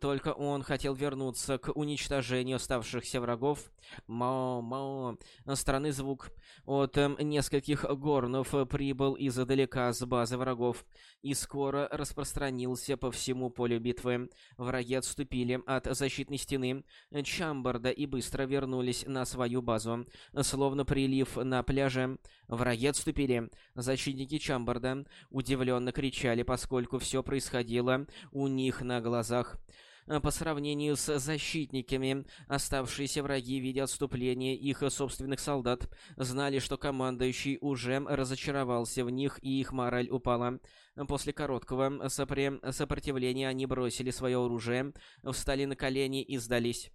Только он хотел вернуться к уничтожению оставшихся врагов. Мао-мао. Странный звук. От э, нескольких горнов прибыл издалека с базы врагов и скоро распространился по всему полю битвы. Враги отступили от защитной стены Чамбарда и быстро вернулись на свою базу, словно прилив на пляже. Враги отступили. Защитники Чамбарда удивленно кричали, поскольку все происходило у них на глазах. Э, по сравнению с защитниками, оставшиеся враги, видя отступление их собственных солдат, знали, что командующий уже разочаровался в них и их мораль упала. После короткого сопре... сопротивления они бросили свое оружие, встали на колени и сдались.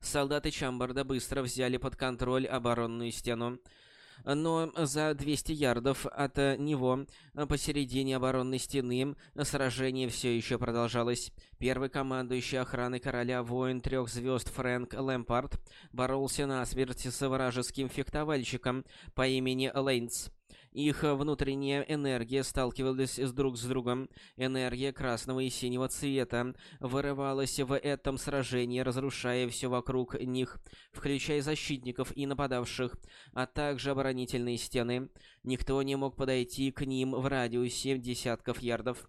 Солдаты Чамбарда быстро взяли под контроль оборонную стену но за 200 ярдов от э, него, э, посередине оборонной стены, сражение все еще продолжалось. Первый командующий охраны короля воин трех звезд Фрэнк Лэмпард боролся насмерть с вражеским фехтовальщиком по имени Лейнс. Их внутренняя энергия сталкивалась с друг с другом. Энергия красного и синего цвета вырывалась в этом сражении, разрушая все вокруг них, включая защитников и нападавших, а также оборонительные стены. Никто не мог подойти к ним в радиусе десятков ярдов.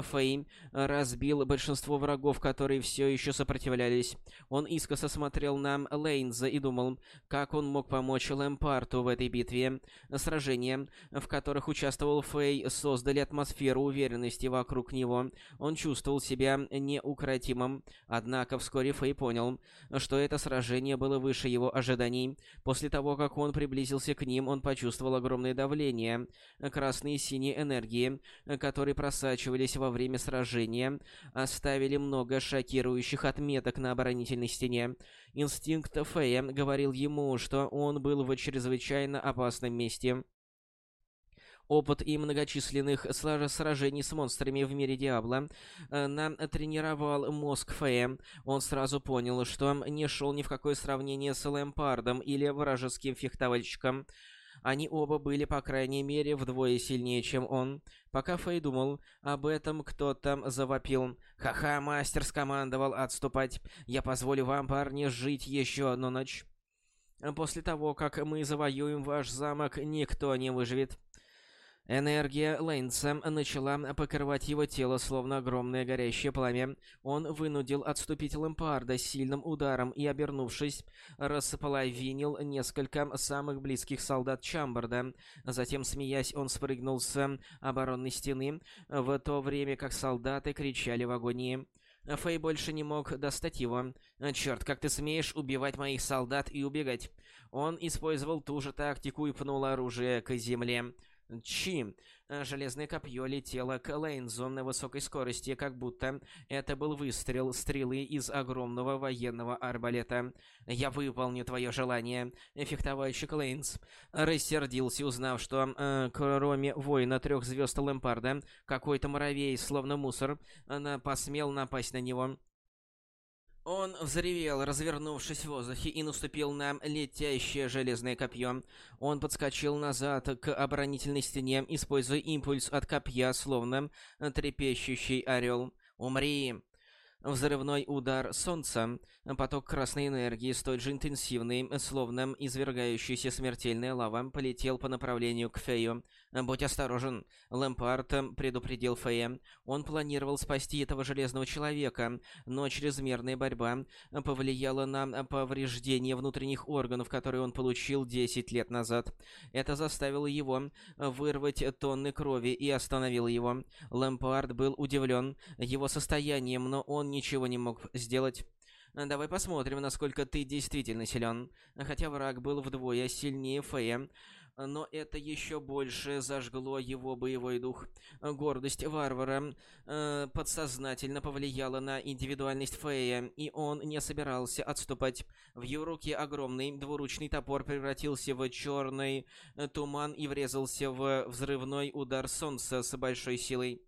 Фейм разбил большинство врагов, которые все еще сопротивлялись. Он искоса смотрел на Лейнза и думал, как он мог помочь Лэмпарту в этой битве. Сражения, в которых участвовал Фей, создали атмосферу уверенности вокруг него. Он чувствовал себя неукротимым. Однако вскоре Фей понял, что это сражение было выше его ожиданий. После того, как он приблизился к ним, он почувствовал огромное давление красные и синие энергии, которые просачивались во время сражения оставили много шокирующих отметок на оборонительной стене. Инстинкт Фея говорил ему, что он был в чрезвычайно опасном месте. Опыт и многочисленных сражений с монстрами в мире Диабло э, натренировал мозг Фея. Он сразу понял, что не шел ни в какое сравнение с Лэмпардом или вражеским фехтовальщиком. Они оба были, по крайней мере, вдвое сильнее, чем он. Пока Фэй думал об этом, кто-то завопил. «Ха-ха, мастер скомандовал отступать. Я позволю вам, парни, жить еще одну ночь. После того, как мы завоюем ваш замок, никто не выживет». Энергия Лейнса начала покрывать его тело, словно огромное горящее пламя. Он вынудил отступить Лэмпарда сильным ударом и, обернувшись, располовинил несколько самых близких солдат Чамбарда. Затем, смеясь, он спрыгнул с оборонной стены, в то время как солдаты кричали в агонии. Фэй больше не мог достать его. «Черт, как ты смеешь убивать моих солдат и убегать?» Он использовал ту же тактику и пнул оружие к земле. Чи. Железное копье летело к Лейнзу на высокой скорости, как будто это был выстрел стрелы из огромного военного арбалета. «Я выполню твое желание», — фехтовальщик Лейнс рассердился, узнав, что э, кроме воина трех звезд Лэмпарда, какой-то муравей, словно мусор, она посмел напасть на него. Он взревел, развернувшись в воздухе, и наступил на летящее железное копье. Он подскочил назад к оборонительной стене, используя импульс от копья, словно трепещущий орел. «Умри!» Взрывной удар солнца, поток красной энергии, столь же интенсивный, словно извергающаяся смертельная лава, полетел по направлению к Фею. «Будь осторожен!» Лэмпард предупредил Фея. Он планировал спасти этого железного человека, но чрезмерная борьба повлияла на повреждение внутренних органов, которые он получил 10 лет назад. Это заставило его вырвать тонны крови и остановило его. Лэмпард был удивлен его состоянием, но он ничего не мог сделать. Давай посмотрим, насколько ты действительно силен. Хотя враг был вдвое сильнее Фея, но это еще больше зажгло его боевой дух. Гордость варвара э, подсознательно повлияла на индивидуальность Фея, и он не собирался отступать. В его руке огромный двуручный топор превратился в черный э, туман и врезался в взрывной удар солнца с большой силой.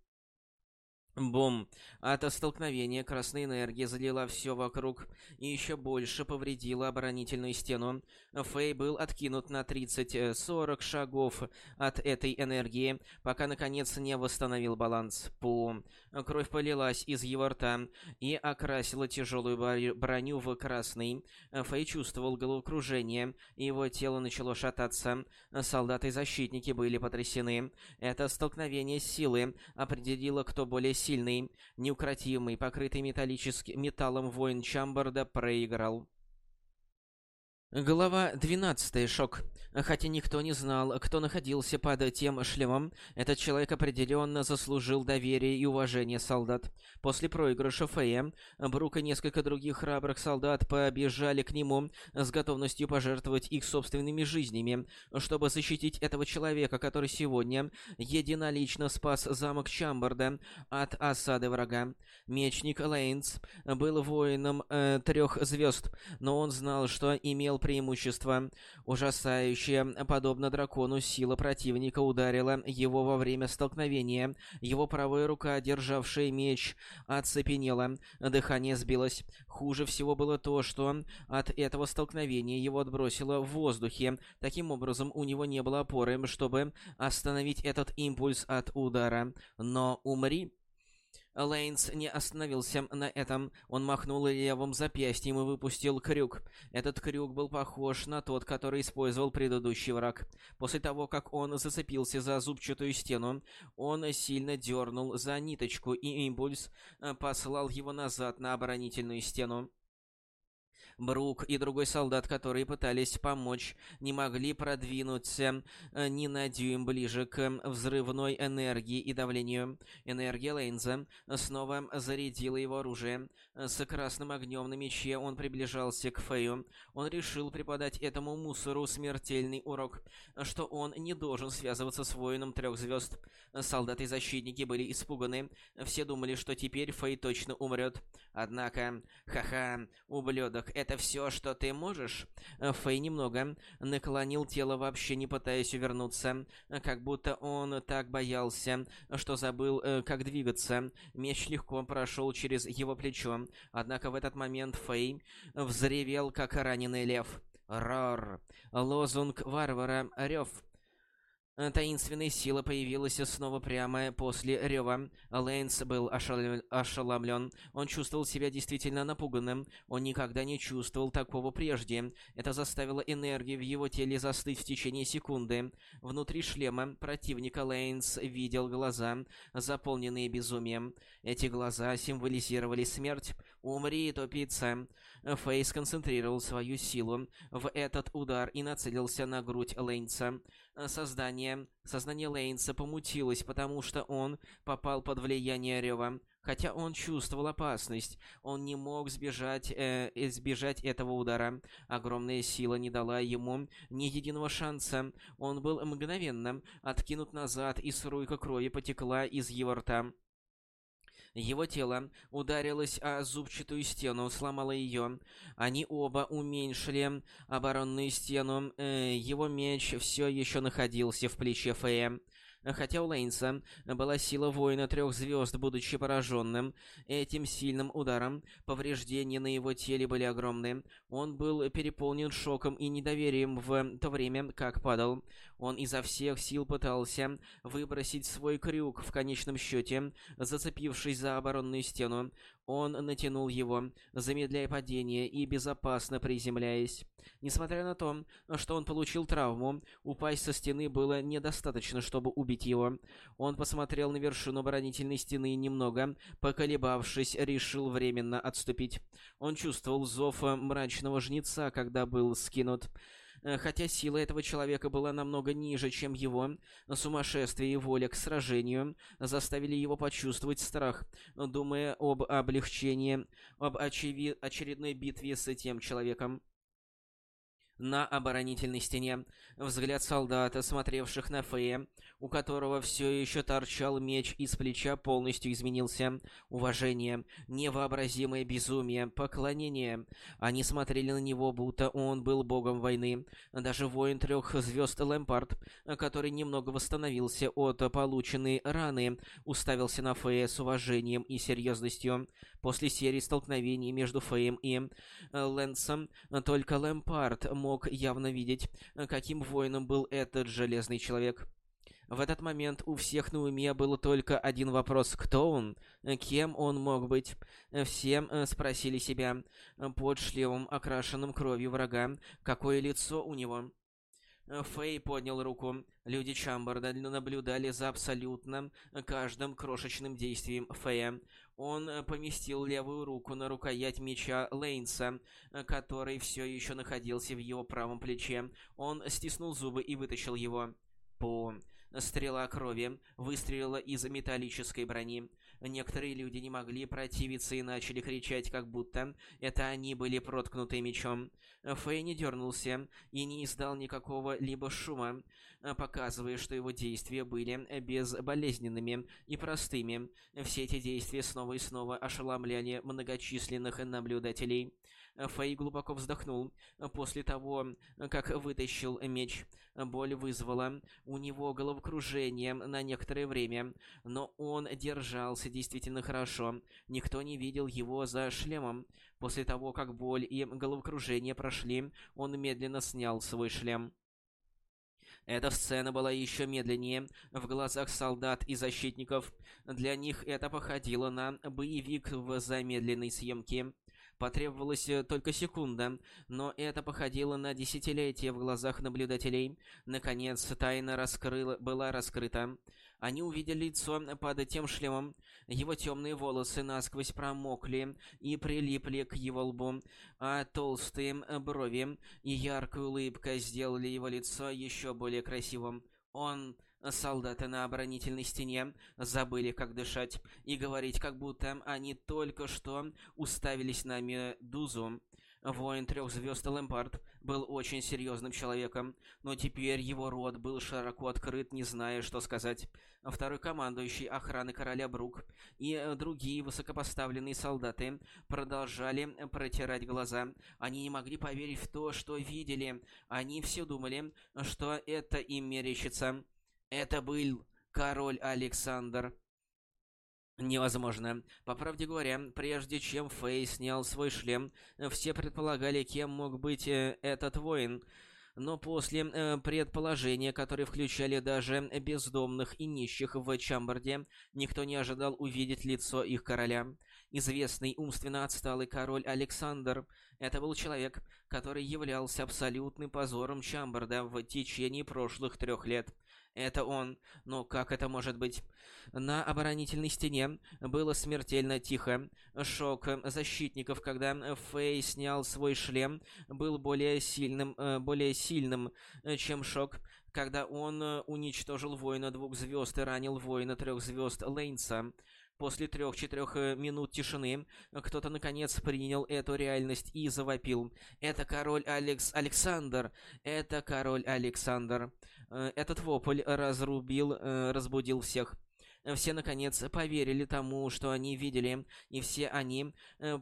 Бум! От столкновения красной энергии залила все вокруг и еще больше повредила оборонительную стену. Фэй был откинут на 30-40 шагов от этой энергии, пока наконец не восстановил баланс. Пу! Кровь полилась из его рта и окрасила тяжелую броню в красный. Фэй чувствовал головокружение, и его тело начало шататься. Солдаты-защитники были потрясены. Это столкновение силы определило, кто более сильный, неукротимый, покрытый металлическим металлом воин Чамбарда проиграл. Глава 12. Шок. Хотя никто не знал, кто находился под тем шлемом, этот человек определенно заслужил доверие и уважение солдат. После проигрыша Фея, Брук и несколько других храбрых солдат побежали к нему с готовностью пожертвовать их собственными жизнями, чтобы защитить этого человека, который сегодня единолично спас замок Чамбарда от осады врага. Мечник Лейнс был воином э, трех звезд, но он знал, что имел преимущество. Ужасающая, подобно дракону, сила противника ударила его во время столкновения. Его правая рука, державшая меч, оцепенела, дыхание сбилось. Хуже всего было то, что от этого столкновения его отбросило в воздухе. Таким образом, у него не было опоры, чтобы остановить этот импульс от удара. Но умри... Лейнс не остановился на этом. Он махнул левым запястьем и выпустил крюк. Этот крюк был похож на тот, который использовал предыдущий враг. После того, как он зацепился за зубчатую стену, он сильно дернул за ниточку, и импульс э, послал его назад на оборонительную стену. Брук и другой солдат, которые пытались помочь, не могли продвинуться э, ни на дюйм ближе к взрывной энергии и давлению. Энергия Лейнза снова зарядила его оружие. С красным огнем на мече он приближался к Фею. Он решил преподать этому мусору смертельный урок, что он не должен связываться с воином трех звезд. Солдаты и защитники были испуганы. Все думали, что теперь Фей точно умрет. Однако, ха-ха, ублюдок, это это все, что ты можешь?» э, Фэй немного наклонил тело, вообще не пытаясь увернуться, как будто он так боялся, что забыл, э, как двигаться. Меч легко прошел через его плечо, однако в этот момент Фэй взревел, как раненый лев. Рор. Лозунг варвара. Рев. Э, таинственная сила появилась снова прямо после рева. Лейнс был ошеломлен. Он чувствовал себя действительно напуганным. Он никогда не чувствовал такого прежде. Это заставило энергию в его теле застыть в течение секунды. Внутри шлема противника Лейнс видел глаза, заполненные безумием. Эти глаза символизировали смерть. «Умри, тупица!» Фейс концентрировал свою силу в этот удар и нацелился на грудь Лейнса. Создание, сознание Лейнса помутилось, потому что он попал под влияние Рева. Хотя он чувствовал опасность, он не мог сбежать, э, избежать этого удара. Огромная сила не дала ему ни единого шанса. Он был мгновенно откинут назад, и струйка крови потекла из его рта. Его тело ударилось о зубчатую стену, сломало ее. Они оба уменьшили оборонную стену. Э, его меч все еще находился в плече Фея. Хотя у Лейнса была сила воина трех звезд, будучи пораженным этим сильным ударом, повреждения на его теле были огромны. Он был переполнен шоком и недоверием в то время, как падал. Он изо всех сил пытался выбросить свой крюк в конечном счете, зацепившись за оборонную стену. Он натянул его, замедляя падение и безопасно приземляясь. Несмотря на то, что он получил травму, упасть со стены было недостаточно, чтобы убить его. Он посмотрел на вершину оборонительной стены немного, поколебавшись, решил временно отступить. Он чувствовал зов мрачного жнеца, когда был скинут. Э, хотя сила этого человека была намного ниже, чем его, сумасшествие и воля к сражению заставили его почувствовать страх, думая об облегчении, об очеви очередной битве с этим человеком. На оборонительной стене. Взгляд солдата, смотревших на Фея, у которого все еще торчал меч из плеча, полностью изменился. Уважение, невообразимое безумие, поклонение. Они смотрели на него, будто он был богом войны. Даже воин трех звезд Лэмпард, который немного восстановился от полученной раны, уставился на Фея с уважением и серьезностью. После серии столкновений между Феем и Лэнсом только Лэмпард мог явно видеть, каким воином был этот железный человек. В этот момент у всех на уме был только один вопрос «Кто он? Кем он мог быть?» Все э, спросили себя под шлемом, окрашенным кровью врага, какое лицо у него. Фэй поднял руку. Люди Чамбарда наблюдали за абсолютно каждым крошечным действием Фэя. Он поместил левую руку на рукоять меча Лейнса, который все еще находился в его правом плече. Он стиснул зубы и вытащил его. По Стрела крови выстрелила из металлической брони. Некоторые люди не могли противиться и начали кричать, как будто это они были проткнуты мечом. Фэй не дернулся и не издал никакого либо шума, показывая, что его действия были безболезненными и простыми. Все эти действия снова и снова ошеломляли многочисленных наблюдателей. Фэй глубоко вздохнул. После того, как вытащил меч, боль вызвала у него головокружение на некоторое время, но он держался действительно хорошо. Никто не видел его за шлемом. После того, как боль и головокружение прошли, он медленно снял свой шлем. Эта сцена была еще медленнее в глазах солдат и защитников. Для них это походило на боевик в замедленной съемке. Потребовалась э, только секунда, но это походило на десятилетие в глазах наблюдателей. Наконец, тайна раскрыла, была раскрыта. Они увидели лицо под тем шлемом. Его темные волосы насквозь промокли и прилипли к его лбу, а толстые брови и яркая улыбка сделали его лицо еще более красивым. Он Солдаты на оборонительной стене забыли, как дышать, и говорить, как будто они только что уставились на Медузу. Воин трех звезд Лэмпард был очень серьезным человеком, но теперь его рот был широко открыт, не зная, что сказать. Второй командующий охраны короля Брук и другие высокопоставленные солдаты продолжали протирать глаза. Они не могли поверить в то, что видели. Они все думали, что это им мерещится. Это был король Александр. Невозможно. По правде говоря, прежде чем Фэй снял свой шлем, все предполагали, кем мог быть э, этот воин. Но после э, предположения, которые включали даже бездомных и нищих в Чамбарде, никто не ожидал увидеть лицо их короля. Известный умственно отсталый король Александр. Это был человек, который являлся абсолютным позором Чамбарда в течение прошлых трех лет. Это он. Но как это может быть? На оборонительной стене было смертельно тихо. Шок защитников, когда Фэй снял свой шлем, был более сильным, э, более сильным, э, чем шок, когда он э, уничтожил воина двух звезд и ранил воина трех звезд Лейнса. После трех-четырех минут тишины кто-то наконец принял эту реальность и завопил. «Это король Алекс Александр! Это король Александр!» Э, этот вопль разрубил, э, разбудил всех. Все, наконец, поверили тому, что они видели, и все они, э,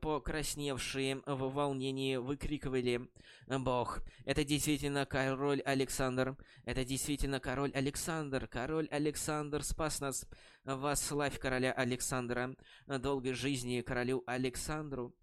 покрасневшие в волнении, выкрикивали «Бог! Это действительно король Александр! Это действительно король Александр! Король Александр спас нас! Восславь короля Александра! Долгой жизни королю Александру!»